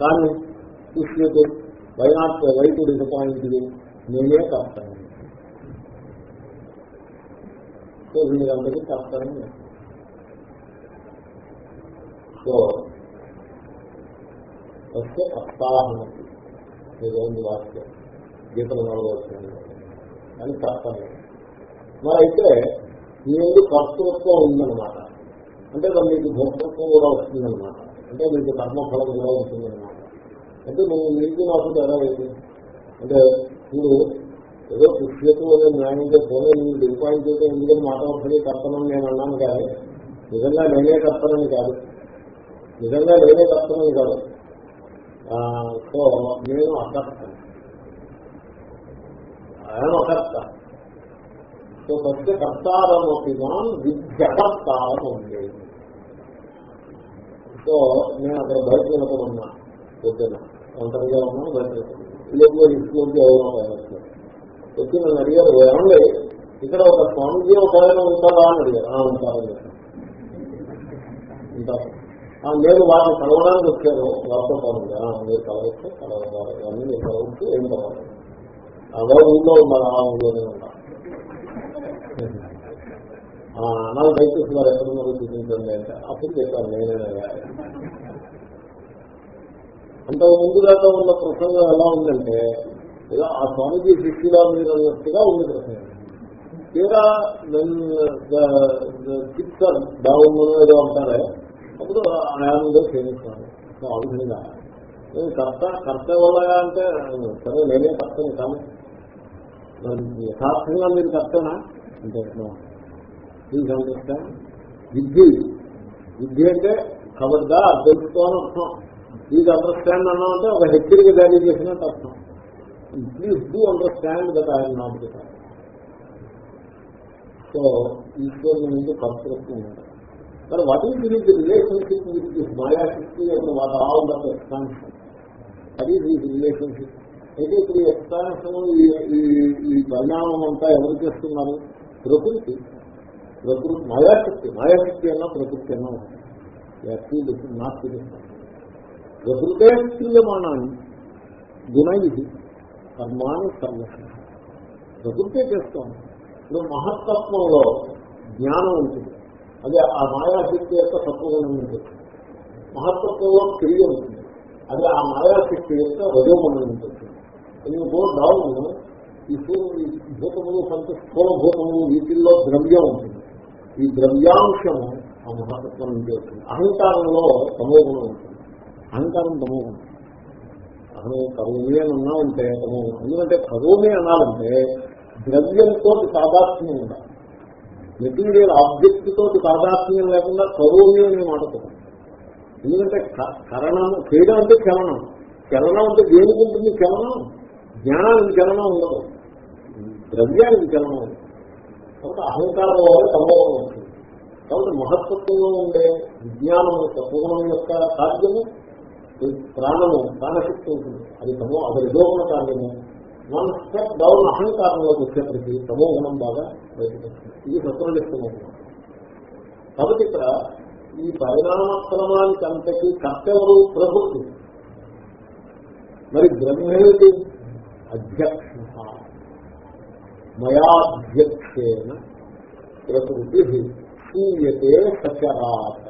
Speaker 1: కానీ కృష్ణకు వైనాట్ వైపు డిసపాయింట్ నేనే కర్తని. సో వీళ్ళందరికీ కర్తని సో వస్తే కర్తాహనకి ఏదైంది వాక్యం. గీతలు నడవచ్చు అని కర్తవ్యం మరి అయితే మీ ఎందుకు కర్తృత్వం ఉందన్నమాట. అంటే మీకు భోక్తృత్వం కూడా వస్తుందన్నమాట. అంటే మీకు కర్మఫలం కూడా ఉంటుందన్నమాట అంటే నువ్వు నీకు నాకు తేడా లేదు? అంటే నువ్వు ఏదో కృష్ణతో ఏదో న్యాయంగా పోలే నువ్వు డిపాయింట్ చేయడం ఎందుకని మాట్లాడుతుంది కర్తనం నేను అన్నాను కానీ నిజంగా నేనే కర్తనని కాదు. నిజంగా నేనే కష్టమే కాదు సో నేను అకర్త ఆయన అకర్త సో ఫస్ట్ కర్తారమోపిమాన్ విద్యకర్తారం ఉంది. సో నేను అక్కడ బయట వెళ్తున్నా పొద్దున. ఒంటరిగా ఉన్నాను బయట ఇల్లు ఇంట్లోకి ఎవరో వచ్చి నన్ను అడిగారు ఏమండి? ఇక్కడ ఒక స్వామిజీ ఒక ఆయన ఉంటారా? అని అడిగారు. ఉంటారని ఉంటారు. నేను వారిని కలవడానికి వచ్చాను వారితో పాటుగా మీరు కలవచ్చు కలవాలి అన్ని మీరు కలవచ్చు ఏం కలవాలి అదే ఊళ్ళో ఉన్నారు ఆ ఊళ్ళోనే ఉన్నాను నాకు దయచేసి వారు ఎక్కడ ఉన్నారో చూపించండి అంటే అప్పుడు చెప్పాను నేనే అంత ముందు దాకా ఉన్న ప్రసంగం ఎలా ఉందంటే ఇలా ఆ స్వామిజీ శిష్యులా మీరు అన్నట్టుగా ఉంది ప్రసంగం. తీరా చిప్సర్ డౌన్ ఏదో అంటారే అప్పుడు ఆనందంగా క్షేమిస్తాను సో ఆ విధంగా. నేను కర్త కర్త వల్ల అంటే సరే నేనే కర్తని కానీ యథార్థంగా మీరు కర్తనా? అంటే ప్లీజ్ అండర్స్టాండ్ విద్య విద్య అంటే కవర్గా తెలుసుకో అని అర్థం. ప్లీజ్ అండర్స్టాండ్ అన్నా అంటే ఒక హెచ్చరిక జారీ చేసినట్టు అర్థం. ప్లీజ్ డూ అండర్స్టాండ్ దట్ ఆయన నాట్ సో ఈశ్వరుని ముందు కర్తృత్వం ఉంటుంది మరి what is this relationship with this మాయాశక్తి and what all that expansion అది దీస్ రిలేషన్షిప్ అయితే ఇప్పుడు ఈ ఎక్స్పాన్షన్ ఈ పరిణామం అంతా ఎవరు చేస్తున్నారు? ప్రకృతి. ప్రకృతి మాయాశక్తి మాయాశక్తి అన్నా ప్రకృతి అన్నా నాట్ ప్రకృతే క్రియమాణాన్ని గుణైది. కర్మాన్ని సర్వస్వం ప్రకృతే చేస్తాం. ఇప్పుడు మహత్తత్వంలో జ్ఞానం ఉంటుంది. అది ఆ మాయాశక్తి యొక్క సత్వగుణం నుంచి ఉంటుంది మహత్తత్వంలో క్రియ ఉంటుంది అది ఆ మాయాశక్తి యొక్క రజోగుణం ఉంటుంది గో డౌన్ ఈ భూతములు సంత స్థూల భూతములు వీటిల్లో ద్రవ్యం ఉంటుంది. ఈ ద్రవ్యాంశము ఆ మహతత్వం నుంచి వస్తుంది. అహంకారంలో తమోగుణం ఉంటుంది. అహంకారం తమోగుణం. అహం కరువుమే అని ఉన్నా ఉంటే తమోగుణం. ఎందుకంటే కరువుమే అనాలంటే ద్రవ్యంతో సాదాత్మ్యం ఉండాలి. మెటీరియల్ ఆబ్జెక్ట్ తోటి తాదాత్మ్యం లేకుండా కరువుని నేను మాట ఎందుకంటే కరణము చేయడం అంటే చలనం చలనం అంటే దేనికి ఉంటుంది చలనం జ్ఞానానికి చలనం ఉండదు. ద్రవ్యానికి చలనం ఉండదు. కాబట్టి అహంకారం వల్ల సంభవం ఉంటుంది. కాబట్టి మహత్వత్వంలో ఉండే విజ్ఞానం యొక్క పూర్ణం యొక్క కార్యము ప్రాణము ప్రాణశక్తి ఉంటుంది. అది తమో అది రజోగుణ కార్యము వన్ స్టెప్ డౌన్ అహంకారంలోకి వచ్చేప్పటికీ తమో బాగా బయటకు వస్తుంది. ఇది సత్వనిస్తున్నాం కాబట్టి ఇక్కడ ఈ పరిణామక్రమానికి అంతకి కర్తెవరు ప్రకృతి మరి బ్రహ్మేటి అధ్యక్ష మయాధ్యక్షేణ ప్రకృతి శూయతే సచరాత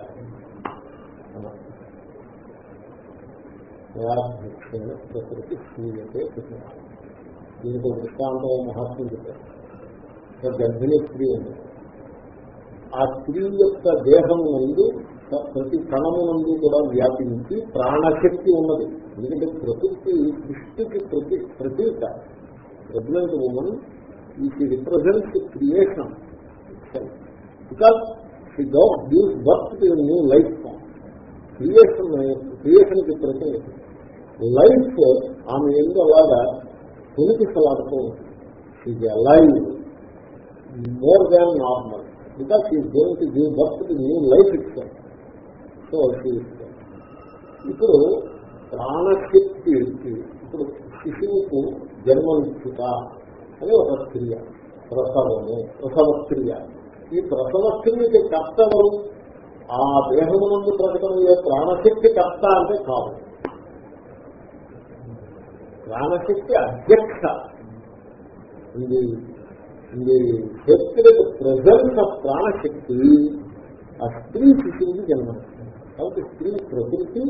Speaker 1: మయాధ్యక్షేణ ప్రకృతి శూయతే సచరాత దీనికి ఒక దృష్టాంతం మహాత్ములు చెప్పారు. గర్భిణీ స్త్రీ ఉంది. ఆ స్త్రీ యొక్క దేహం నుండి ప్రతి కణము నుండి కూడా వ్యాపించి ప్రాణశక్తి ఉన్నది. ఎందుకంటే ప్రకృతి దృష్టికి ప్రతి ప్రతీక ప్రెగ్నెంట్ ఉమెన్ ఈ represents creation because she got gives birth to new life form creation క్రియేషన్కి ప్రతి లైఫ్ ఆమె ఎందు అలాగా తొలికిసలాడుతూ ఉంటుంది live more than normal because is going to give birth new life ఇస్తాను సో ఇప్పుడు ప్రాణశక్తి ఇప్పుడు శిశువుకు జన్మనిచ్చుట అని ఒక క్రియ. ప్రసవము ప్రసవ క్రియ. ఈ ప్రసవ క్రియకి ఆ దేహము నుండి ప్రకటమయ్యే ప్రాణశక్తి కర్త అంటే కాదు. ప్రాణశక్తి అధ్యక్ష. ఇది ఇది శక్తి ప్రజెన్స్ ఆఫ్ ప్రాణశక్తి ఆ స్త్రీ శిశువుకి జన్మనిస్తుంది. కాబట్టి స్త్రీ ప్రకృతి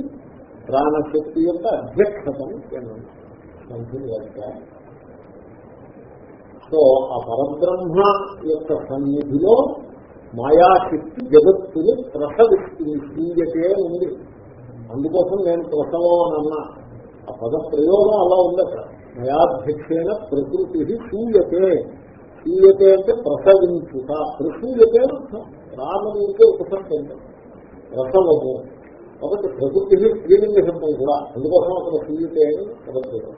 Speaker 1: ప్రాణశక్తి యొక్క అధ్యక్షతను జన్మనిస్తుంది. సో ఆ పరబ్రహ్మ యొక్క సన్నిధిలో మాయాశక్తి జగత్తుని ప్రసవిస్తుంది. సూర్యతే ఉంది. అందుకోసం నేను ప్రసవం అని అన్నా. ఆ పద ప్రయోగం అలా ఉంది అక్కడ. మయాధ్యక్షేణ ప్రకృతి సూయతే. సూయతే అంటే ప్రసవించుట. ప్రసూయతే రామనికే ఉపసంతం ప్రసవము. కాబట్టి ప్రకృతి స్త్రీలింగ శబ్దం కూడా. అందుకోసం అక్కడ సూయతే అని పదప్రయోగం.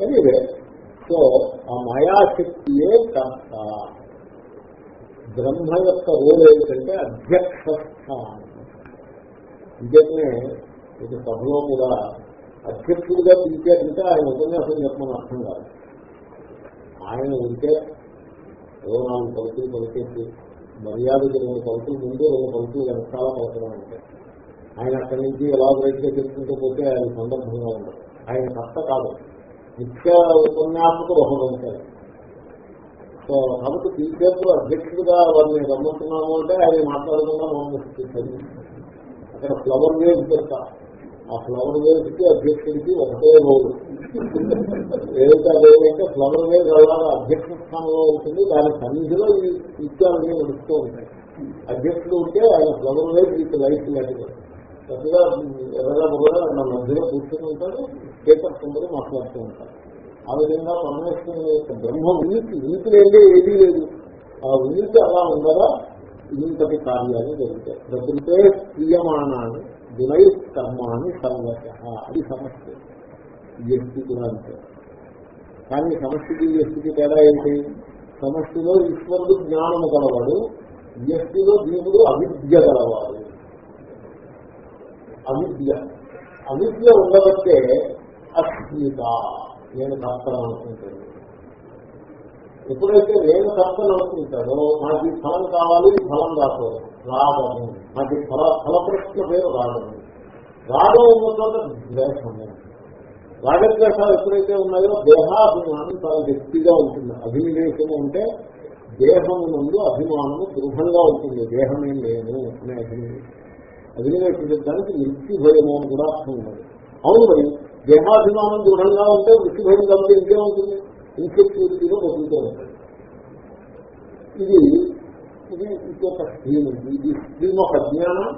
Speaker 1: ఎనివే సో ఆ మాయాశక్తియే కాస్త బ్రహ్మ యొక్క రోల్ ఏంటంటే అధ్యక్ష స్థానం ఇంకేనే ఇది సభలో కూడా అధ్యక్షుడిగా పిలిచారంటే ఆయన ఉపన్యాసం చెప్పమని అర్థం కాదు. ఆయన ఉంటే ఏదో నాలుగు పలుకులు పలికేసి మర్యాద జరిగిన పలుకులు ముందు రెండు పలుకులు వెనకాల పలకడం ఉంటాయి ఆయన అక్కడి నుంచి ఎలా గా తెలుసుకుంటూ పోతే ఆయన సందర్భంగా ఉండదు. ఆయన కష్ట కాదు. నిత్య ఉపన్యాసకుడు ఒకడు ఉంటాడు సో కాబట్టి టీచర్లు అధ్యక్షుడిగా వారిని రమ్మంటున్నాము అంటే ఆయన మాట్లాడకుండా మమ్మల్ని అక్కడ ఫ్లవర్ వేవ్ పెడతా ఆ ఫ్లవర్ వేవ్కి అధ్యక్షుడికి ఒకటే రోలు ఏదైతే లేదంటే ఫ్లవర్ వేవ్ అలాగా అధ్యక్ష స్థానంలో ఉంటుంది దాని సన్నిధిలో ఈ నిత్యాలన్నీ నడుస్తూ ఉంటాయి. అధ్యక్షుడు ఉంటే ఆయన ఫ్లవర్ వేవ్ ఇక లైఫ్ లేదు. పెద్దగా ఎర్రగా బుర్రగా నా మధ్యలో కూర్చొని ఉంటాడు పేపర్స్ అందరూ మాట్లాడుతూ ఉంటారు ఆ విధంగా పరమేశ్వరుని యొక్క బ్రహ్మ ఉనికి ఉనికి లేదే ఏదీ లేదు. ఆ ఉనికి అలా ఉండగా ఇంతటి కార్యాలు జరుగుతాయి. ప్రకృతే క్రియమాణాన్ని గుణై కర్మాన్ని సమస్య అది సమస్య. వ్యక్తి గుణానికి కానీ సమస్యకి వ్యక్తికి తేడా ఏంటి? సమస్యలో ఈశ్వరుడు జ్ఞానము గలవాడు వ్యక్తిలో దేవుడు అవిద్య గలవాడు. అవిద్య. అవిద్య ఉండబట్టే అస్మిత. నేను కర్తను అనుకుంటాను. ఎప్పుడైతే నేను కర్తను అనుకుంటాడో నాకు ఈ ఫలం కావాలి ఈ ఫలం రాకూడదు. రావడము నాకు ఫల ఫలప్రశ్న పేరు రాగము రాగం ఉన్న చోట ద్వేషము రాగద్వేషాలు ఎప్పుడైతే ఉన్నాయో దేహాభిమానం చాలా గట్టిగా ఉంటుంది. అభినివేశము అంటే దేహము నుండి అభిమానము దృఢంగా ఉంటుంది. దేహం ఏం లేదు అనే అభినవేశం అభినివేశించడానికి వృత్తి భయము అని కూడా అర్థం ఉన్నది. అవును మరి దేహాభిమానం దృఢంగా ఉంటే వృత్తి భయం కాబట్టి ఇంకేముంటుంది? ఇన్సెక్యూరిటీలో బతుకుతూ ఉంటుంది ఇది ఇది ఇంకొక స్ట్రీమ్ ఇది స్ట్రీమ్ ఆఫ్ అజ్ఞానం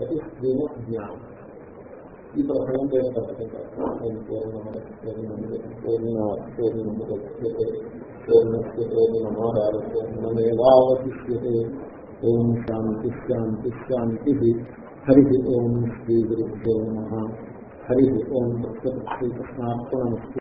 Speaker 1: అది స్ట్రీమ్ ఆఫ్ జ్ఞానం ఈ ప్రసంగం పేరు ఓం శాంతి శాంతి శాంతి హరి ఓం శ్రీ గురుభ్యో నమ హరి ఓం శ్రీకృష్ణార్పణ